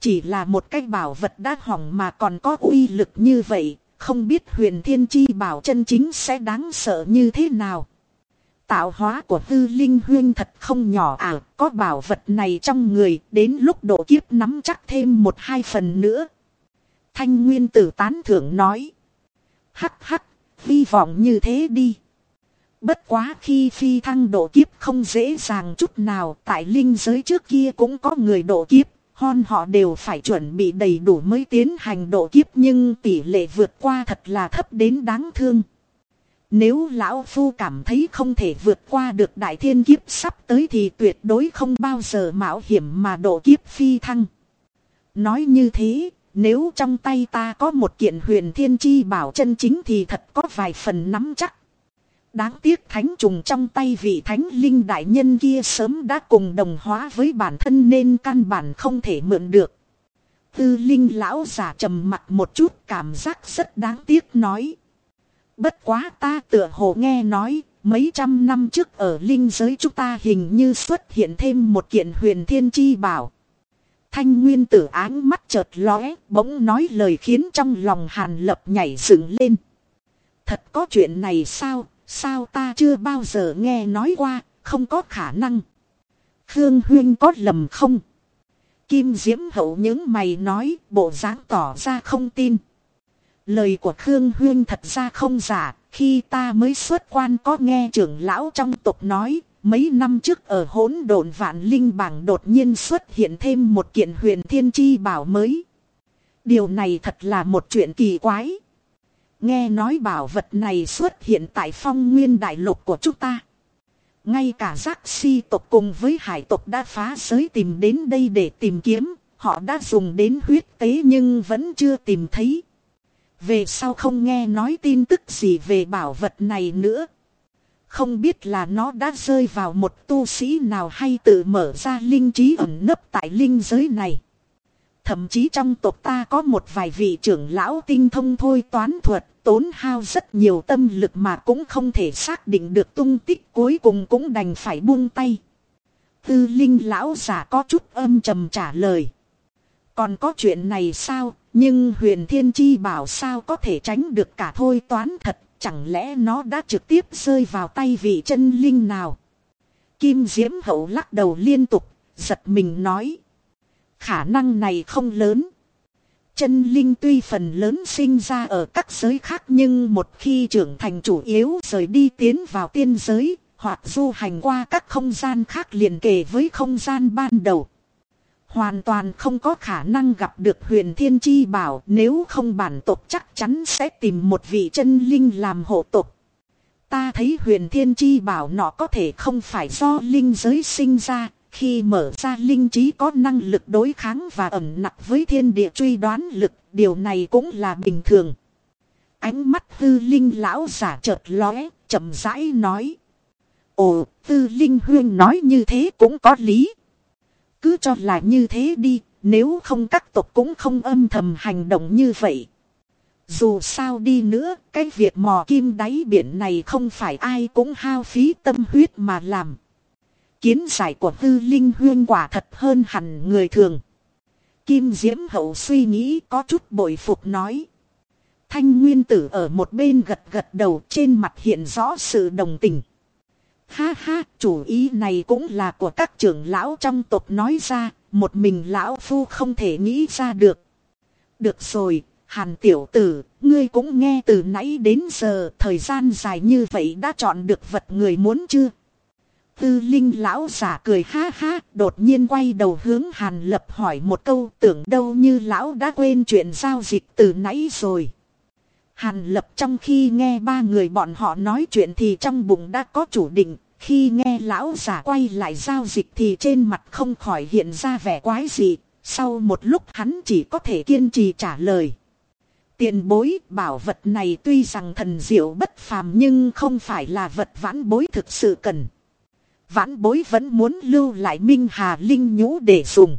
Chỉ là một cái bảo vật đã hỏng mà còn có uy lực như vậy, không biết huyền thiên chi bảo chân chính sẽ đáng sợ như thế nào. Tạo hóa của tư linh huyên thật không nhỏ à, có bảo vật này trong người, đến lúc độ kiếp nắm chắc thêm một hai phần nữa. Thanh Nguyên tử tán thưởng nói. Hắc hắc, vi vọng như thế đi. Bất quá khi phi thăng độ kiếp không dễ dàng chút nào, tại linh giới trước kia cũng có người độ kiếp, hon họ đều phải chuẩn bị đầy đủ mới tiến hành độ kiếp nhưng tỷ lệ vượt qua thật là thấp đến đáng thương. Nếu lão phu cảm thấy không thể vượt qua được đại thiên kiếp sắp tới thì tuyệt đối không bao giờ mạo hiểm mà độ kiếp phi thăng. Nói như thế, nếu trong tay ta có một kiện huyền thiên chi bảo chân chính thì thật có vài phần nắm chắc. Đáng tiếc thánh trùng trong tay vị thánh linh đại nhân kia sớm đã cùng đồng hóa với bản thân nên căn bản không thể mượn được. Tư linh lão giả trầm mặt một chút cảm giác rất đáng tiếc nói. Bất quá ta tựa hồ nghe nói, mấy trăm năm trước ở linh giới chúng ta hình như xuất hiện thêm một kiện huyền thiên chi bảo. Thanh nguyên tử áng mắt chợt lóe, bỗng nói lời khiến trong lòng hàn lập nhảy dựng lên. Thật có chuyện này sao, sao ta chưa bao giờ nghe nói qua, không có khả năng. Khương Huyên có lầm không? Kim Diễm Hậu những mày nói, bộ dáng tỏ ra không tin. Lời của Khương Huyên thật ra không giả, khi ta mới xuất quan có nghe trưởng lão trong tộc nói, mấy năm trước ở hỗn độn vạn linh bảng đột nhiên xuất hiện thêm một kiện huyền thiên chi bảo mới. Điều này thật là một chuyện kỳ quái. Nghe nói bảo vật này xuất hiện tại phong nguyên đại lục của chúng ta. Ngay cả giác si tộc cùng với hải tộc đã phá giới tìm đến đây để tìm kiếm. Họ đã dùng đến huyết tế nhưng vẫn chưa tìm thấy. Về sau không nghe nói tin tức gì về bảo vật này nữa. Không biết là nó đã rơi vào một tu sĩ nào hay tự mở ra linh trí ẩn nấp tại linh giới này. Thậm chí trong tộc ta có một vài vị trưởng lão tinh thông thôi toán thuật, tốn hao rất nhiều tâm lực mà cũng không thể xác định được tung tích cuối cùng cũng đành phải buông tay. Tư linh lão giả có chút âm trầm trả lời. Còn có chuyện này sao, nhưng huyền thiên chi bảo sao có thể tránh được cả thôi toán thật, chẳng lẽ nó đã trực tiếp rơi vào tay vị chân linh nào? Kim Diễm Hậu lắc đầu liên tục, giật mình nói. Khả năng này không lớn. Chân linh tuy phần lớn sinh ra ở các giới khác nhưng một khi trưởng thành chủ yếu rời đi tiến vào tiên giới, hoặc du hành qua các không gian khác liền kề với không gian ban đầu. Hoàn toàn không có khả năng gặp được huyền thiên chi bảo nếu không bản tộc chắc chắn sẽ tìm một vị chân linh làm hộ tộc. Ta thấy huyền thiên chi bảo nọ có thể không phải do linh giới sinh ra, khi mở ra linh trí có năng lực đối kháng và ẩm nặng với thiên địa truy đoán lực, điều này cũng là bình thường. Ánh mắt tư linh lão giả chợt lóe, chậm rãi nói. Ồ, tư linh huyên nói như thế cũng có lý. Cứ cho là như thế đi, nếu không các tộc cũng không âm thầm hành động như vậy. Dù sao đi nữa, cái việc mò kim đáy biển này không phải ai cũng hao phí tâm huyết mà làm. Kiến giải của tư linh huyên quả thật hơn hẳn người thường. Kim Diễm Hậu suy nghĩ có chút bội phục nói. Thanh Nguyên Tử ở một bên gật gật đầu trên mặt hiện rõ sự đồng tình. Ha ha, chủ ý này cũng là của các trưởng lão trong tộc nói ra, một mình lão phu không thể nghĩ ra được. Được rồi, Hàn tiểu tử, ngươi cũng nghe từ nãy đến giờ, thời gian dài như vậy đã chọn được vật người muốn chưa? Tư linh lão giả cười ha ha, đột nhiên quay đầu hướng Hàn lập hỏi một câu tưởng đâu như lão đã quên chuyện giao dịch từ nãy rồi. Hàn lập trong khi nghe ba người bọn họ nói chuyện thì trong bụng đã có chủ định, khi nghe lão giả quay lại giao dịch thì trên mặt không khỏi hiện ra vẻ quái dị, sau một lúc hắn chỉ có thể kiên trì trả lời. Tiền bối bảo vật này tuy rằng thần diệu bất phàm nhưng không phải là vật vãn bối thực sự cần. Vãn bối vẫn muốn lưu lại minh hà linh nhũ để dùng.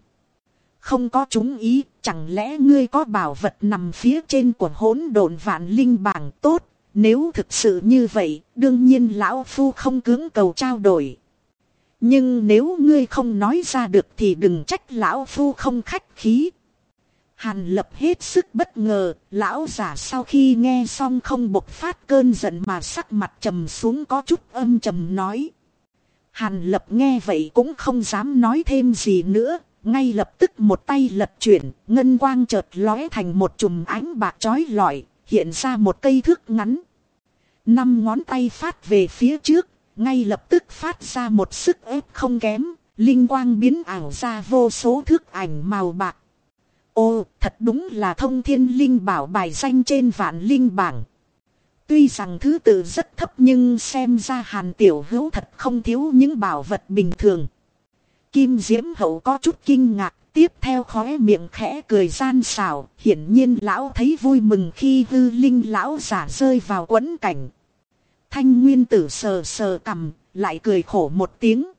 Không có chúng ý, chẳng lẽ ngươi có bảo vật nằm phía trên của hỗn độn vạn linh bảng tốt, nếu thực sự như vậy, đương nhiên lão phu không cưỡng cầu trao đổi. Nhưng nếu ngươi không nói ra được thì đừng trách lão phu không khách khí. Hàn lập hết sức bất ngờ, lão giả sau khi nghe xong không bộc phát cơn giận mà sắc mặt trầm xuống có chút âm trầm nói. Hàn lập nghe vậy cũng không dám nói thêm gì nữa, ngay lập tức một tay lật chuyển, ngân quang chợt lóe thành một chùm ánh bạc chói lọi, hiện ra một cây thước ngắn. Năm ngón tay phát về phía trước, ngay lập tức phát ra một sức ép không kém, linh quang biến ảo ra vô số thước ảnh màu bạc. Ô, thật đúng là thông thiên linh bảo bài danh trên vạn linh bảng. Tuy rằng thứ tự rất thấp nhưng xem ra hàn tiểu hữu thật không thiếu những bảo vật bình thường. Kim Diễm Hậu có chút kinh ngạc, tiếp theo khóe miệng khẽ cười gian xảo, hiển nhiên lão thấy vui mừng khi hư linh lão giả rơi vào quẫn cảnh. Thanh Nguyên tử sờ sờ cầm, lại cười khổ một tiếng.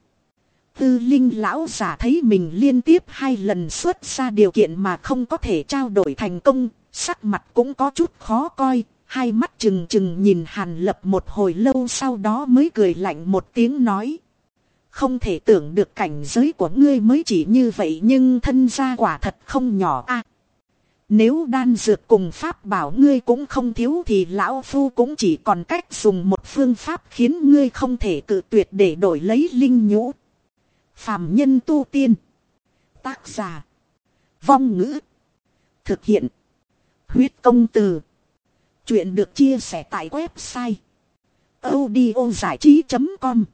Tư linh lão giả thấy mình liên tiếp hai lần xuất ra điều kiện mà không có thể trao đổi thành công, sắc mặt cũng có chút khó coi, hai mắt trừng trừng nhìn hàn lập một hồi lâu sau đó mới cười lạnh một tiếng nói. Không thể tưởng được cảnh giới của ngươi mới chỉ như vậy nhưng thân gia quả thật không nhỏ a. nếu đan dược cùng pháp bảo ngươi cũng không thiếu thì lão phu cũng chỉ còn cách dùng một phương pháp khiến ngươi không thể cự tuyệt để đổi lấy linh nhũ. Phạm nhân tu tiên. Tác giả. Vong ngữ. Thực hiện. Huyết công từ. Chuyện được chia sẻ tại website. audiozảichí.com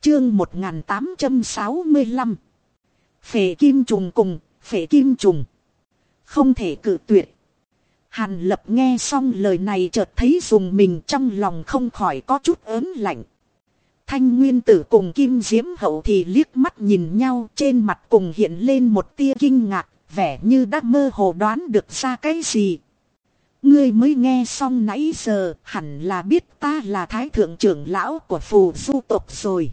Chương 1865 Phệ kim trùng cùng, phệ kim trùng. Không thể cử tuyệt. Hàn lập nghe xong lời này chợt thấy dùng mình trong lòng không khỏi có chút ớn lạnh. Thanh Nguyên Tử cùng Kim Diễm Hậu thì liếc mắt nhìn nhau trên mặt cùng hiện lên một tia kinh ngạc, vẻ như đã mơ hồ đoán được ra cái gì. Ngươi mới nghe xong nãy giờ, hẳn là biết ta là thái thượng trưởng lão của phù du tộc rồi.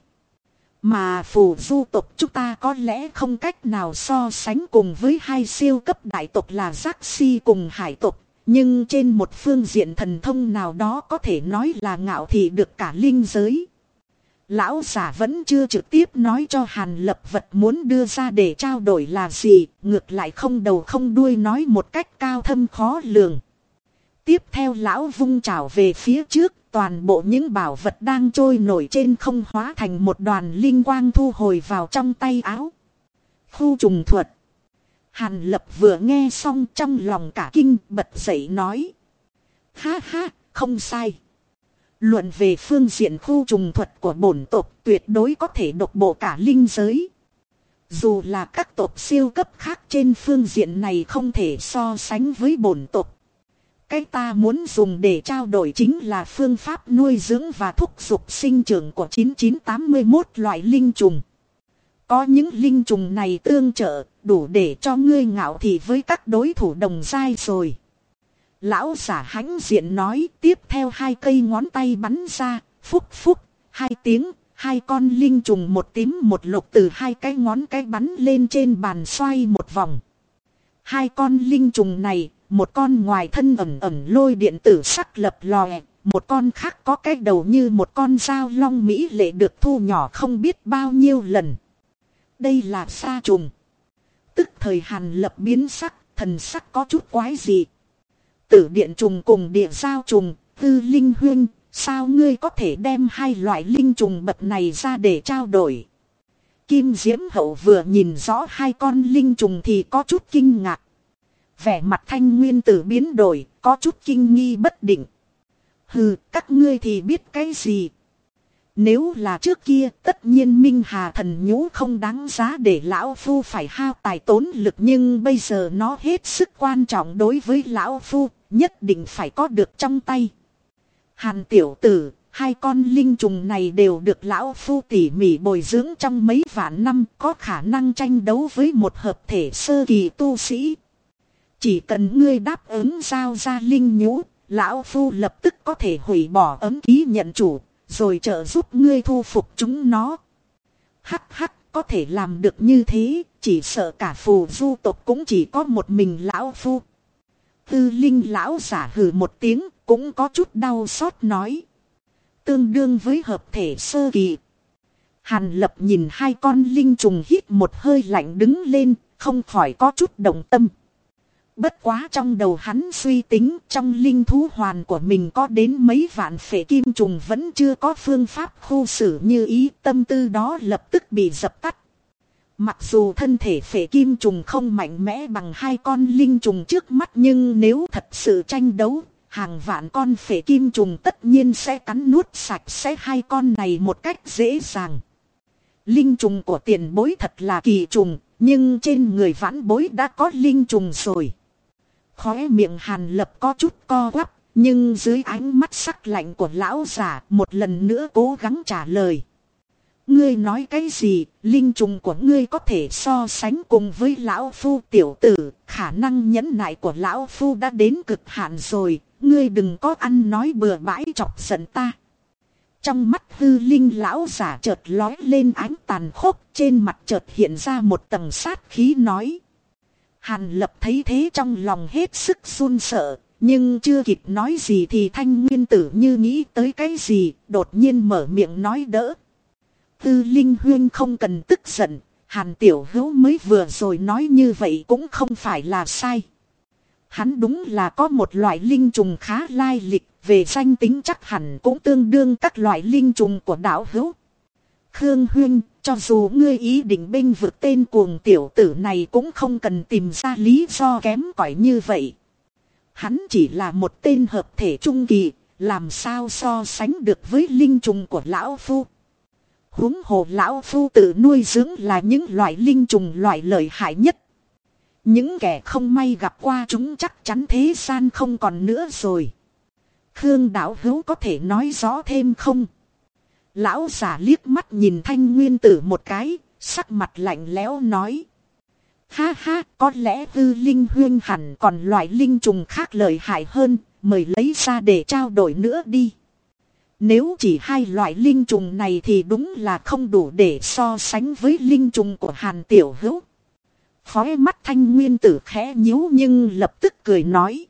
Mà phù du tộc chúng ta có lẽ không cách nào so sánh cùng với hai siêu cấp đại tộc là giác si cùng hải tộc. Nhưng trên một phương diện thần thông nào đó có thể nói là ngạo thị được cả linh giới. Lão giả vẫn chưa trực tiếp nói cho Hàn Lập vật muốn đưa ra để trao đổi là gì, ngược lại không đầu không đuôi nói một cách cao thâm khó lường. Tiếp theo lão vung trào về phía trước, toàn bộ những bảo vật đang trôi nổi trên không hóa thành một đoàn linh quang thu hồi vào trong tay áo. Khu trùng thuật. Hàn lập vừa nghe xong trong lòng cả kinh bật dậy nói. Ha ha, không sai. Luận về phương diện khu trùng thuật của bổn tộc tuyệt đối có thể độc bộ cả linh giới. Dù là các tộc siêu cấp khác trên phương diện này không thể so sánh với bổn tộc. Cái ta muốn dùng để trao đổi chính là phương pháp nuôi dưỡng và thúc giục sinh trưởng của 9981 loại linh trùng. Có những linh trùng này tương trợ, đủ để cho ngươi ngạo thị với các đối thủ đồng giai rồi. Lão giả hãnh diện nói tiếp theo hai cây ngón tay bắn ra, phúc phúc, hai tiếng, hai con linh trùng một tím một lục từ hai cái ngón cái bắn lên trên bàn xoay một vòng. Hai con linh trùng này một con ngoài thân ẩm ẩm lôi điện tử sắc lập lòe, một con khác có cái đầu như một con dao long mỹ lệ được thu nhỏ không biết bao nhiêu lần. Đây là sa trùng. Tức thời hàn lập biến sắc, thần sắc có chút quái gì. Tử điện trùng cùng địa giao trùng, tư linh huyên, sao ngươi có thể đem hai loại linh trùng bậc này ra để trao đổi. Kim Diễm Hậu vừa nhìn rõ hai con linh trùng thì có chút kinh ngạc. Vẻ mặt thanh nguyên tử biến đổi, có chút kinh nghi bất định. Hừ, các ngươi thì biết cái gì? Nếu là trước kia, tất nhiên Minh Hà thần nhũ không đáng giá để lão phu phải hao tài tốn lực nhưng bây giờ nó hết sức quan trọng đối với lão phu, nhất định phải có được trong tay. Hàn tiểu tử, hai con linh trùng này đều được lão phu tỉ mỉ bồi dưỡng trong mấy vạn năm có khả năng tranh đấu với một hợp thể sơ kỳ tu sĩ. Chỉ cần ngươi đáp ứng giao ra linh nhũ, lão phu lập tức có thể hủy bỏ ấm ký nhận chủ, rồi trợ giúp ngươi thu phục chúng nó. Hắc hắc, có thể làm được như thế, chỉ sợ cả phù du tộc cũng chỉ có một mình lão phu. Tư linh lão giả hừ một tiếng, cũng có chút đau xót nói. Tương đương với hợp thể sơ kỳ. Hàn lập nhìn hai con linh trùng hít một hơi lạnh đứng lên, không khỏi có chút động tâm. Bất quá trong đầu hắn suy tính trong linh thú hoàn của mình có đến mấy vạn phệ kim trùng vẫn chưa có phương pháp khu xử như ý tâm tư đó lập tức bị dập tắt. Mặc dù thân thể phệ kim trùng không mạnh mẽ bằng hai con linh trùng trước mắt nhưng nếu thật sự tranh đấu, hàng vạn con phệ kim trùng tất nhiên sẽ cắn nuốt sạch sẽ hai con này một cách dễ dàng. Linh trùng của tiền bối thật là kỳ trùng, nhưng trên người vãn bối đã có linh trùng rồi. Khóe miệng hàn lập có chút co quắp, nhưng dưới ánh mắt sắc lạnh của lão giả một lần nữa cố gắng trả lời. Ngươi nói cái gì, linh trùng của ngươi có thể so sánh cùng với lão phu tiểu tử, khả năng nhẫn nại của lão phu đã đến cực hạn rồi, ngươi đừng có ăn nói bừa bãi chọc giận ta. Trong mắt hư linh lão giả chợt lói lên ánh tàn khốc, trên mặt chợt hiện ra một tầng sát khí nói. Hàn lập thấy thế trong lòng hết sức run sợ, nhưng chưa kịp nói gì thì thanh nguyên tử như nghĩ tới cái gì, đột nhiên mở miệng nói đỡ. Tư Linh Huyên không cần tức giận, Hàn Tiểu Hữu mới vừa rồi nói như vậy cũng không phải là sai. Hắn đúng là có một loại linh trùng khá lai lịch, về danh tính chắc hẳn cũng tương đương các loại linh trùng của đạo hữu. Khương Huyên, cho dù ngươi ý định binh vượt tên cuồng tiểu tử này cũng không cần tìm ra lý do kém cỏi như vậy. Hắn chỉ là một tên hợp thể trung kỳ, làm sao so sánh được với linh trùng của lão phu. huống hồ lão phu tự nuôi dưỡng là những loại linh trùng loại lợi hại nhất. Những kẻ không may gặp qua chúng chắc chắn thế gian không còn nữa rồi. Khương đạo hữu có thể nói rõ thêm không? Lão giả liếc mắt nhìn thanh nguyên tử một cái, sắc mặt lạnh lẽo nói. Ha ha, có lẽ hư linh huyên hẳn còn loại linh trùng khác lợi hại hơn, mời lấy ra để trao đổi nữa đi. Nếu chỉ hai loại linh trùng này thì đúng là không đủ để so sánh với linh trùng của Hàn Tiểu Hữu. Khói mắt thanh nguyên tử khẽ nhíu nhưng lập tức cười nói.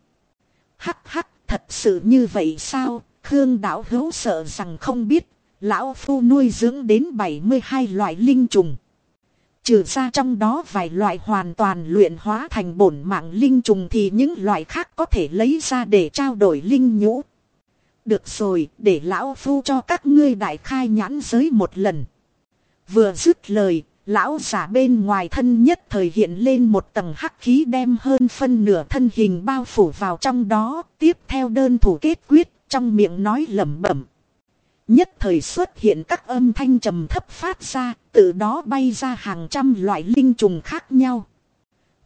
Hắc hắc, thật sự như vậy sao? Khương đạo hữu sợ rằng không biết lão phu nuôi dưỡng đến 72 loại linh trùng. Trừ ra trong đó vài loại hoàn toàn luyện hóa thành bổn mạng linh trùng thì những loại khác có thể lấy ra để trao đổi linh nhũ. Được rồi, để lão phu cho các ngươi đại khai nhãn giới một lần. Vừa dứt lời, lão giả bên ngoài thân nhất thời hiện lên một tầng hắc khí đem hơn phân nửa thân hình bao phủ vào trong đó, tiếp theo đơn thủ kết quyết, trong miệng nói lẩm bẩm. Nhất thời xuất hiện các âm thanh trầm thấp phát ra, từ đó bay ra hàng trăm loại linh trùng khác nhau.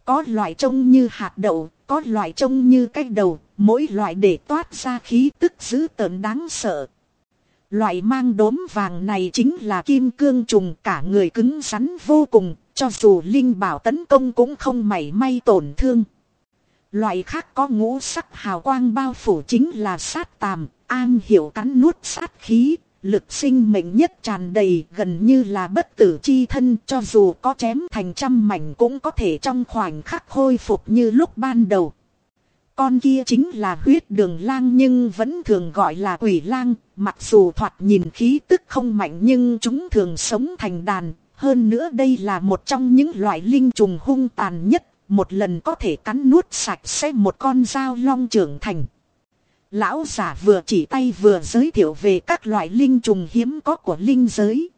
Có loại trông như hạt đậu, có loại trông như cái đầu, mỗi loại để toát ra khí tức dữ tợn đáng sợ. Loại mang đốm vàng này chính là kim cương trùng cả người cứng rắn vô cùng, cho dù linh bảo tấn công cũng không mảy may tổn thương. Loại khác có ngũ sắc hào quang bao phủ chính là sát tàm, an hiểu cắn nuốt sát khí, lực sinh mệnh nhất tràn đầy gần như là bất tử chi thân cho dù có chém thành trăm mảnh cũng có thể trong khoảnh khắc khôi phục như lúc ban đầu. Con kia chính là huyết đường lang nhưng vẫn thường gọi là quỷ lang, mặc dù thoạt nhìn khí tức không mạnh nhưng chúng thường sống thành đàn, Hơn nữa đây là một trong những loại linh trùng hung tàn nhất, một lần có thể cắn nuốt sạch sẽ một con dao long trưởng thành. Lão giả vừa chỉ tay vừa giới thiệu về các loại linh trùng hiếm có của linh giới.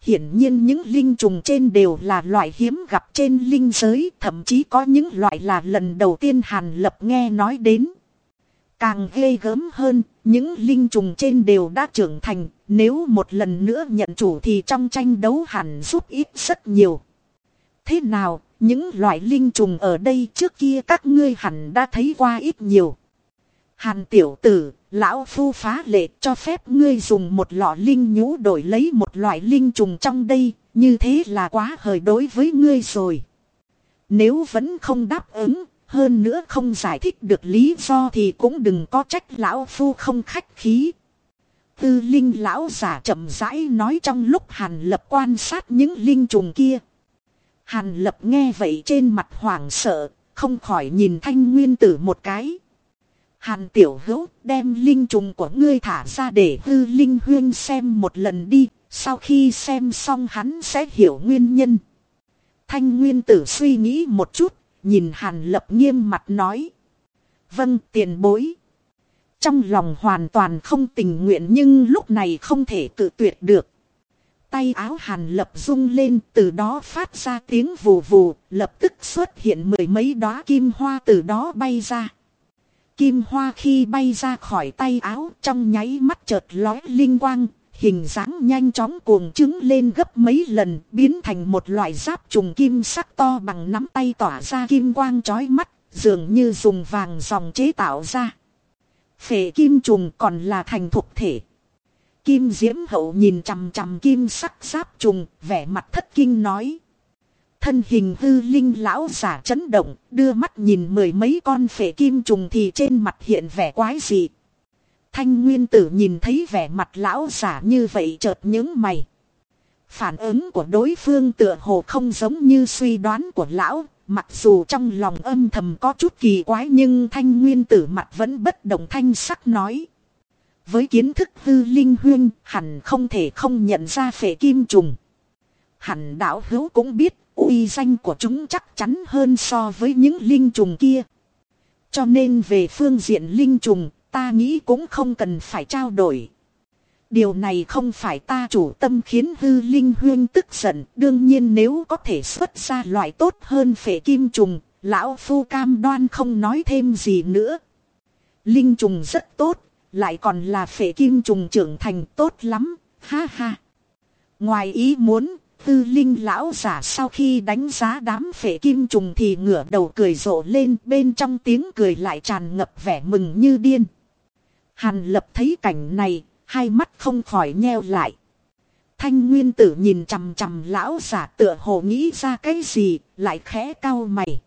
Hiển nhiên những linh trùng trên đều là loại hiếm gặp trên linh giới, thậm chí có những loại là lần đầu tiên Hàn Lập nghe nói đến. Càng ghê gớm hơn, những linh trùng trên đều đã trưởng thành, nếu một lần nữa nhận chủ thì trong tranh đấu hẳn giúp ít rất nhiều. Thế nào, những loại linh trùng ở đây trước kia các ngươi hẳn đã thấy qua ít nhiều. Hàn tiểu tử, lão phu phá lệ cho phép ngươi dùng một lọ linh nhũ đổi lấy một loại linh trùng trong đây, như thế là quá hời đối với ngươi rồi. Nếu vẫn không đáp ứng, hơn nữa không giải thích được lý do thì cũng đừng có trách lão phu không khách khí. Tư linh lão giả chậm rãi nói trong lúc hàn lập quan sát những linh trùng kia. Hàn lập nghe vậy trên mặt hoảng sợ, không khỏi nhìn thanh nguyên tử một cái. Hàn tiểu hữu đem linh trùng của ngươi thả ra để hư linh huyên xem một lần đi, sau khi xem xong hắn sẽ hiểu nguyên nhân. Thanh nguyên tử suy nghĩ một chút, nhìn hàn lập nghiêm mặt nói. Vâng tiền bối. Trong lòng hoàn toàn không tình nguyện nhưng lúc này không thể tự tuyệt được. Tay áo hàn lập rung lên từ đó phát ra tiếng vù vù, lập tức xuất hiện mười mấy đóa kim hoa từ đó bay ra. Kim hoa khi bay ra khỏi tay áo trong nháy mắt chợt lói linh quang, hình dáng nhanh chóng cuồng trứng lên gấp mấy lần biến thành một loại giáp trùng kim sắc to bằng nắm tay tỏa ra kim quang chói mắt, dường như dùng vàng dòng chế tạo ra. Phệ kim trùng còn là thành thuộc thể. Kim diễm hậu nhìn chằm chằm kim sắc giáp trùng, vẻ mặt thất kinh nói. Thân hình hư linh lão giả chấn động, đưa mắt nhìn mười mấy con phệ kim trùng thì trên mặt hiện vẻ quái dị. Thanh nguyên tử nhìn thấy vẻ mặt lão giả như vậy chợt những mày. Phản ứng của đối phương tựa hồ không giống như suy đoán của lão, mặc dù trong lòng âm thầm có chút kỳ quái nhưng thanh nguyên tử mặt vẫn bất động thanh sắc nói. Với kiến thức hư linh huyên, hẳn không thể không nhận ra phệ kim trùng. Hẳn đạo hữu cũng biết, uy danh của chúng chắc chắn hơn so với những linh trùng kia. Cho nên về phương diện linh trùng, ta nghĩ cũng không cần phải trao đổi. Điều này không phải ta chủ tâm khiến hư linh huyên tức giận. Đương nhiên nếu có thể xuất ra loại tốt hơn phệ kim trùng, lão phu cam đoan không nói thêm gì nữa. Linh trùng rất tốt, lại còn là phệ kim trùng trưởng thành tốt lắm, ha ha. Ngoài ý muốn, tư linh lão giả sau khi đánh giá đám phệ kim trùng thì ngửa đầu cười rộ lên bên trong tiếng cười lại tràn ngập vẻ mừng như điên. Hàn lập thấy cảnh này, hai mắt không khỏi nheo lại. Thanh nguyên tử nhìn chằm chằm lão giả tựa hồ nghĩ ra cái gì, lại khẽ cau mày.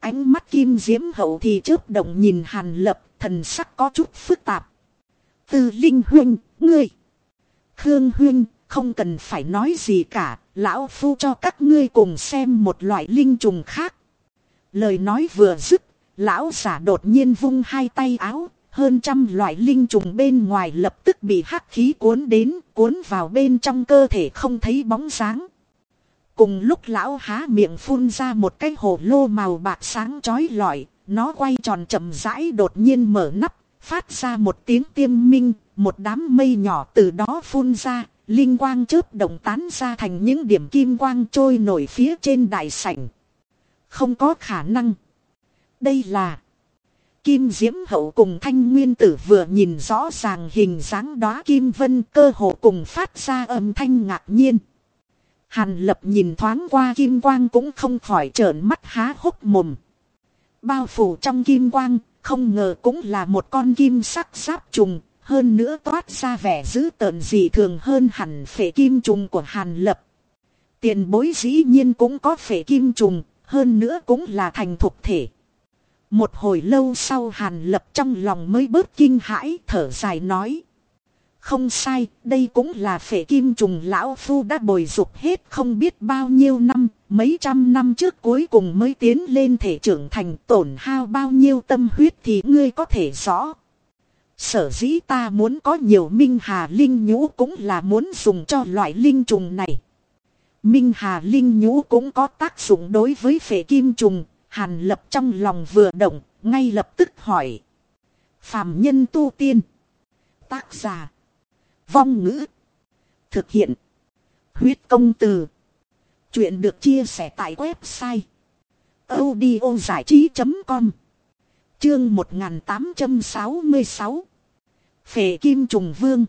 Ánh mắt kim diễm hậu thì chớp động nhìn hàn lập, thần sắc có chút phức tạp. Tư linh huynh, ngươi. Khương huynh, không cần phải nói gì cả, lão phu cho các ngươi cùng xem một loại linh trùng khác. Lời nói vừa dứt, lão giả đột nhiên vung hai tay áo, hơn trăm loại linh trùng bên ngoài lập tức bị hắc khí cuốn đến, cuốn vào bên trong cơ thể không thấy bóng sáng. Cùng lúc lão há miệng phun ra một cái hồ lô màu bạc sáng chói lọi, nó quay tròn chậm rãi đột nhiên mở nắp, phát ra một tiếng tiêm minh, một đám mây nhỏ từ đó phun ra, linh quang chớp động tán ra thành những điểm kim quang trôi nổi phía trên đại sảnh. Không có khả năng. Đây là Kim Diễm Hậu cùng Thanh Nguyên Tử vừa nhìn rõ ràng hình dáng đó Kim Vân cơ hồ cùng phát ra âm thanh ngạc nhiên. Hàn lập nhìn thoáng qua Kim Quang cũng không khỏi trợn mắt há hốc mồm. Bao phủ trong Kim Quang, không ngờ cũng là một con kim sắc giáp trùng, hơn nữa toát ra vẻ dữ tợn dị thường hơn hẳn phệ kim trùng của Hàn lập. Tiền bối dĩ nhiên cũng có phệ kim trùng, hơn nữa cũng là thành thuộc thể. Một hồi lâu sau hàn lập trong lòng mới bớt kinh hãi thở dài nói. Không sai, đây cũng là phệ kim trùng lão phu đã bồi dục hết không biết bao nhiêu năm, mấy trăm năm trước cuối cùng mới tiến lên thể trưởng thành tổn hao bao nhiêu tâm huyết thì ngươi có thể rõ. Sở dĩ ta muốn có nhiều minh hà linh nhũ cũng là muốn dùng cho loại linh trùng này. Minh Hà Linh nhũ cũng có tác dụng đối với phệ kim trùng. Hàn lập trong lòng vừa động, ngay lập tức hỏi. Phạm nhân tu tiên. Tác giả. Vong ngữ. Thực hiện. Huyết công từ. Chuyện được chia sẻ tại website. audio trí.com Chương 1866 Phệ kim trùng vương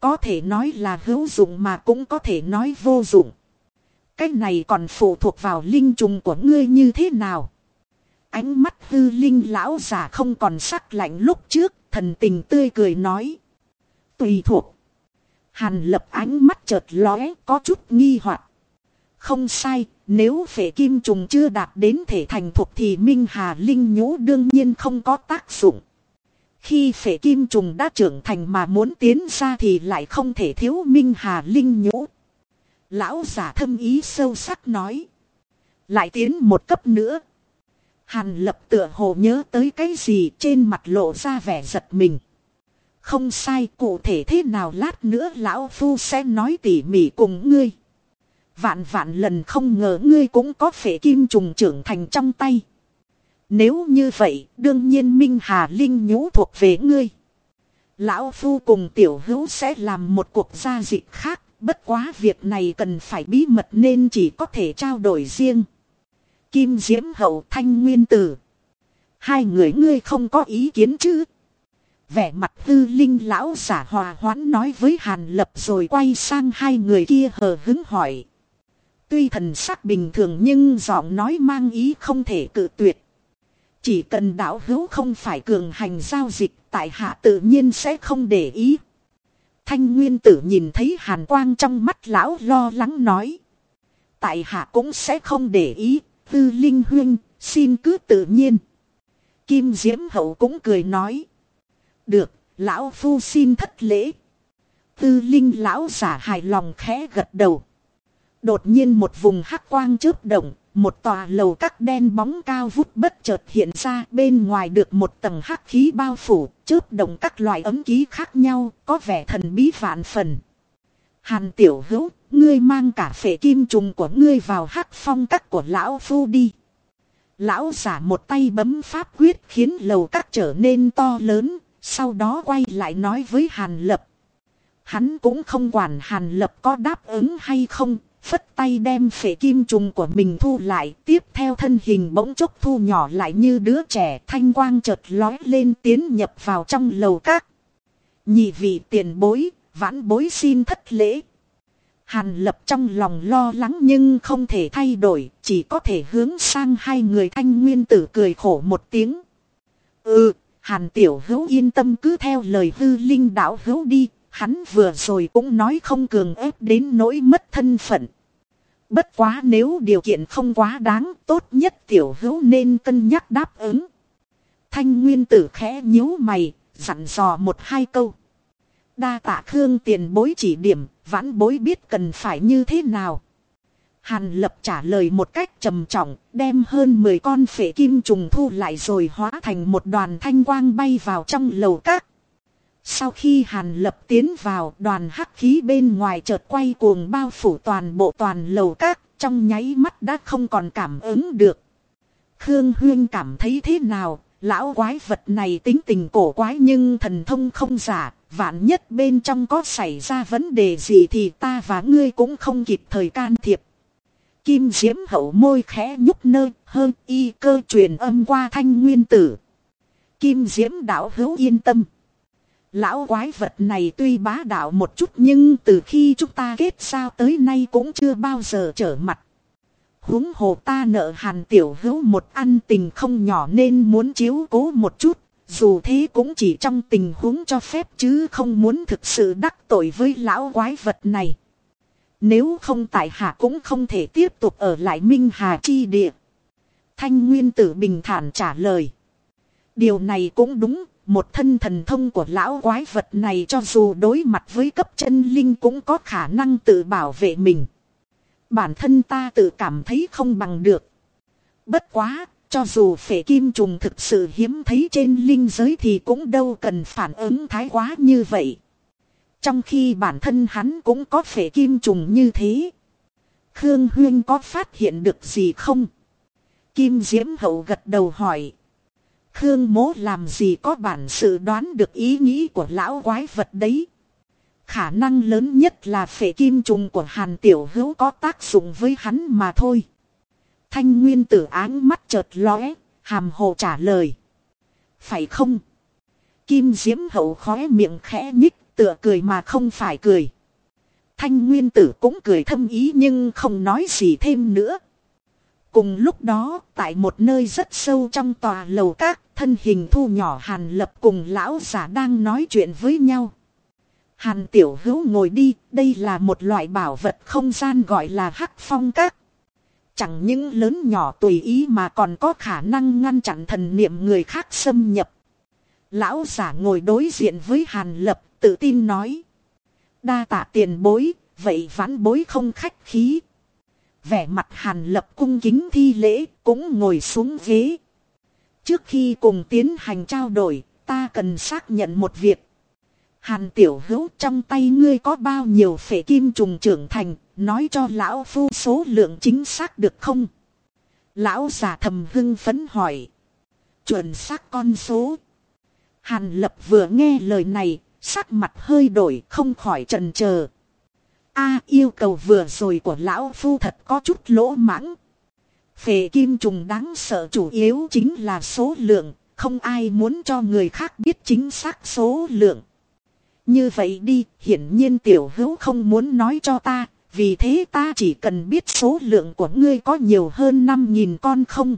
Có thể nói là hữu dụng mà cũng có thể nói vô dụng. Cái này còn phụ thuộc vào linh trùng của ngươi như thế nào. Ánh mắt hư linh lão giả không còn sắc lạnh lúc trước, thần tình tươi cười nói. Tùy thuộc. Hàn lập ánh mắt chợt lóe có chút nghi hoặc. Không sai, nếu phệ kim trùng chưa đạt đến thể thành thuộc thì Minh Hà Linh nhũ đương nhiên không có tác dụng. Khi phệ kim trùng đã trưởng thành mà muốn tiến ra thì lại không thể thiếu Minh Hà Linh nhũ. Lão giả thâm ý sâu sắc nói. Lại tiến một cấp nữa. Hàn lập tựa hồ nhớ tới cái gì trên mặt lộ ra vẻ giật mình. Không sai, cụ thể thế nào lát nữa lão phu sẽ nói tỉ mỉ cùng ngươi. Vạn vạn lần không ngờ ngươi cũng có phệ kim trùng trưởng thành trong tay. Nếu như vậy, đương nhiên Minh Hà Linh nhũ thuộc về ngươi. Lão Phu cùng tiểu hữu sẽ làm một cuộc gia dịch khác, bất quá việc này cần phải bí mật nên chỉ có thể trao đổi riêng. Kim Diễm Hậu Thanh Nguyên Tử. Hai người ngươi không có ý kiến chứ? Vẻ mặt tư linh lão giả hòa hoãn nói với Hàn Lập rồi quay sang hai người kia hờ hứng hỏi. Tuy thần sắc bình thường nhưng giọng nói mang ý không thể cự tuyệt. Chỉ cần đạo hữu không phải cường hành giao dịch tại hạ tự nhiên sẽ không để ý. Thanh Nguyên tử nhìn thấy hàn quang trong mắt lão lo lắng nói. Tại hạ cũng sẽ không để ý, tư linh huyên, xin cứ tự nhiên. Kim Diễm Hậu cũng cười nói. Được, lão phu xin thất lễ. Tư linh lão giả hài lòng khẽ gật đầu. Đột nhiên một vùng hắc quang chớp động, một tòa lầu các đen bóng cao vút bất chợt hiện ra bên ngoài được một tầng hắc khí bao phủ, chớp động các loại ấm ký khác nhau, có vẻ thần bí vạn phần. Hàn tiểu hữu, ngươi mang cả phệ kim trùng của ngươi vào hắc phong các của lão phu đi. Lão giả một tay bấm pháp quyết khiến lầu các trở nên to lớn, sau đó quay lại nói với Hàn Lập. Hắn cũng không quản Hàn Lập có đáp ứng hay không, phất tay đem phệ kim trùng của mình thu lại, tiếp theo thân hình bỗng chốc thu nhỏ lại như đứa trẻ, thanh quang chợt lói lên tiến nhập vào trong lầu các. Nhị vị tiền bối, vãn bối xin thất lễ. Hàn lập trong lòng lo lắng nhưng không thể thay đổi, chỉ có thể hướng sang hai người thanh nguyên tử cười khổ một tiếng. Ừ, hàn tiểu hữu yên tâm cứ theo lời hư linh đạo hữu đi, Hắn vừa rồi cũng nói không cường ép đến nỗi mất thân phận. Bất quá nếu điều kiện không quá đáng, tốt nhất tiểu hữu nên cân nhắc đáp ứng. Thanh nguyên tử khẽ nhíu mày, dặn dò một hai câu. Đa tạ khương tiền bối chỉ điểm, vãn bối biết cần phải như thế nào. Hàn lập trả lời một cách trầm trọng, đem hơn 10 con phệ kim trùng thu lại rồi hóa thành một đoàn thanh quang bay vào trong lầu các. Sau khi Hàn Lập tiến vào đoàn hắc khí bên ngoài chợt quay cuồng bao phủ toàn bộ toàn lầu các, trong nháy mắt đã không còn cảm ứng được. Khương Huyên cảm thấy thế nào, lão quái vật này tính tình cổ quái nhưng thần thông không giả, vạn nhất bên trong có xảy ra vấn đề gì thì ta và ngươi cũng không kịp thời can thiệp. Kim Diễm hậu môi khẽ nhúc nơ, hơn y cơ truyền âm qua thanh nguyên tử. Kim Diễm đạo hữu yên tâm. Lão quái vật này tuy bá đạo một chút nhưng từ khi chúng ta kết giao tới nay cũng chưa bao giờ trở mặt. huống hồ ta nợ hàn tiểu hữu một ăn tình không nhỏ nên muốn chiếu cố một chút. Dù thế cũng chỉ trong tình huống cho phép chứ không muốn thực sự đắc tội với lão quái vật này. Nếu không tại hạ cũng không thể tiếp tục ở lại Minh Hà chi địa. Thanh Nguyên Tử bình thản trả lời. Điều này cũng đúng, một thân thần thông của lão quái vật này cho dù đối mặt với cấp chân linh cũng có khả năng tự bảo vệ mình. Bản thân ta tự cảm thấy không bằng được. Bất quá, cho dù phể kim trùng thực sự hiếm thấy trên linh giới thì cũng đâu cần phản ứng thái quá như vậy. Trong khi bản thân hắn cũng có phể kim trùng như thế. Khương Huyên có phát hiện được gì không? Kim Diễm Hậu gật đầu hỏi. Khương mố làm gì có bản sự đoán được ý nghĩ của lão quái vật đấy. Khả năng lớn nhất là phệ kim trùng của Hàn Tiểu Hữu có tác dụng với hắn mà thôi. Thanh Nguyên tử áng mắt chợt lóe, hàm hồ trả lời. Phải không? Kim Diễm Hậu khóe miệng khẽ nhích, tựa cười mà không phải cười. Thanh Nguyên tử cũng cười thâm ý nhưng không nói gì thêm nữa. Cùng lúc đó, tại một nơi rất sâu trong tòa lầu các, thân hình thu nhỏ Hàn Lập cùng lão giả đang nói chuyện với nhau. Hàn Tiểu Hữu ngồi đi, đây là một loại bảo vật không gian gọi là hắc phong các. Chẳng những lớn nhỏ tùy ý mà còn có khả năng ngăn chặn thần niệm người khác xâm nhập. Lão giả ngồi đối diện với Hàn Lập, tự tin nói. Đa tạ tiền bối, vậy vãn bối không khách khí. Vẻ mặt Hàn Lập cung kính thi lễ, cũng ngồi xuống ghế. Trước khi cùng tiến hành trao đổi, ta cần xác nhận một việc. Hàn tiểu hữu trong tay ngươi có bao nhiêu phể kim trùng trưởng thành, nói cho lão phu số lượng chính xác được không? Lão giả thầm hưng phấn hỏi. Chuẩn xác con số. Hàn lập vừa nghe lời này, sắc mặt hơi đổi không khỏi trần chờ. A yêu cầu vừa rồi của lão phu thật có chút lỗ mãng. Phệ kim trùng đáng sợ chủ yếu chính là số lượng, không ai muốn cho người khác biết chính xác số lượng. Như vậy đi, hiển nhiên tiểu hữu không muốn nói cho ta, vì thế ta chỉ cần biết số lượng của ngươi có nhiều hơn 5.000 con không.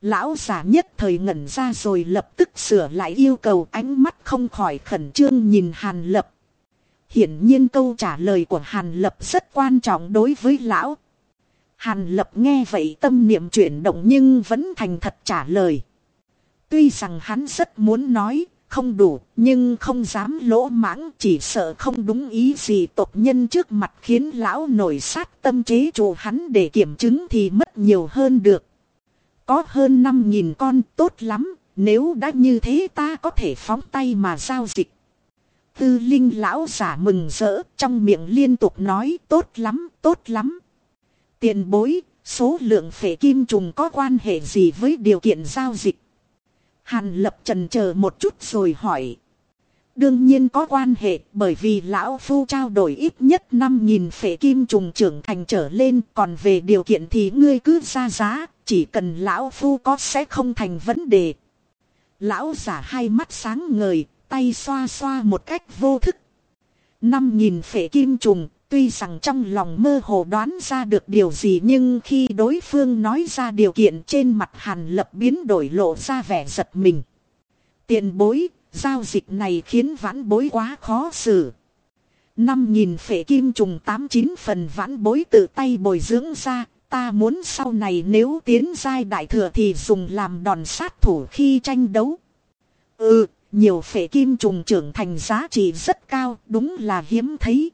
Lão giả nhất thời ngẩn ra rồi lập tức sửa lại yêu cầu ánh mắt không khỏi khẩn trương nhìn Hàn Lập. Hiển nhiên câu trả lời của Hàn Lập rất quan trọng đối với lão. Hàn Lập nghe vậy tâm niệm chuyển động nhưng vẫn thành thật trả lời. Tuy rằng hắn rất muốn nói, không đủ, nhưng không dám lỗ mãng, chỉ sợ không đúng ý gì tộc nhân trước mặt khiến lão nổi sát tâm chế chủ hắn để kiểm chứng thì mất nhiều hơn được. Có hơn 5.000 con tốt lắm, nếu đã như thế ta có thể phóng tay mà giao dịch. Tư linh lão giả mừng rỡ, trong miệng liên tục nói tốt lắm, tốt lắm. Tiền bối, số lượng phệ kim trùng có quan hệ gì với điều kiện giao dịch? Hàn lập trần chờ một chút rồi hỏi. Đương nhiên có quan hệ bởi vì lão phu trao đổi ít nhất 5.000 phệ kim trùng trưởng thành trở lên còn về điều kiện thì ngươi cứ ra giá, chỉ cần lão phu có sẽ không thành vấn đề. Lão giả hai mắt sáng ngời, tay xoa xoa một cách vô thức. 5.000 phệ kim trùng, tuy rằng trong lòng mơ hồ đoán ra được điều gì nhưng khi đối phương nói ra điều kiện trên mặt hàn lập biến đổi lộ ra vẻ giật mình. Tiền bối, giao dịch này khiến vãn bối quá khó xử. 5.000 phệ kim trùng 89 phần vãn bối tự tay bồi dưỡng ra, ta muốn sau này nếu tiến giai đại thừa thì dùng làm đòn sát thủ khi tranh đấu. Ừ, nhiều phệ kim trùng trưởng thành giá trị rất cao, đúng là hiếm thấy.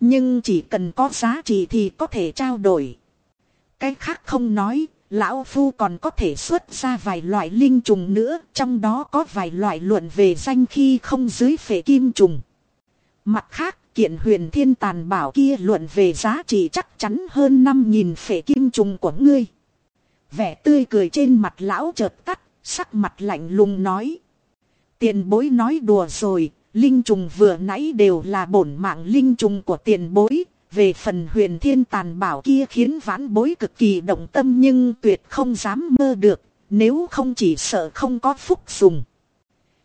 Nhưng chỉ cần có giá trị thì có thể trao đổi. Cái khác không nói, lão phu còn có thể xuất ra vài loại linh trùng nữa, trong đó có vài loại luận về danh khi không dưới phệ kim trùng. Mặt khác, kiện huyền thiên tàn bảo kia luận về giá trị chắc chắn hơn 5.000 phệ kim trùng của ngươi. Vẻ tươi cười trên mặt lão chợt tắt, sắc mặt lạnh lùng nói. Tiền bối nói đùa rồi, linh trùng vừa nãy đều là bổn mạng linh trùng của tiền bối. Về phần huyền thiên tàn bảo kia khiến vãn bối cực kỳ động tâm nhưng tuyệt không dám mơ được, nếu không chỉ sợ không có phúc dùng.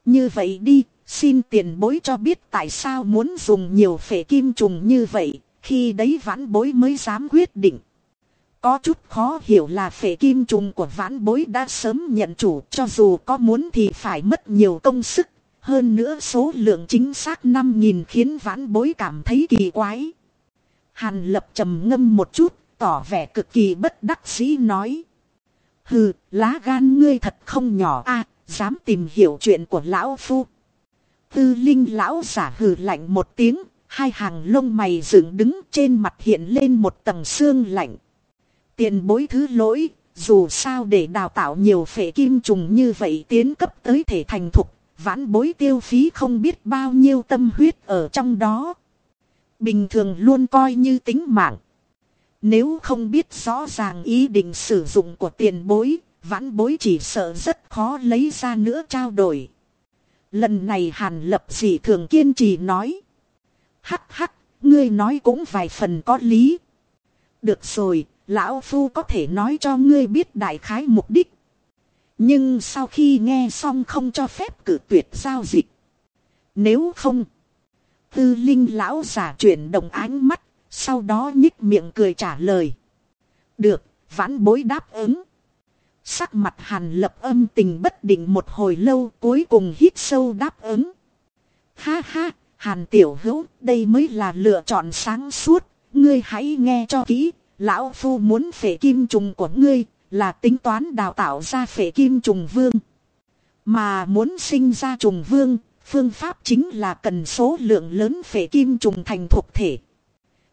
Như vậy đi, xin tiền bối cho biết tại sao muốn dùng nhiều phệ kim trùng như vậy, khi đấy vãn bối mới dám quyết định. Có chút khó hiểu là phệ kim trùng của vãn bối đã sớm nhận chủ cho dù có muốn thì phải mất nhiều công sức. Hơn nữa số lượng chính xác 5.000 khiến vãn bối cảm thấy kỳ quái. Hàn lập trầm ngâm một chút, tỏ vẻ cực kỳ bất đắc dĩ nói. Hừ, lá gan ngươi thật không nhỏ a dám tìm hiểu chuyện của lão phu. Tư linh lão giả hừ lạnh một tiếng, hai hàng lông mày dựng đứng trên mặt hiện lên một tầng xương lạnh. Tiền bối thứ lỗi, dù sao để đào tạo nhiều phệ kim trùng như vậy tiến cấp tới thể thành thục, vãn bối tiêu phí không biết bao nhiêu tâm huyết ở trong đó. Bình thường luôn coi như tính mạng. Nếu không biết rõ ràng ý định sử dụng của tiền bối, vãn bối chỉ sợ rất khó lấy ra nữa trao đổi. Lần này hàn lập dị thường kiên trì nói. Hắc hắc, ngươi nói cũng vài phần có lý. Được rồi, lão phu có thể nói cho ngươi biết đại khái mục đích. Nhưng sau khi nghe xong không cho phép cử tuyệt giao dịch. Nếu không, tư linh lão giả chuyển động ánh mắt, sau đó nhích miệng cười trả lời. Được, vãn bối đáp ứng. Sắc mặt hàn lập âm tình bất định một hồi lâu cuối cùng hít sâu đáp ứng. Ha ha, hàn tiểu hữu, đây mới là lựa chọn sáng suốt, ngươi hãy nghe cho kỹ, lão phu muốn phệ kim trùng của ngươi, là tính toán đào tạo ra phệ kim trùng vương. Mà muốn sinh ra trùng vương, phương pháp chính là cần số lượng lớn phệ kim trùng thành thuộc thể.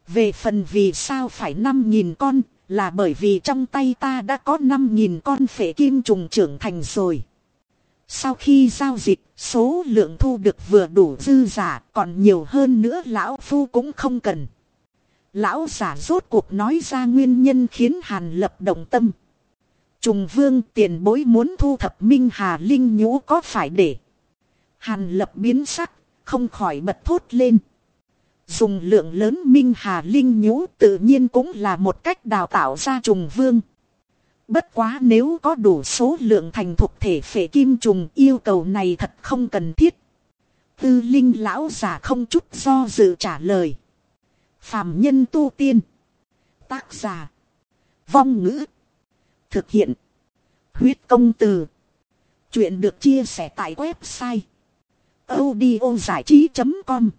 Về phần vì sao phải 5.000 con, là bởi vì trong tay ta đã có 5.000 con phệ kim trùng trưởng thành rồi. Sau khi giao dịch, số lượng thu được vừa đủ dư giả, còn nhiều hơn nữa lão phu cũng không cần. Lão giả rốt cuộc nói ra nguyên nhân khiến Hàn lập động tâm. Trùng vương tiền bối muốn thu thập Minh Hà Linh nhũ có phải để. Hàn lập biến sắc, không khỏi bật thốt lên. Dùng lượng lớn Minh Hà Linh nhũ tự nhiên cũng là một cách đào tạo ra trùng vương. Bất quá nếu có đủ số lượng thành thuộc thể phệ kim trùng yêu cầu này thật không cần thiết. Tư linh lão giả không chút do dự trả lời phàm nhân tu tiên. Tác giả. Vong ngữ. Thực hiện. Huyết công từ. Chuyện được chia sẻ tại website. audio trí.com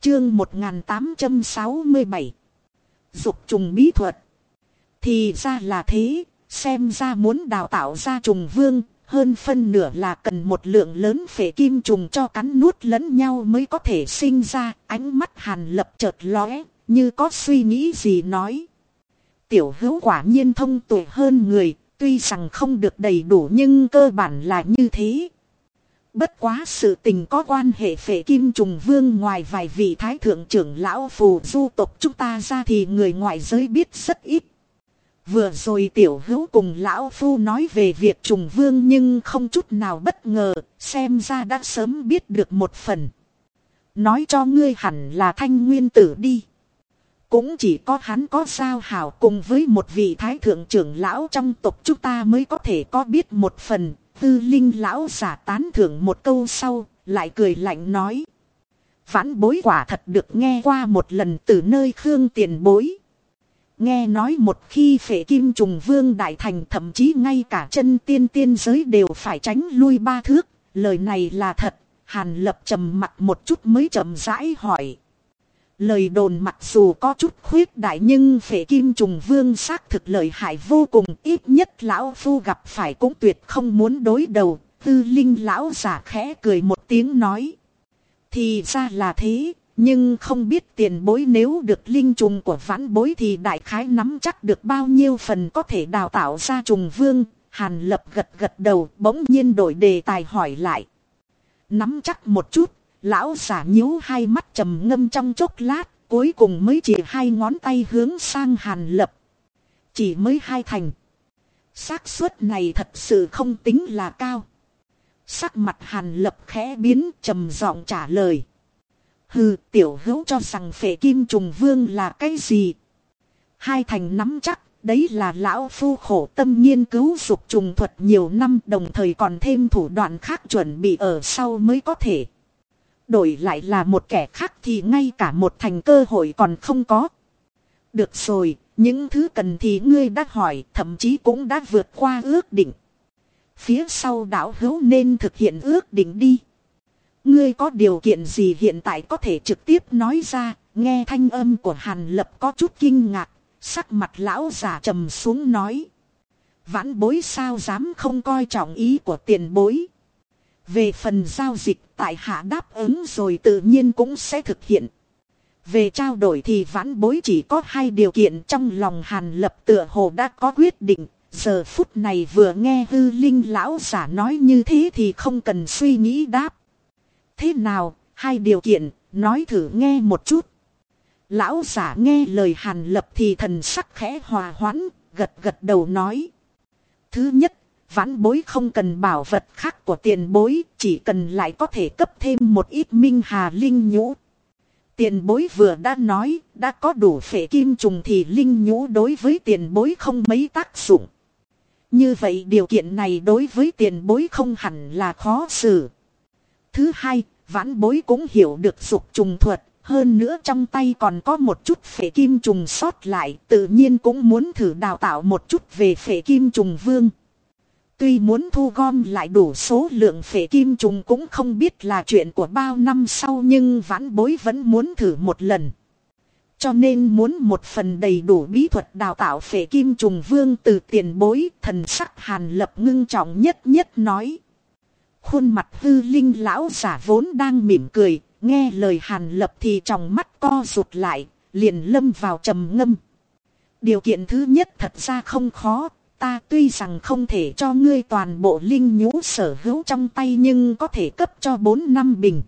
Chương 1867 Dục trùng bí thuật Thì ra là thế, xem ra muốn đào tạo ra trùng vương, hơn phân nửa là cần một lượng lớn phể kim trùng cho cắn nuốt lẫn nhau mới có thể sinh ra, ánh mắt hàn lập chợt lóe, như có suy nghĩ gì nói. Tiểu hữu quả nhiên thông tuệ hơn người, tuy rằng không được đầy đủ nhưng cơ bản là như thế. Bất quá sự tình có quan hệ phệ kim trùng vương ngoài vài vị thái thượng trưởng lão phù du tộc chúng ta ra thì người ngoại giới biết rất ít. Vừa rồi tiểu hữu cùng lão phu nói về việc trùng vương nhưng không chút nào bất ngờ, xem ra đã sớm biết được một phần. Nói cho ngươi hẳn là thanh nguyên tử đi. Cũng chỉ có hắn có sao hảo cùng với một vị thái thượng trưởng lão trong tộc chúng ta mới có thể có biết một phần, Tư linh lão giả tán thưởng một câu sau, lại cười lạnh nói. Vãn bối quả thật được nghe qua một lần từ nơi Khương tiền bối. Nghe nói một khi phệ kim trùng vương đại thành thậm chí ngay cả chân tiên tiên giới đều phải tránh lui ba thước. Lời này là thật, hàn lập trầm mặt một chút mới chậm rãi hỏi. Lời đồn mặc dù có chút khuyết đại nhưng phệ kim trùng vương xác thực lợi hại vô cùng ít nhất lão phu gặp phải cũng tuyệt không muốn đối đầu. Tư linh lão giả khẽ cười một tiếng nói. Thì ra là thế, nhưng không biết tiền bối nếu được linh trùng của vãn bối thì đại khái nắm chắc được bao nhiêu phần có thể đào tạo ra trùng vương. Hàn lập gật gật đầu bỗng nhiên đổi đề tài hỏi lại. Nắm chắc một chút Lão giả nhíu hai mắt trầm ngâm trong chốc lát, cuối cùng mới chỉ hai ngón tay hướng sang hàn lập. Chỉ mới hai thành. xác suất này thật sự không tính là cao. Sắc mặt hàn lập khẽ biến trầm giọng trả lời. Hừ, tiểu hữu cho rằng phệ kim trùng vương là cái gì? Hai thành nắm chắc, đấy là lão phu khổ tâm nghiên cứu dục trùng thuật nhiều năm đồng thời còn thêm thủ đoạn khác chuẩn bị ở sau mới có thể. Đổi lại là một kẻ khác thì ngay cả một thành cơ hội còn không có. Được rồi, những thứ cần thì ngươi đã hỏi, thậm chí cũng đã vượt qua ước định. Phía sau đảo hữu nên thực hiện ước định đi. Ngươi có điều kiện gì hiện tại có thể trực tiếp nói ra, nghe thanh âm của Hàn Lập có chút kinh ngạc, sắc mặt lão già trầm xuống nói. Vãn bối sao dám không coi trọng ý của tiền bối. Về phần giao dịch tại hạ đáp ứng rồi tự nhiên cũng sẽ thực hiện. Về trao đổi thì vãn bối chỉ có hai điều kiện trong lòng hàn lập tựa hồ đã có quyết định. Giờ phút này vừa nghe hư linh lão giả nói như thế thì không cần suy nghĩ đáp. Thế nào, hai điều kiện, nói thử nghe một chút. Lão giả nghe lời hàn lập thì thần sắc khẽ hòa hoãn, gật gật đầu nói. Thứ nhất, vãn bối không cần bảo vật khác của tiền bối, chỉ cần lại có thể cấp thêm một ít minh hà linh nhũ. Tiền bối vừa đã nói, đã có đủ phệ kim trùng thì linh nhũ đối với tiền bối không mấy tác dụng. Như vậy điều kiện này đối với tiền bối không hẳn là khó xử. Thứ hai, vãn bối cũng hiểu được dục trùng thuật, hơn nữa trong tay còn có một chút phệ kim trùng sót lại, tự nhiên cũng muốn thử đào tạo một chút về phệ kim trùng vương. Tuy muốn thu gom lại đủ số lượng phệ kim trùng cũng không biết là chuyện của bao năm sau nhưng vãn bối vẫn muốn thử một lần. Cho nên muốn một phần đầy đủ bí thuật đào tạo phệ kim trùng vương từ tiền bối thần sắc hàn lập ngưng trọng nhất nhất nói. Khuôn mặt hư linh lão giả vốn đang mỉm cười, nghe lời hàn lập thì trong mắt co rụt lại, liền lâm vào trầm ngâm. Điều kiện thứ nhất thật ra không khó, ta tuy rằng không thể cho ngươi toàn bộ linh nhũ sở hữu trong tay nhưng có thể cấp cho 4 năm bình.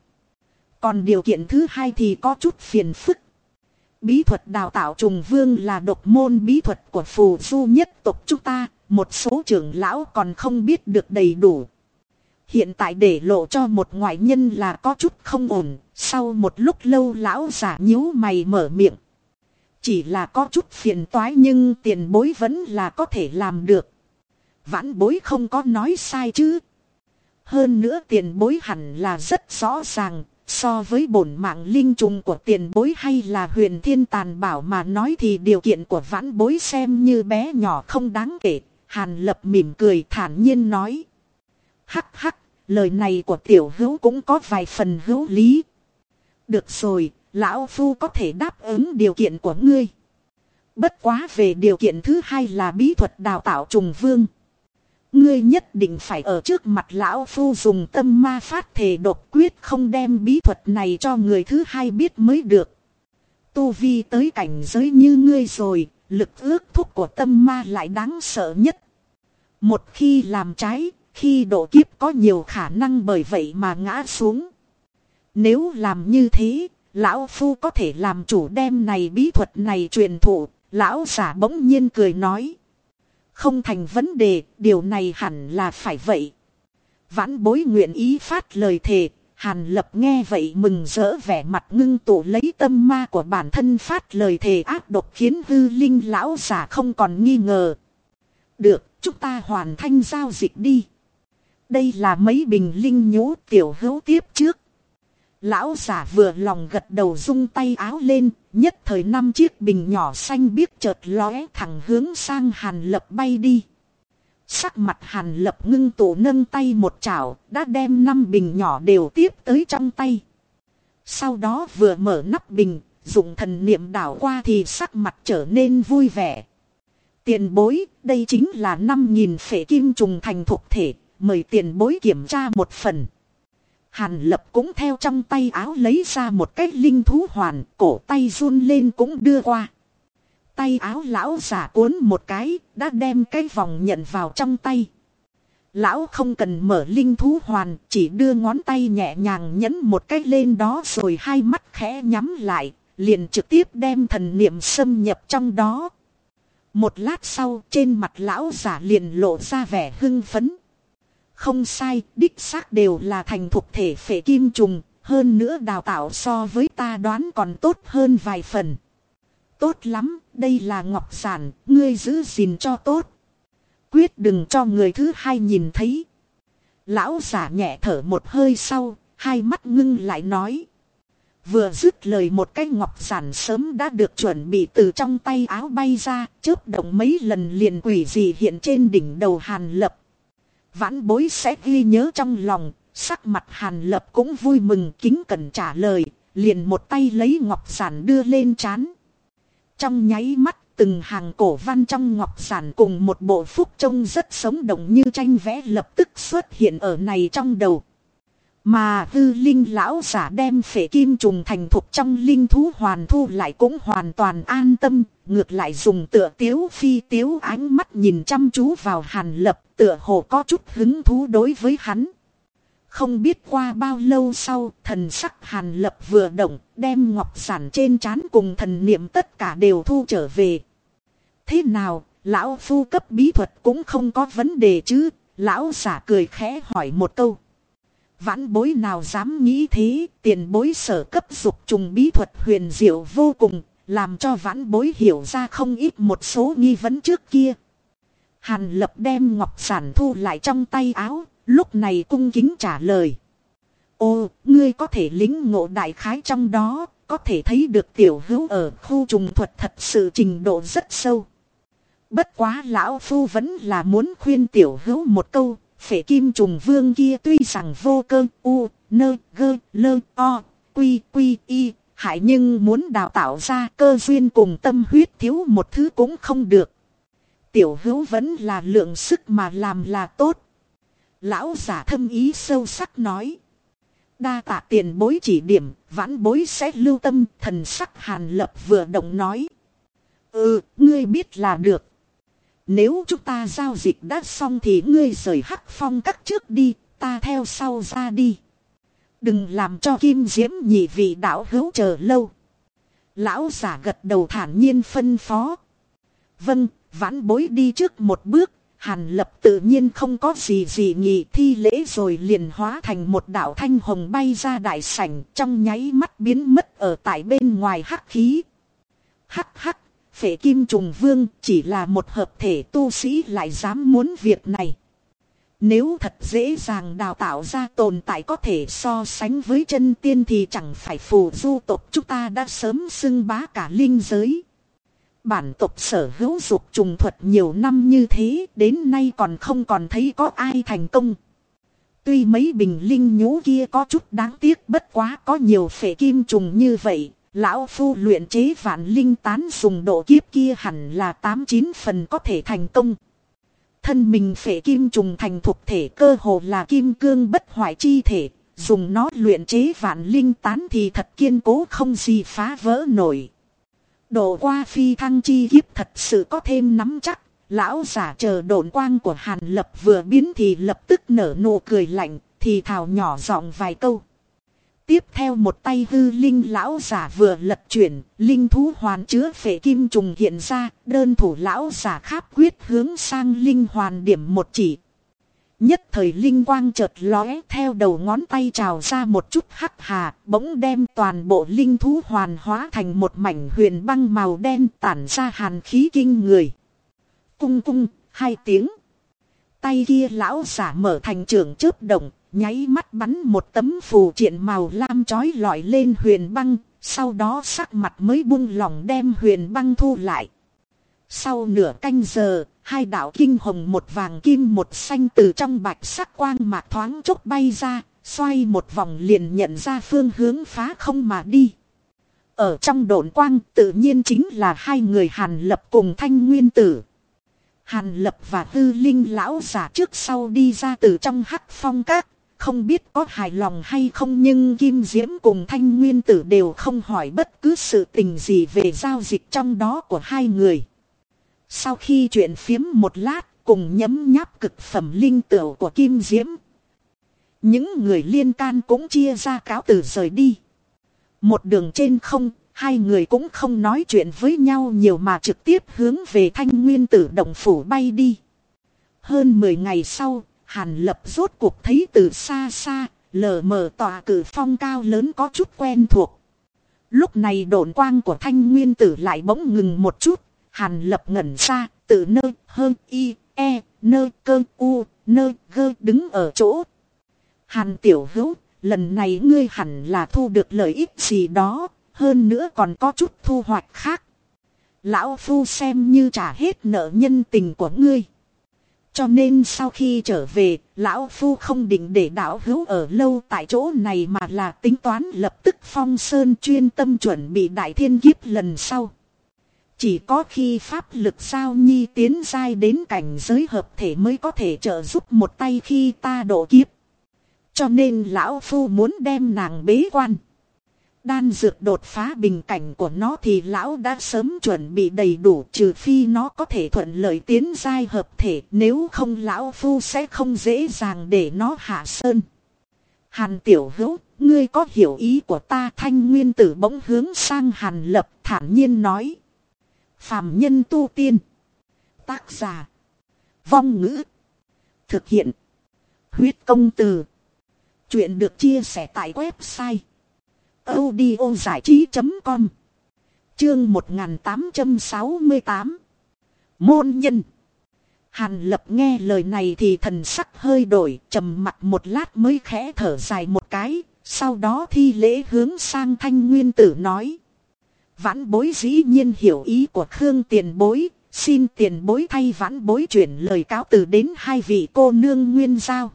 Còn điều kiện thứ hai thì có chút phiền phức. Bí thuật đào tạo trùng vương là độc môn bí thuật của phù du nhất tộc chúng ta, một số trưởng lão còn không biết được đầy đủ. Hiện tại để lộ cho một ngoại nhân là có chút không ổn, sau một lúc lâu lão giả nhíu mày mở miệng. Chỉ là có chút phiền toái nhưng tiền bối vẫn là có thể làm được. Vãn bối không có nói sai chứ. Hơn nữa tiền bối hẳn là rất rõ ràng, so với bổn mạng linh trùng của tiền bối hay là huyền thiên tàn bảo mà nói thì điều kiện của vãn bối xem như bé nhỏ không đáng kể. Hàn lập mỉm cười thản nhiên nói. Hắc hắc, lời này của tiểu hữu cũng có vài phần hữu lý. Được rồi, lão phu có thể đáp ứng điều kiện của ngươi. Bất quá về điều kiện thứ hai là bí thuật đào tạo trùng vương. Ngươi nhất định phải ở trước mặt lão phu dùng tâm ma phát thể độc quyết không đem bí thuật này cho người thứ hai biết mới được. Tu vi tới cảnh giới như ngươi rồi, lực ước thúc của tâm ma lại đáng sợ nhất. Một khi làm trái, khi độ kiếp có nhiều khả năng bởi vậy mà ngã xuống. Nếu làm như thế, lão phu có thể làm chủ đem này bí thuật này truyền thụ, lão giả bỗng nhiên cười nói. Không thành vấn đề, điều này hẳn là phải vậy. Vãn bối nguyện ý phát lời thề, hàn lập nghe vậy mừng rỡ vẻ mặt ngưng tụ lấy tâm ma của bản thân phát lời thề ác độc khiến hư linh lão giả không còn nghi ngờ. Được, chúng ta hoàn thành giao dịch đi. Đây là mấy bình linh nhũ tiểu hữu tiếp trước. Lão giả vừa lòng gật đầu rung tay áo lên, nhất thời năm chiếc bình nhỏ xanh biếc chợt lóe thẳng hướng sang hàn lập bay đi. Sắc mặt hàn lập ngưng tụ nâng tay một chảo, đã đem năm bình nhỏ đều tiếp tới trong tay. Sau đó vừa mở nắp bình, dùng thần niệm đảo qua thì sắc mặt trở nên vui vẻ. Tiền bối, đây chính là 5.000 phệ kim trùng thành thuộc thể, mời tiền bối kiểm tra một phần. Hàn lập cũng theo trong tay áo lấy ra một cái linh thú hoàn, cổ tay run lên cũng đưa qua. Tay áo lão giả cuốn một cái, đã đem cái vòng nhận vào trong tay. Lão không cần mở linh thú hoàn, chỉ đưa ngón tay nhẹ nhàng nhấn một cái lên đó rồi hai mắt khẽ nhắm lại, liền trực tiếp đem thần niệm xâm nhập trong đó. Một lát sau trên mặt lão giả liền lộ ra vẻ hưng phấn. Không sai, đích xác đều là thành thuộc thể phệ kim trùng, hơn nữa đào tạo so với ta đoán còn tốt hơn vài phần. Tốt lắm, đây là ngọc sản, ngươi giữ gìn cho tốt. Quyết đừng cho người thứ hai nhìn thấy. Lão giả nhẹ thở một hơi sau, hai mắt ngưng lại nói. Vừa dứt lời một cái ngọc sản sớm đã được chuẩn bị từ trong tay áo bay ra, chớp động mấy lần liền quỷ dị hiện trên đỉnh đầu hàn lập. Vãn bối sẽ ghi nhớ trong lòng, sắc mặt hàn lập cũng vui mừng kính cẩn trả lời, liền một tay lấy ngọc sản đưa lên chán. Trong nháy mắt từng hàng cổ văn trong ngọc sản cùng một bộ phúc trông rất sống động như tranh vẽ lập tức xuất hiện ở này trong đầu. Mà hư linh lão giả đem phể kim trùng thành thục trong linh thú hoàn thu lại cũng hoàn toàn an tâm, ngược lại dùng tựa tiếu phi tiếu ánh mắt nhìn chăm chú vào hàn lập tựa hồ có chút hứng thú đối với hắn. Không biết qua bao lâu sau, thần sắc hàn lập vừa động, đem ngọc giản trên trán cùng thần niệm tất cả đều thu trở về. Thế nào, lão phu cấp bí thuật cũng không có vấn đề chứ, lão giả cười khẽ hỏi một câu. Vãn bối nào dám nghĩ thế, tiền bối sở cấp dục trùng bí thuật huyền diệu vô cùng, làm cho vãn bối hiểu ra không ít một số nghi vấn trước kia. Hàn lập đem ngọc sản thu lại trong tay áo, lúc này cung kính trả lời. Ô, ngươi có thể lính ngộ đại khái trong đó, có thể thấy được tiểu hữu ở khu trùng thuật thật sự trình độ rất sâu. Bất quá lão phu vẫn là muốn khuyên tiểu hữu một câu, phệ kim trùng vương kia tuy rằng vô cơ, u, nơ, gơ, lơ, o, quy, quy, y, hại nhưng muốn đào tạo ra cơ duyên cùng tâm huyết thiếu một thứ cũng không được. Tiểu hữu vẫn là lượng sức mà làm là tốt. Lão giả thâm ý sâu sắc nói. Đa tạ tiền bối chỉ điểm, vãn bối sẽ lưu tâm, thần sắc hàn lập vừa động nói. Ừ, ngươi biết là được. Nếu chúng ta giao dịch đã xong thì ngươi rời hắc phong các trước đi, ta theo sau ra đi. Đừng làm cho kim diễm nhị vị đạo hữu chờ lâu. Lão giả gật đầu thản nhiên phân phó. Vâng, vãn bối đi trước một bước, hàn lập tự nhiên không có gì gì nhị thi lễ rồi liền hóa thành một đạo thanh hồng bay ra đại sảnh trong nháy mắt biến mất ở tại bên ngoài hắc khí. Hắc hắc, phệ kim trùng vương chỉ là một hợp thể tu sĩ lại dám muốn việc này. Nếu thật dễ dàng đào tạo ra tồn tại có thể so sánh với chân tiên thì chẳng phải phù du tộc chúng ta đã sớm xưng bá cả linh giới. Bản tộc sở hữu dục trùng thuật nhiều năm như thế, đến nay còn không còn thấy có ai thành công. Tuy mấy bình linh nhũ kia có chút đáng tiếc, bất quá có nhiều phệ kim trùng như vậy. Lão phu luyện chế vạn linh tán dùng độ kiếp kia hẳn là 89 phần có thể thành công. Thân mình phệ kim trùng thành thuộc thể cơ hồ là kim cương bất hoại chi thể. Dùng nó luyện chế vạn linh tán thì thật kiên cố không gì phá vỡ nổi. Độ qua phi thăng chi kiếp thật sự có thêm nắm chắc. Lão giả chờ độn quang của Hàn Lập vừa biến thì lập tức nở nụ cười lạnh, thì thào nhỏ giọng vài câu. Tiếp theo một tay hư linh lão giả vừa lật chuyển, linh thú hoàn chứa phệ kim trùng hiện ra, đơn thủ lão giả kháp quyết hướng sang linh hoàn điểm một chỉ. Nhất thời linh quang chợt lóe theo đầu ngón tay trào ra một chút hắc hà, bỗng đem toàn bộ linh thú hoàn hóa thành một mảnh huyền băng màu đen tản ra hàn khí kinh người. Cung cung, hai tiếng. Tay kia lão giả mở thành trường chớp động, nháy mắt bắn một tấm phù triện màu lam chói lọi lên huyền băng, sau đó sắc mặt mới buông lỏng đem huyền băng thu lại. Sau nửa canh giờ, hai đạo kinh hồng một vàng kim một xanh từ trong bạch sắc quang mạc thoáng chốc bay ra, xoay một vòng liền nhận ra phương hướng phá không mà đi. Ở trong độn quang tự nhiên chính là hai người Hàn Lập cùng Thanh Nguyên Tử. Hàn Lập và Tư Linh lão giả trước sau đi ra từ trong hắc phong các, không biết có hài lòng hay không nhưng Kim Diễm cùng Thanh Nguyên Tử đều không hỏi bất cứ sự tình gì về giao dịch trong đó của hai người. Sau khi chuyện phiếm một lát cùng nhấm nháp cực phẩm linh tửu của Kim Diễm. Những người liên can cũng chia ra cáo từ rời đi. Một đường trên không, hai người cũng không nói chuyện với nhau nhiều mà trực tiếp hướng về thanh nguyên tử động phủ bay đi. Hơn 10 ngày sau, Hàn lập rốt cuộc thấy từ xa xa, lờ mờ tòa cử phong cao lớn có chút quen thuộc. Lúc này độn quang của thanh nguyên tử lại bỗng ngừng một chút, hàn lập ngẩn ra, từ nơi hơn y, e, nơi cơ u, nơi gơ đứng ở chỗ. Hàn tiểu hữu, lần này ngươi hẳn là thu được lợi ích gì đó, hơn nữa còn có chút thu hoạch khác. Lão Phu xem như trả hết nợ nhân tình của ngươi. Cho nên sau khi trở về, lão phu không định để đạo hữu ở lâu tại chỗ này mà là tính toán lập tức phong sơn chuyên tâm chuẩn bị đại thiên kiếp lần sau. Chỉ có khi pháp lực sao nhi tiến dai đến cảnh giới hợp thể mới có thể trợ giúp một tay khi ta độ kiếp. Cho nên lão phu muốn đem nàng bế quan. Đan dược đột phá bình cảnh của nó thì lão đã sớm chuẩn bị đầy đủ trừ phi nó có thể thuận lợi tiến giai hợp thể nếu không lão phu sẽ không dễ dàng để nó hạ sơn. Hàn tiểu hữu, ngươi có hiểu ý của ta thanh nguyên tử bỗng hướng sang hàn lập thản nhiên nói. Phạm nhân tu tiên. Tác giả. Vong ngữ. Thực hiện. Huyết công từ. Chuyện được chia sẻ tại website audio trí.com Chương 1868 Môn nhân Hàn lập nghe lời này thì thần sắc hơi đổi, trầm mặt một lát mới khẽ thở dài một cái, sau đó thi lễ hướng sang thanh nguyên tử nói. Vãn bối dĩ nhiên hiểu ý của Khương tiền bối, xin tiền bối thay vãn bối chuyển lời cáo từ đến hai vị cô nương nguyên giao.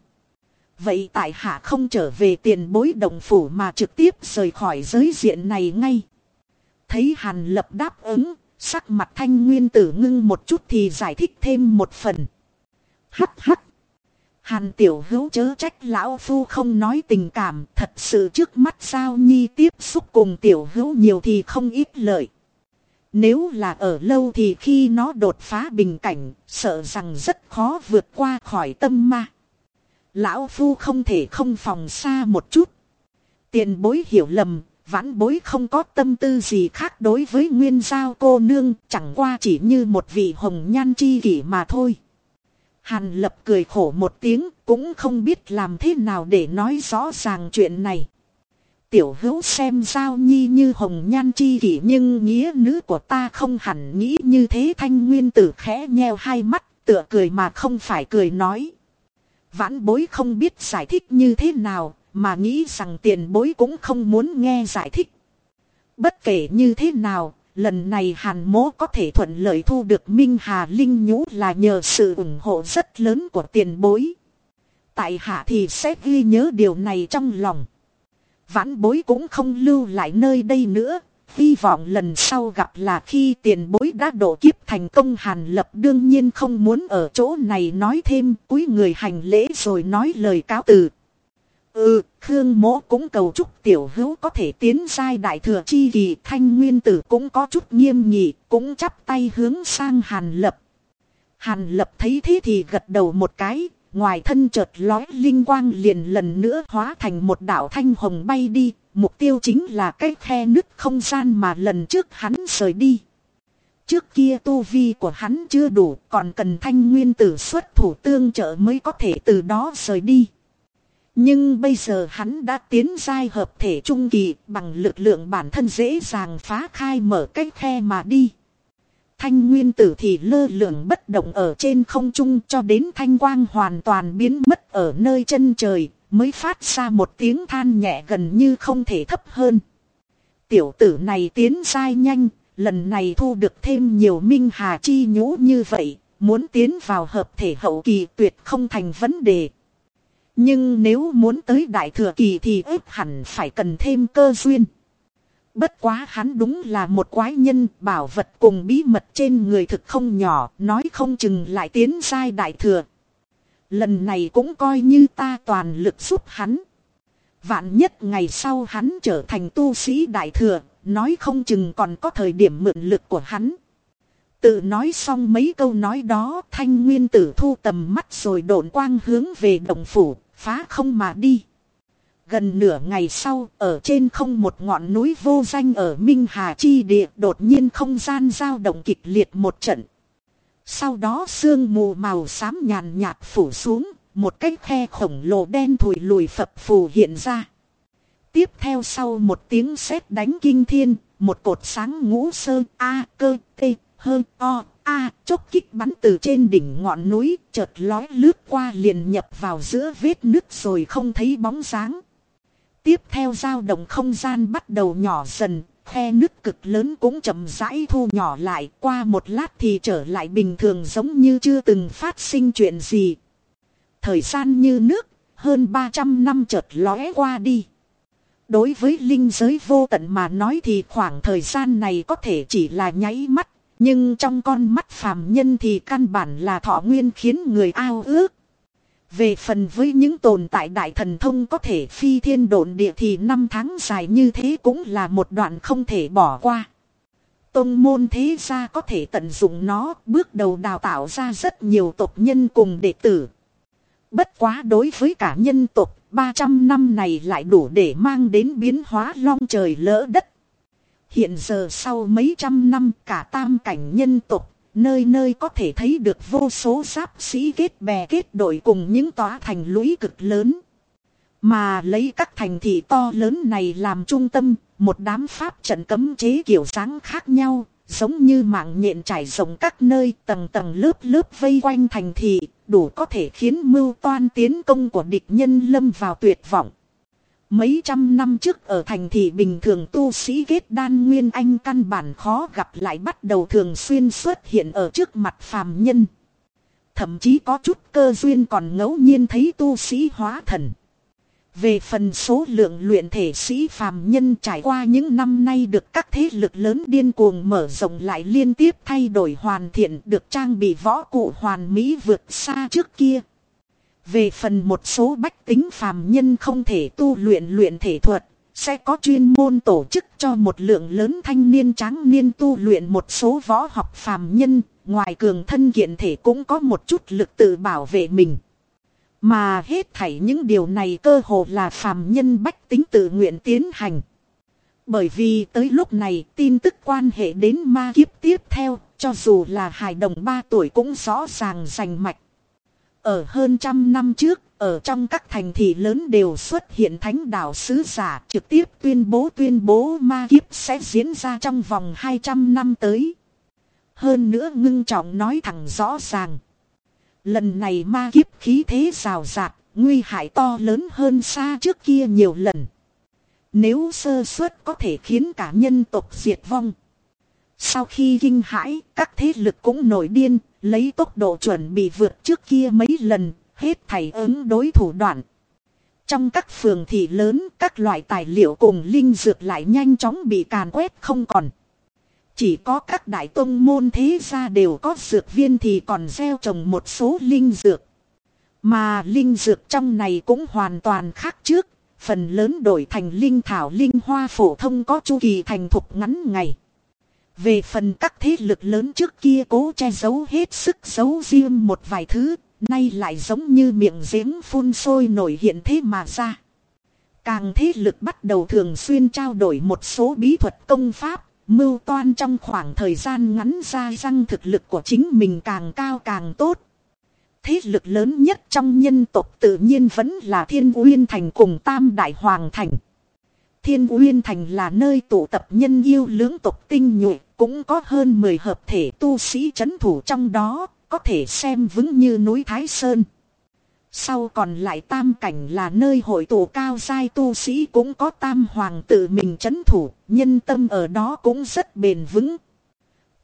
Vậy tại hạ không trở về tiền bối đồng phủ mà trực tiếp rời khỏi giới diện này ngay. Thấy hàn lập đáp ứng, sắc mặt thanh nguyên tử ngưng một chút thì giải thích thêm một phần. Hắc hắc. Hàn tiểu hữu chớ trách lão phu không nói tình cảm, thật sự trước mắt sao nhi tiếp xúc cùng tiểu hữu nhiều thì không ít lợi. Nếu là ở lâu thì khi nó đột phá bình cảnh, sợ rằng rất khó vượt qua khỏi tâm ma. Lão phu không thể không phòng xa một chút. Tiền bối hiểu lầm, vãn bối không có tâm tư gì khác đối với nguyên giao cô nương, chẳng qua chỉ như một vị hồng nhan chi kỷ mà thôi. Hàn lập cười khổ một tiếng, cũng không biết làm thế nào để nói rõ ràng chuyện này. Tiểu hữu xem giao nhi như hồng nhan chi kỷ nhưng nghĩa nữ của ta không hẳn nghĩ như thế thanh nguyên tử khẽ nheo hai mắt, tựa cười mà không phải cười nói. Vãn bối không biết giải thích như thế nào, mà nghĩ rằng tiền bối cũng không muốn nghe giải thích. Bất kể như thế nào, lần này hàn mố có thể thuận lợi thu được Minh Hà Linh Nhũ là nhờ sự ủng hộ rất lớn của tiền bối. Tại hạ thì sẽ ghi nhớ điều này trong lòng. Vãn bối cũng không lưu lại nơi đây nữa. Hy vọng lần sau gặp là khi tiền bối đã độ kiếp thành công hàn lập đương nhiên không muốn ở chỗ này nói thêm cuối người hành lễ rồi nói lời cáo từ. Ừ, Khương mỗ cũng cầu chúc tiểu hữu có thể tiến giai đại thừa chi kỳ thanh nguyên tử cũng có chút nghiêm nghị, cũng chắp tay hướng sang hàn lập. Hàn lập thấy thế thì gật đầu một cái, ngoài thân chợt lói linh quang liền lần nữa hóa thành một đạo thanh hồng bay đi, mục tiêu chính là cái khe nứt không gian mà lần trước hắn rời đi. Trước kia tu vi của hắn chưa đủ, còn cần thanh nguyên tử xuất thủ tương trợ mới có thể từ đó rời đi. Nhưng bây giờ hắn đã tiến giai hợp thể trung kỳ bằng lực lượng bản thân dễ dàng phá khai mở cái khe mà đi. Thanh nguyên tử thì lơ lửng bất động ở trên không trung cho đến thanh quang hoàn toàn biến mất ở nơi chân trời, mới phát ra một tiếng than nhẹ gần như không thể thấp hơn. Tiểu tử này tiến sai nhanh, lần này thu được thêm nhiều minh hà chi nhũ như vậy, muốn tiến vào hợp thể hậu kỳ tuyệt không thành vấn đề. Nhưng nếu muốn tới đại thừa kỳ thì ít hẳn phải cần thêm cơ duyên. Bất quá hắn đúng là một quái nhân bảo vật cùng bí mật trên người thực không nhỏ, nói không chừng lại tiến sai đại thừa. Lần này cũng coi như ta toàn lực giúp hắn. Vạn nhất ngày sau hắn trở thành tu sĩ đại thừa, nói không chừng còn có thời điểm mượn lực của hắn. Tự nói xong mấy câu nói đó thanh nguyên tử thu tầm mắt rồi độn quang hướng về đồng phủ, phá không mà đi. Gần nửa ngày sau, ở trên không một ngọn núi vô danh ở Minh Hà Chi Địa đột nhiên không gian dao động kịch liệt một trận. Sau đó sương mù màu xám nhàn nhạt phủ xuống, một cái khe khổng lồ đen thùi lùi phập phù hiện ra. Tiếp theo sau một tiếng sét đánh kinh thiên, một cột sáng ngũ sơn A cơ T hơ O A chốc kích bắn từ trên đỉnh ngọn núi chợt lói lướt qua liền nhập vào giữa vết nước rồi không thấy bóng dáng. Tiếp theo dao động không gian bắt đầu nhỏ dần, khe nước cực lớn cũng chậm rãi thu nhỏ lại qua một lát thì trở lại bình thường giống như chưa từng phát sinh chuyện gì. Thời gian như nước, hơn 300 năm chợt lóe qua đi. Đối với linh giới vô tận mà nói thì khoảng thời gian này có thể chỉ là nháy mắt nhưng trong con mắt phàm nhân thì căn bản là thọ nguyên khiến người ao ước. Về phần với những tồn tại đại thần thông có thể phi thiên độn địa thì năm tháng dài như thế cũng là một đoạn không thể bỏ qua. Tông môn thế gia có thể tận dụng nó bước đầu đào tạo ra rất nhiều tộc nhân cùng đệ tử. Bất quá đối với cả nhân tộc, 300 năm này lại đủ để mang đến biến hóa long trời lỡ đất. Hiện giờ sau mấy trăm năm cả tam cảnh nhân tộc nơi nơi có thể thấy được vô số giáp sĩ kết bè kết đội cùng những tòa thành lũy cực lớn. Mà lấy các thành thị to lớn này làm trung tâm, một đám pháp trận cấm chế kiểu dáng khác nhau, giống như mạng nhện trải rộng các nơi tầng tầng lớp lớp vây quanh thành thị, đủ có thể khiến mưu toan tiến công của địch nhân lâm vào tuyệt vọng. Mấy trăm năm trước ở thành thị bình thường tu sĩ kết đan nguyên anh căn bản khó gặp lại bắt đầu thường xuyên xuất hiện ở trước mặt phàm nhân. Thậm chí có chút cơ duyên còn ngẫu nhiên thấy tu sĩ hóa thần. Về phần số lượng luyện thể sĩ phàm nhân trải qua những năm nay được các thế lực lớn điên cuồng mở rộng lại liên tiếp thay đổi hoàn thiện được trang bị võ cụ hoàn mỹ vượt xa trước kia. Về phần một số bách tính phàm nhân không thể tu luyện luyện thể thuật, sẽ có chuyên môn tổ chức cho một lượng lớn thanh niên tráng niên tu luyện một số võ học phàm nhân, ngoài cường thân kiện thể cũng có một chút lực tự bảo vệ mình. Mà hết thảy những điều này cơ hồ là phàm nhân bách tính tự nguyện tiến hành. Bởi vì tới lúc này tin tức quan hệ đến ma kiếp tiếp theo, cho dù là hài đồng 3 tuổi cũng rõ ràng rành mạch. Ở hơn trăm năm trước, ở trong các thành thị lớn đều xuất hiện thánh đạo sứ giả trực tiếp tuyên bố tuyên bố ma kiếp sẽ diễn ra trong vòng 200 năm tới. Hơn nữa ngưng trọng nói thẳng rõ ràng. Lần này ma kiếp khí thế rào rạc, nguy hại to lớn hơn xa trước kia nhiều lần. Nếu sơ suất có thể khiến cả nhân tộc diệt vong. Sau khi kinh hãi, các thế lực cũng nổi điên, lấy tốc độ chuẩn bị vượt trước kia mấy lần, hết thảy ứng đối thủ đoạn. Trong các phường thị lớn, các loại tài liệu cùng linh dược lại nhanh chóng bị càn quét không còn. Chỉ có các đại tông môn thế gia đều có dược viên thì còn gieo trồng một số linh dược. Mà linh dược trong này cũng hoàn toàn khác trước, phần lớn đổi thành linh thảo linh hoa phổ thông có chu kỳ thành thục ngắn ngày. Về phần các thế lực lớn trước kia cố che giấu hết sức giấu riêng một vài thứ, nay lại giống như miệng giếng phun sôi nổi hiện thế mà ra. Càng thế lực bắt đầu thường xuyên trao đổi một số bí thuật công pháp, Mưu toan trong khoảng thời gian ngắn ra răng thực lực của chính mình càng cao càng tốt. Thế lực lớn nhất trong nhân tộc tự nhiên vẫn là Thiên Uyên Thành cùng Tam Đại Hoàng Thành. Thiên Uyên Thành là nơi tụ tập nhân yêu lưỡng tộc tinh nhuệ, cũng có hơn 10 hợp thể tu sĩ chấn thủ trong đó, có thể xem vững như núi Thái Sơn. Sau còn lại tam cảnh là nơi hội tụ cao giai tu sĩ cũng có tam hoàng tự mình chấn thủ, nhân tâm ở đó cũng rất bền vững.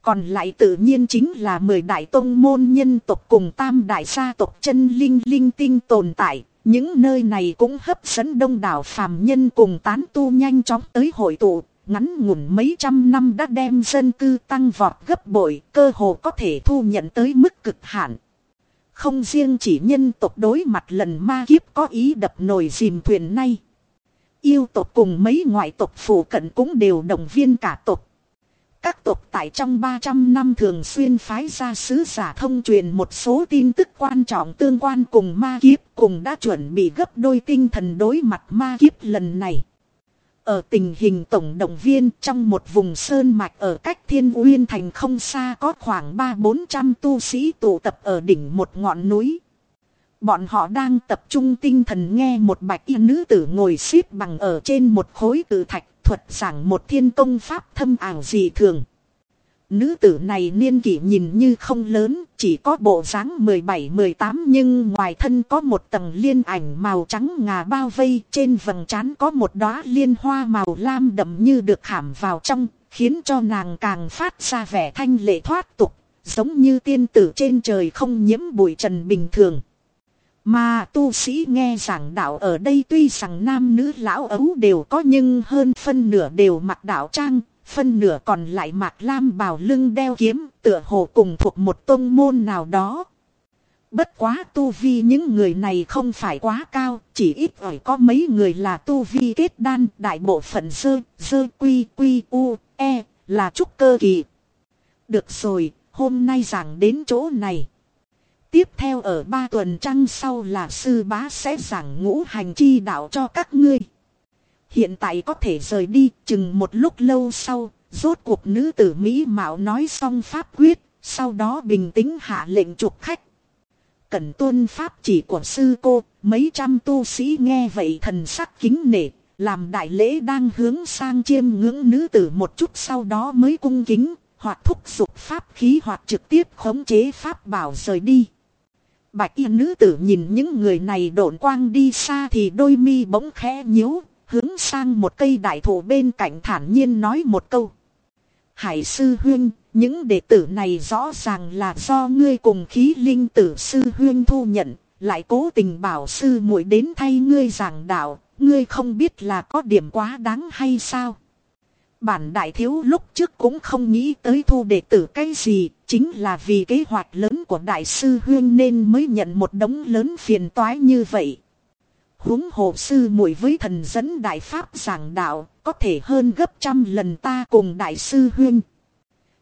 Còn lại tự nhiên chính là mười đại tông môn nhân tộc cùng tam đại gia tộc chân linh linh tinh tồn tại. Những nơi này cũng hấp dẫn đông đảo phàm nhân cùng tán tu nhanh chóng tới hội tụ, ngắn ngủn mấy trăm năm đã đem dân cư tăng vọt gấp bội, cơ hồ có thể thu nhận tới mức cực hạn. Không riêng chỉ nhân tộc đối mặt lần ma kiếp có ý đập nồi dìm thuyền nay. Yêu tộc cùng mấy ngoại tộc phủ cận cũng đều động viên cả tộc. Các tộc tại trong 300 năm thường xuyên phái ra sứ giả thông truyền một số tin tức quan trọng tương quan cùng ma kiếp cùng đã chuẩn bị gấp đôi tinh thần đối mặt ma kiếp lần này. Ở tình hình tổng động viên trong một vùng sơn mạch ở cách thiên uyên thành không xa có khoảng 3-400 tu sĩ tụ tập ở đỉnh một ngọn núi. Bọn họ đang tập trung tinh thần nghe một bạch y nữ tử ngồi xếp bằng ở trên một khối tự thạch thuật giảng một thiên công pháp thâm ảo dị thường. Nữ tử này niên kỷ nhìn như không lớn, chỉ có bộ dáng 17-18 nhưng ngoài thân có một tầng liên ảnh màu trắng ngà bao vây, trên vầng trán có một đóa liên hoa màu lam đậm như được khảm vào trong, khiến cho nàng càng phát ra vẻ thanh lệ thoát tục, giống như tiên tử trên trời không nhiễm bụi trần bình thường. Mà tu sĩ nghe giảng đạo ở đây tuy rằng nam nữ lão ấu đều có nhưng hơn phân nửa đều mặc đạo trang, phân nửa còn lại mặc lam bào lưng đeo kiếm, tựa hồ cùng thuộc một tôn môn nào đó. Bất quá tu vi những người này không phải quá cao, chỉ ít ỏi có mấy người là tu vi kết đan, đại bộ phận dơ, dơ quy quy u, e, là trúc cơ kỳ. Được rồi, hôm nay giảng đến chỗ này. Tiếp theo ở ba tuần trăng sau là sư bá sẽ giảng ngũ hành chi đạo cho các ngươi. Hiện tại có thể rời đi, chừng một lúc lâu sau, rốt cuộc nữ tử Mỹ Mạo nói xong pháp quyết, sau đó bình tĩnh hạ lệnh trục khách. Cần tuân pháp chỉ của sư cô, mấy trăm tu sĩ nghe vậy thần sắc kính nể, làm đại lễ đang hướng sang chiêm ngưỡng nữ tử một chút sau đó mới cung kính, hoặc thúc giục pháp khí hoặc trực tiếp khống chế pháp bảo rời đi. Bạch y nữ tử nhìn những người này độn quang đi xa thì đôi mi bỗng khẽ nhíu, hướng sang một cây đại thụ bên cạnh thản nhiên nói một câu. Hải sư huyên, những đệ tử này rõ ràng là do ngươi cùng khí linh tử sư huyên thu nhận, lại cố tình bảo sư muội đến thay ngươi giảng đạo, ngươi không biết là có điểm quá đáng hay sao? Bản đại thiếu lúc trước cũng không nghĩ tới thu đệ tử cái gì, chính là vì kế hoạch lớn của đại sư Huyên nên mới nhận một đống lớn phiền toái như vậy. huống hồ sư muội với thần dẫn đại pháp giảng đạo, có thể hơn gấp trăm lần ta cùng đại sư Huyên.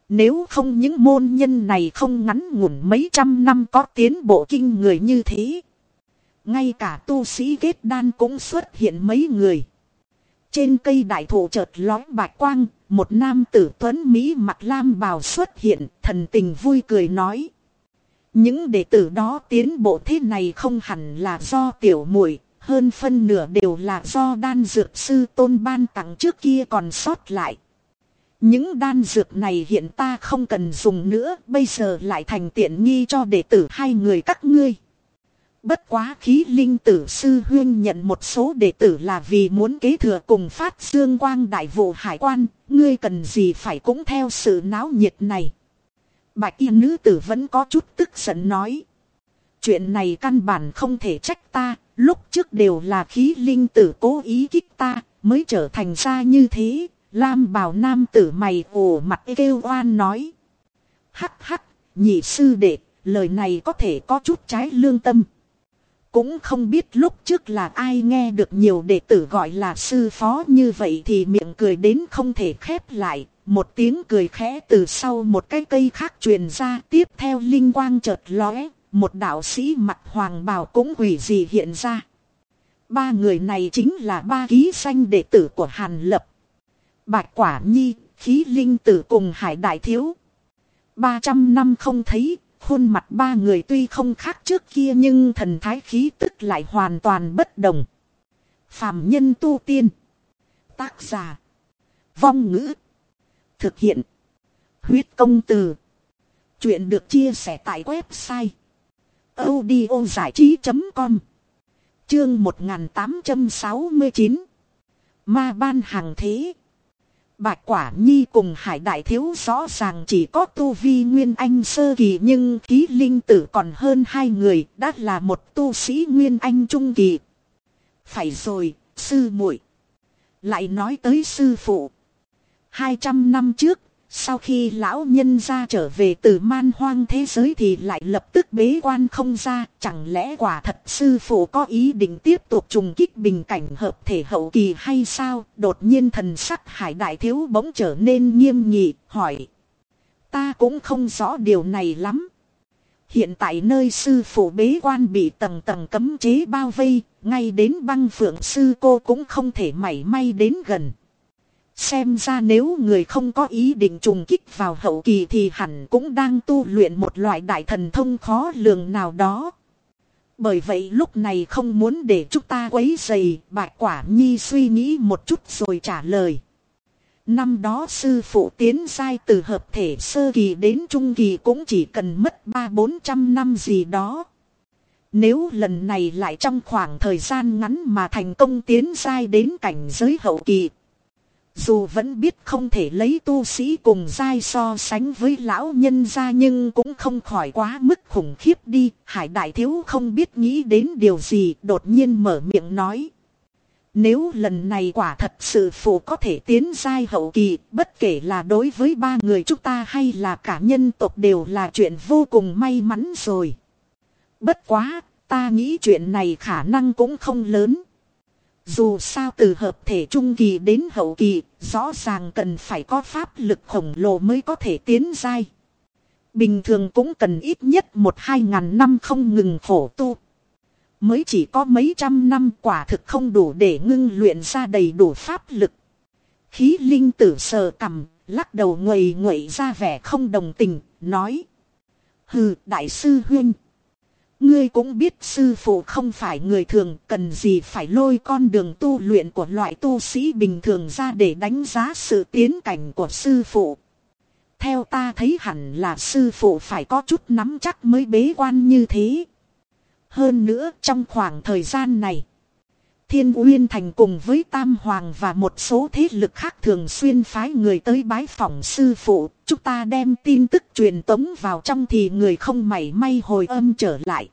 Nếu không những môn nhân này không ngắn ngủn mấy trăm năm có tiến bộ kinh người như thế. Ngay cả tu sĩ kết đan cũng xuất hiện mấy người. Trên cây đại thụ chợt lói bạch quang, một nam tử tuấn Mỹ mặt lam bào xuất hiện, thần tình vui cười nói. Những đệ tử đó tiến bộ thế này không hẳn là do tiểu muội hơn phân nửa đều là do đan dược sư tôn ban tặng trước kia còn sót lại. Những đan dược này hiện ta không cần dùng nữa, bây giờ lại thành tiện nghi cho đệ tử hai người các ngươi. Bất quá khí linh tử sư huyên nhận một số đệ tử là vì muốn kế thừa cùng phát dương quang đại vụ hải quan, ngươi cần gì phải cũng theo sự náo nhiệt này. Bạch y nữ tử vẫn có chút tức giận nói. Chuyện này căn bản không thể trách ta, lúc trước đều là khí linh tử cố ý kích ta, mới trở thành ra như thế. Lam bảo nam tử mày ồ mặt kêu oan nói. Hắc hắc, nhị sư đệ, lời này có thể có chút trái lương tâm. Cũng không biết lúc trước là ai nghe được nhiều đệ tử gọi là sư phó như vậy thì miệng cười đến không thể khép lại. Một tiếng cười khẽ từ sau một cái cây khác truyền ra tiếp theo linh quang chợt lóe. Một đạo sĩ mặt hoàng bào cũng quỷ gì hiện ra. Ba người này chính là ba ký danh đệ tử của Hàn Lập. Bạch Quả Nhi, Khí Linh Tử cùng Hải Đại Thiếu. ba trăm năm không thấy, Khuôn mặt ba người tuy không khác trước kia nhưng thần thái khí tức lại hoàn toàn bất đồng. Phạm nhân tu tiên. Tác giả. Vong ngữ. Thực hiện. Huyết công từ. Chuyện được chia sẻ tại website. audio trí.com Chương 1869 Ma ban hàng thế Bạch Quả Nhi cùng Hải Đại Thiếu rõ ràng chỉ có tu vi Nguyên Anh sơ kỳ nhưng khí linh tử còn hơn hai người, đã là một tu sĩ Nguyên Anh trung kỳ. Phải rồi, sư muội Lại nói tới sư phụ. Hai trăm năm trước, sau khi lão nhân ra trở về từ man hoang thế giới thì lại lập tức bế quan không ra, chẳng lẽ quả thật sư phụ có ý định tiếp tục trùng kích bình cảnh hợp thể hậu kỳ hay sao? Đột nhiên thần sắc hải đại thiếu bỗng trở nên nghiêm nghị, hỏi. Ta cũng không rõ điều này lắm. Hiện tại nơi sư phụ bế quan bị tầng tầng cấm chế bao vây, ngay đến băng phượng sư cô cũng không thể mảy may đến gần. Xem ra nếu người không có ý định trùng kích vào hậu kỳ thì hẳn cũng đang tu luyện một loại đại thần thông khó lường nào đó. Bởi vậy lúc này không muốn để chúng ta quấy dày, bạch quả nhi suy nghĩ một chút rồi trả lời. Năm đó sư phụ tiến sai từ hợp thể sơ kỳ đến trung kỳ cũng chỉ cần mất ba bốn trăm năm gì đó. Nếu lần này lại trong khoảng thời gian ngắn mà thành công tiến sai đến cảnh giới hậu kỳ dù vẫn biết không thể lấy tu sĩ cùng giai so sánh với lão nhân gia nhưng cũng không khỏi quá mức khủng khiếp đi. Hải đại thiếu không biết nghĩ đến điều gì đột nhiên mở miệng nói. Nếu lần này quả thật sự phụ có thể tiến giai hậu kỳ, bất kể là đối với ba người chúng ta hay là cả nhân tộc đều là chuyện vô cùng may mắn rồi. Bất quá, ta nghĩ chuyện này khả năng cũng không lớn. Dù sao từ hợp thể trung kỳ đến hậu kỳ, rõ ràng cần phải có pháp lực khổng lồ mới có thể tiến giai. Bình thường cũng cần ít nhất một hai ngàn năm không ngừng khổ tu. Mới chỉ có mấy trăm năm quả thực không đủ để ngưng luyện ra đầy đủ pháp lực. Khí linh tử sờ cầm, lắc đầu ngồi nguậy ra vẻ không đồng tình, nói. Hừ, đại sư huynh. Ngươi cũng biết sư phụ không phải người thường, cần gì phải lôi con đường tu luyện của loại tu sĩ bình thường ra để đánh giá sự tiến cảnh của sư phụ. Theo ta thấy hẳn là sư phụ phải có chút nắm chắc mới bế quan như thế. Hơn nữa trong khoảng thời gian này. Thiên Uyên Thành cùng với Tam Hoàng và một số thế lực khác thường xuyên phái người tới bái phỏng sư phụ. Chúng ta đem tin tức truyền tống vào trong thì người không mảy may hồi âm trở lại.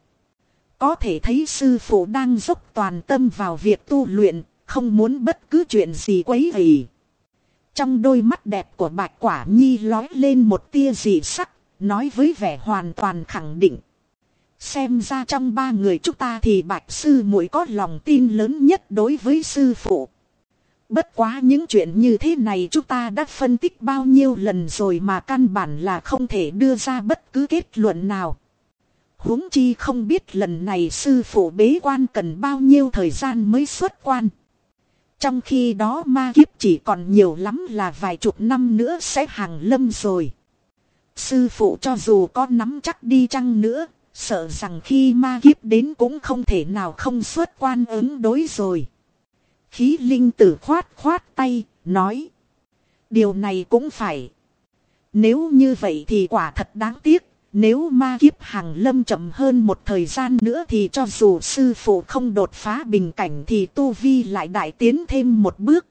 Có thể thấy sư phụ đang dốc toàn tâm vào việc tu luyện, không muốn bất cứ chuyện gì quấy gì. Trong đôi mắt đẹp của bạch quả nhi lói lên một tia dị sắc, nói với vẻ hoàn toàn khẳng định. Xem ra trong ba người chúng ta thì bạch sư muội có lòng tin lớn nhất đối với sư phụ. Bất quá những chuyện như thế này chúng ta đã phân tích bao nhiêu lần rồi mà căn bản là không thể đưa ra bất cứ kết luận nào. huống chi không biết lần này sư phụ bế quan cần bao nhiêu thời gian mới xuất quan. Trong khi đó ma kiếp chỉ còn nhiều lắm là vài chục năm nữa sẽ hàng lâm rồi. Sư phụ cho dù có nắm chắc đi chăng nữa, sợ rằng khi ma kiếp đến cũng không thể nào không xuất quan ứng đối rồi. Khí linh tử khoát khoát tay, nói. Điều này cũng phải. Nếu như vậy thì quả thật đáng tiếc, nếu ma kiếp hàng lâm chậm hơn một thời gian nữa thì cho dù sư phụ không đột phá bình cảnh thì tu vi lại đại tiến thêm một bước.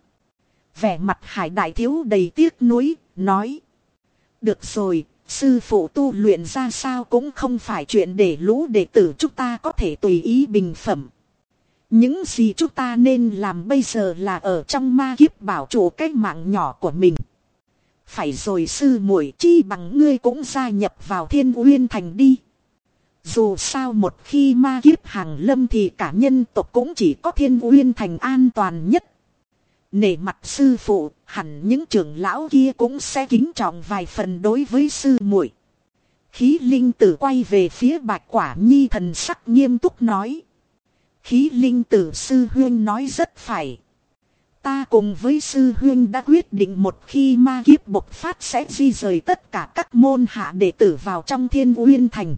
Vẻ mặt hải đại thiếu đầy tiếc nuối, nói. Được rồi, sư phụ tu luyện ra sao cũng không phải chuyện để lũ đệ tử chúng ta có thể tùy ý bình phẩm. Những gì chúng ta nên làm bây giờ là ở trong ma kiếp bảo chủ cái mạng nhỏ của mình. Phải rồi sư muội chi bằng ngươi cũng gia nhập vào thiên uyên thành đi. Dù sao một khi ma kiếp hàng lâm thì cả nhân tộc cũng chỉ có thiên uyên thành an toàn nhất. Nể mặt sư phụ, hẳn những trưởng lão kia cũng sẽ kính trọng vài phần đối với sư muội. Khí linh tử quay về phía bạch quả nhi thần sắc nghiêm túc nói. Khí linh tử sư huyên nói rất phải. Ta cùng với sư huyên đã quyết định một khi ma kiếp bộc phát sẽ di rời tất cả các môn hạ đệ tử vào trong thiên uyên thành.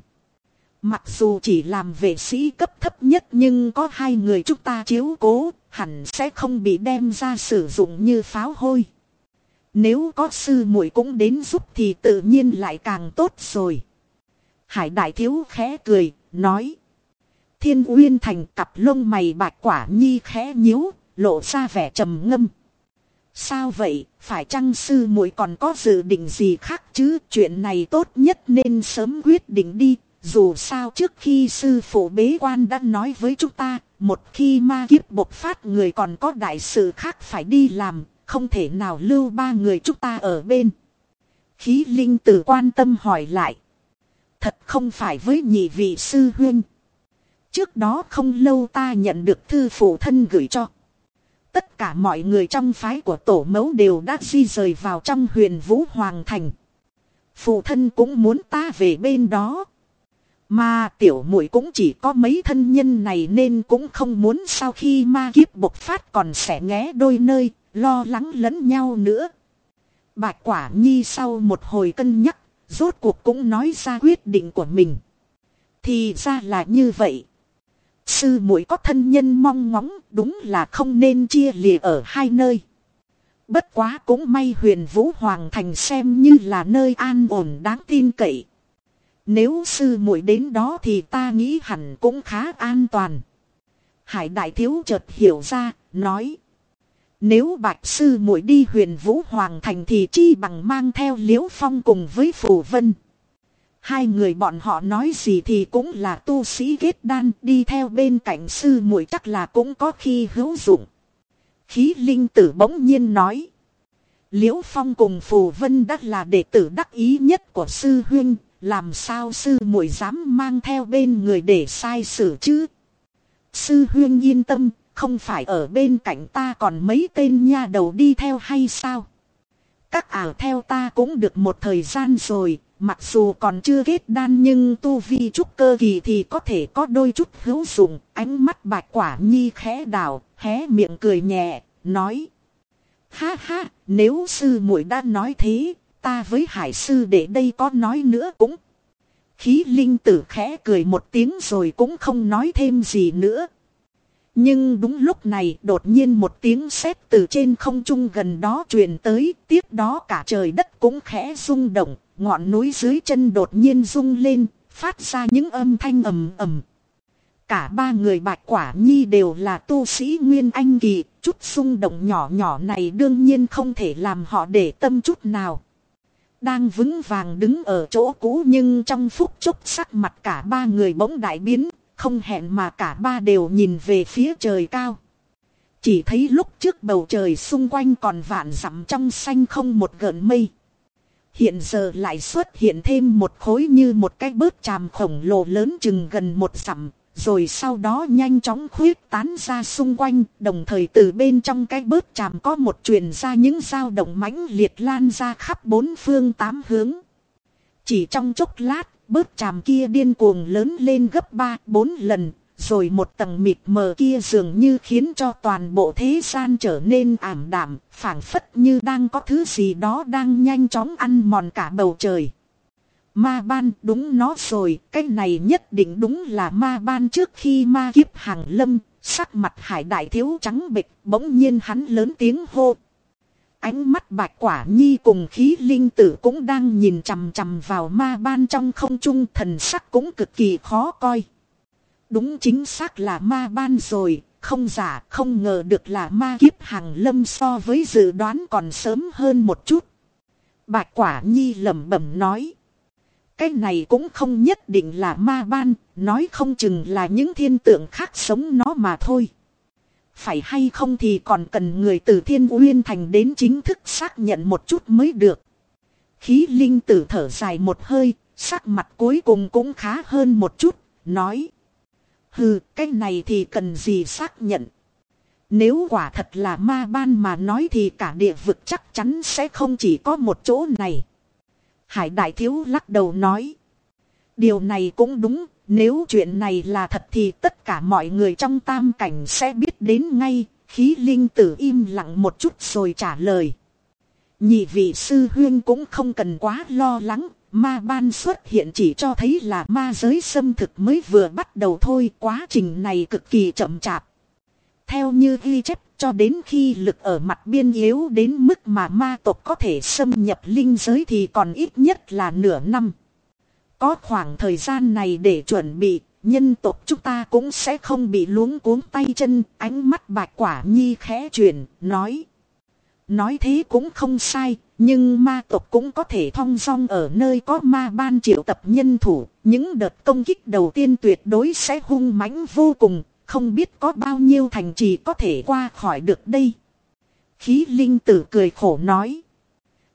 Mặc dù chỉ làm vệ sĩ cấp thấp nhất nhưng có hai người chúng ta chiếu cố, hẳn sẽ không bị đem ra sử dụng như pháo hôi. Nếu có sư muội cũng đến giúp thì tự nhiên lại càng tốt rồi. Hải đại thiếu khẽ cười, nói. Thiên uyên thành cặp lông mày bạch quả nhi khẽ nhíu, lộ ra vẻ trầm ngâm. Sao vậy, phải chăng sư muội còn có dự định gì khác chứ? Chuyện này tốt nhất nên sớm quyết định đi. Dù sao trước khi sư phụ bế quan đã nói với chúng ta, một khi ma kiếp bộc phát người còn có đại sự khác phải đi làm, không thể nào lưu ba người chúng ta ở bên. Khí linh tử quan tâm hỏi lại. Thật không phải với nhị vị sư huynh. Trước đó không lâu ta nhận được thư phụ thân gửi cho. Tất cả mọi người trong phái của tổ mẫu đều đã di rời vào trong huyền vũ hoàng thành. Phụ thân cũng muốn ta về bên đó. Mà tiểu muội cũng chỉ có mấy thân nhân này nên cũng không muốn sau khi ma kiếp bộc phát còn sẽ nghé đôi nơi, lo lắng lẫn nhau nữa. Bạch quả nhi sau một hồi cân nhắc, rốt cuộc cũng nói ra quyết định của mình. Thì ra là như vậy. Sư muội có thân nhân mong ngóng đúng là không nên chia lìa ở hai nơi. Bất quá cũng may huyền vũ hoàng thành xem như là nơi an ổn đáng tin cậy. Nếu sư muội đến đó thì ta nghĩ hẳn cũng khá an toàn. Hải đại thiếu chợt hiểu ra, nói. Nếu bạch sư muội đi huyền vũ hoàng thành thì chi bằng mang theo liễu phong cùng với phù vân. Hai người bọn họ nói gì thì cũng là tu sĩ kết đan đi theo bên cạnh sư muội chắc là cũng có khi hữu dụng. Khí linh tử bỗng nhiên nói. Liễu Phong cùng Phù Vân đã là đệ tử đắc ý nhất của sư huynh, làm sao sư muội dám mang theo bên người để sai xử chứ? Sư huyên yên tâm, không phải ở bên cạnh ta còn mấy tên nha đầu đi theo hay sao? Các ảo theo ta cũng được một thời gian rồi, mặc dù còn chưa kết đan nhưng tu vi trúc cơ kỳ thì có thể có đôi chút hữu dụng. Ánh mắt bạch quả nhi khẽ đảo, hé miệng cười nhẹ, nói. Ha ha, nếu sư muội đã nói thế, ta với hải sư để đây có nói nữa cũng. Khí linh tử khẽ cười một tiếng rồi cũng không nói thêm gì nữa. Nhưng đúng lúc này đột nhiên một tiếng sét từ trên không trung gần đó truyền tới, tiếp đó cả trời đất cũng khẽ rung động, ngọn núi dưới chân đột nhiên rung lên, phát ra những âm thanh ầm ầm. Cả ba người bạch quả nhi đều là tu sĩ Nguyên Anh Kỳ, chút rung động nhỏ nhỏ này đương nhiên không thể làm họ để tâm chút nào. Đang vững vàng đứng ở chỗ cũ nhưng trong phút chốc sắc mặt cả ba người bỗng đại biến, không hẹn mà cả ba đều nhìn về phía trời cao. Chỉ thấy lúc trước bầu trời xung quanh còn vạn dặm trong xanh không một gợn mây. Hiện giờ lại xuất hiện thêm một khối như một cái bớt tràm khổng lồ lớn chừng gần một dặm, rồi sau đó nhanh chóng khuyết tán ra xung quanh, đồng thời từ bên trong cái bớt chàm có một truyền ra những dao động mãnh liệt lan ra khắp bốn phương tám hướng. Chỉ trong chốc lát, bớt chàm kia điên cuồng lớn lên gấp ba bốn lần, rồi một tầng mịt mờ kia dường như khiến cho toàn bộ thế gian trở nên ảm đạm, phảng phất như đang có thứ gì đó đang nhanh chóng ăn mòn cả bầu trời. Ma ban đúng nó rồi, cái này nhất định đúng là ma ban trước khi ma kiếp hàng lâm, sắc mặt hải đại thiếu trắng bịch, bỗng nhiên hắn lớn tiếng hô. Ánh mắt bạch quả nhi cùng khí linh tử cũng đang nhìn chằm chằm vào ma ban trong không trung thần sắc cũng cực kỳ khó coi. Đúng chính xác là ma ban rồi, không giả không ngờ được là ma kiếp hàng lâm so với dự đoán còn sớm hơn một chút. Bạch quả nhi lẩm bẩm nói. Cái này cũng không nhất định là ma ban, nói không chừng là những thiên tượng khác sống nó mà thôi. Phải hay không thì còn cần người từ thiên uyên thành đến chính thức xác nhận một chút mới được. Khí linh tử thở dài một hơi, sắc mặt cuối cùng cũng khá hơn một chút, nói. Hừ, cái này thì cần gì xác nhận. Nếu quả thật là ma ban mà nói thì cả địa vực chắc chắn sẽ không chỉ có một chỗ này. Hải đại thiếu lắc đầu nói. Điều này cũng đúng, nếu chuyện này là thật thì tất cả mọi người trong tam cảnh sẽ biết đến ngay. Khí linh tử im lặng một chút rồi trả lời. Nhị vị sư huyên cũng không cần quá lo lắng. Ma ban xuất hiện chỉ cho thấy là ma giới xâm thực mới vừa bắt đầu thôi. Quá trình này cực kỳ chậm chạp. Theo như ghi chép cho đến khi lực ở mặt biên yếu đến mức mà ma tộc có thể xâm nhập linh giới thì còn ít nhất là nửa năm. Có khoảng thời gian này để chuẩn bị, nhân tộc chúng ta cũng sẽ không bị luống cuống tay chân, ánh mắt bạch quả nhi khẽ chuyển, nói. Nói thế cũng không sai, nhưng ma tộc cũng có thể thong dong ở nơi có ma ban triệu tập nhân thủ, những đợt công kích đầu tiên tuyệt đối sẽ hung mãnh vô cùng, không biết có bao nhiêu thành trì có thể qua khỏi được đây. Khí linh tử cười khổ nói.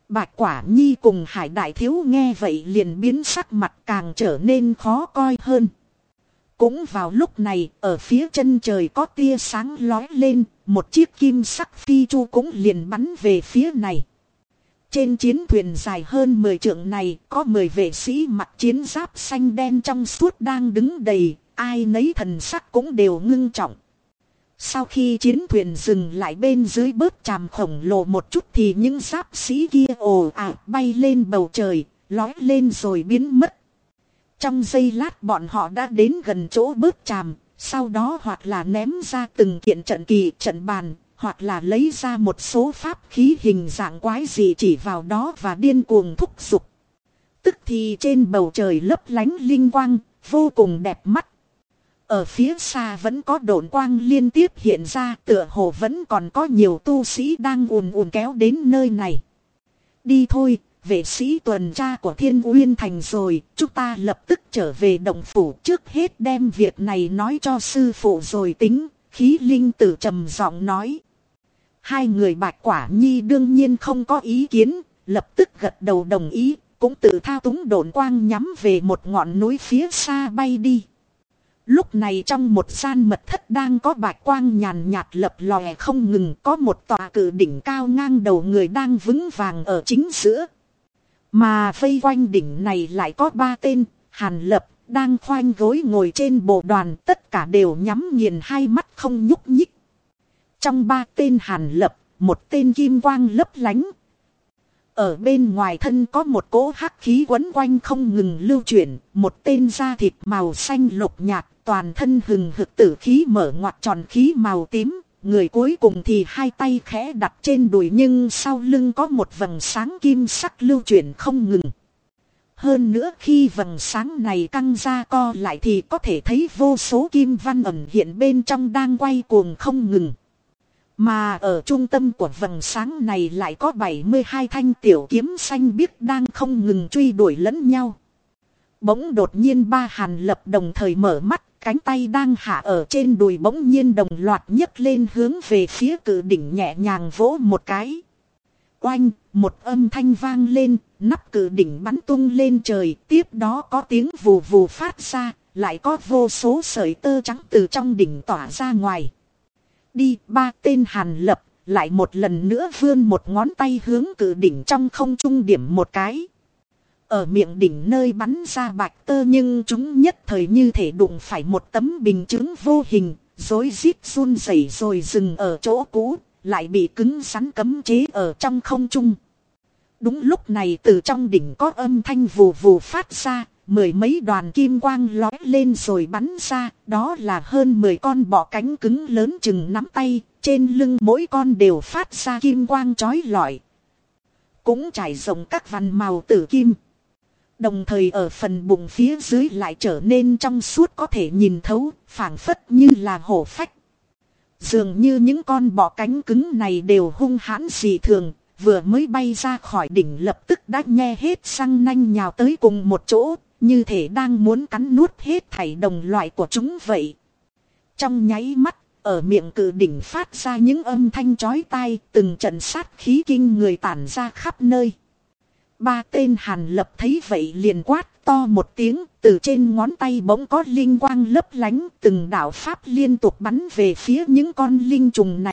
Bạch quả nhi cùng hải đại thiếu nghe vậy liền biến sắc mặt càng trở nên khó coi hơn. Cũng vào lúc này, ở phía chân trời có tia sáng lói lên, một chiếc kim sắc phi chu cũng liền bắn về phía này. Trên chiến thuyền dài hơn 10 trượng này, có 10 vệ sĩ mặc chiến giáp xanh đen trong suốt đang đứng đầy, ai nấy thần sắc cũng đều ngưng trọng. Sau khi chiến thuyền dừng lại bên dưới bớt chàm khổng lồ một chút thì những giáp sĩ kia ồ ạt bay lên bầu trời, lói lên rồi biến mất. Trong giây lát bọn họ đã đến gần chỗ bớt chàm, sau đó hoặc là ném ra từng kiện trận kỳ trận bàn, hoặc là lấy ra một số pháp khí hình dạng quái gì chỉ vào đó và điên cuồng thúc giục. Tức thì trên bầu trời lấp lánh linh quang, vô cùng đẹp mắt. Ở phía xa vẫn có độn quang liên tiếp hiện ra tựa hồ vẫn còn có nhiều tu sĩ đang ùn ùn kéo đến nơi này. Đi thôi, vệ sĩ tuần tra của thiên uyên thành rồi, chúng ta lập tức trở về động phủ trước hết đem việc này nói cho sư phụ rồi tính, khí linh tử trầm giọng nói. Hai người bạch quả nhi đương nhiên không có ý kiến, lập tức gật đầu đồng ý, cũng tự thao túng độn quang nhắm về một ngọn núi phía xa bay đi. Lúc này trong một gian mật thất đang có bạch quang nhàn nhạt lập lòe không ngừng có một tòa cử đỉnh cao ngang đầu người đang vững vàng ở chính giữa. Mà vây quanh đỉnh này lại có ba tên, hàn lập, đang khoanh gối ngồi trên bộ đoàn tất cả đều nhắm nghiền hai mắt không nhúc nhích. Trong ba tên hàn lập, một tên kim quang lấp lánh. Ở bên ngoài thân có một cỗ hắc khí quấn quanh không ngừng lưu chuyển, một tên da thịt màu xanh lục nhạt, toàn thân hừng hực tử khí mở ngoặt tròn khí màu tím, người cuối cùng thì hai tay khẽ đặt trên đùi nhưng sau lưng có một vầng sáng kim sắc lưu chuyển không ngừng. Hơn nữa khi vầng sáng này căng ra co lại thì có thể thấy vô số kim văn ẩn hiện bên trong đang quay cuồng không ngừng. Mà ở trung tâm của vầng sáng này lại có 72 thanh tiểu kiếm xanh biếc đang không ngừng truy đuổi lẫn nhau. Bỗng đột nhiên ba hàn lập đồng thời mở mắt, cánh tay đang hạ ở trên đùi bỗng nhiên đồng loạt nhấc lên hướng về phía cử đỉnh nhẹ nhàng vỗ một cái. Oanh, một âm thanh vang lên, nắp cử đỉnh bắn tung lên trời, tiếp đó có tiếng vù vù phát ra, lại có vô số sợi tơ trắng từ trong đỉnh tỏa ra ngoài. Đi, ba tên hàn lập, lại một lần nữa vươn một ngón tay hướng cử đỉnh trong không trung điểm một cái. Ở miệng đỉnh nơi bắn ra bạch tơ nhưng chúng nhất thời như thể đụng phải một tấm bình chứng vô hình, dối rít run rẩy rồi dừng ở chỗ cũ, lại bị cứng rắn cấm chế ở trong không trung. Đúng lúc này từ trong đỉnh có âm thanh vù vù phát ra, mười mấy đoàn kim quang lói lên rồi bắn ra, đó là hơn mười con bọ cánh cứng lớn chừng nắm tay, trên lưng mỗi con đều phát ra kim quang chói lọi. Cũng trải rộng các vằn màu tử kim. Đồng thời ở phần bụng phía dưới lại trở nên trong suốt có thể nhìn thấu, phảng phất như là hổ phách. Dường như những con bọ cánh cứng này đều hung hãn dị thường, vừa mới bay ra khỏi đỉnh lập tức đã nghe hết răng nanh nhào tới cùng một chỗ, như thể đang muốn cắn nuốt hết thảy đồng loại của chúng vậy. Trong nháy mắt, ở miệng cử đỉnh phát ra những âm thanh chói tai, từng trận sát khí kinh người tản ra khắp nơi. Ba tên hàn lập thấy vậy liền quát to một tiếng, từ trên ngón tay bỗng có linh quang lấp lánh, từng đạo pháp liên tục bắn về phía những con linh trùng này.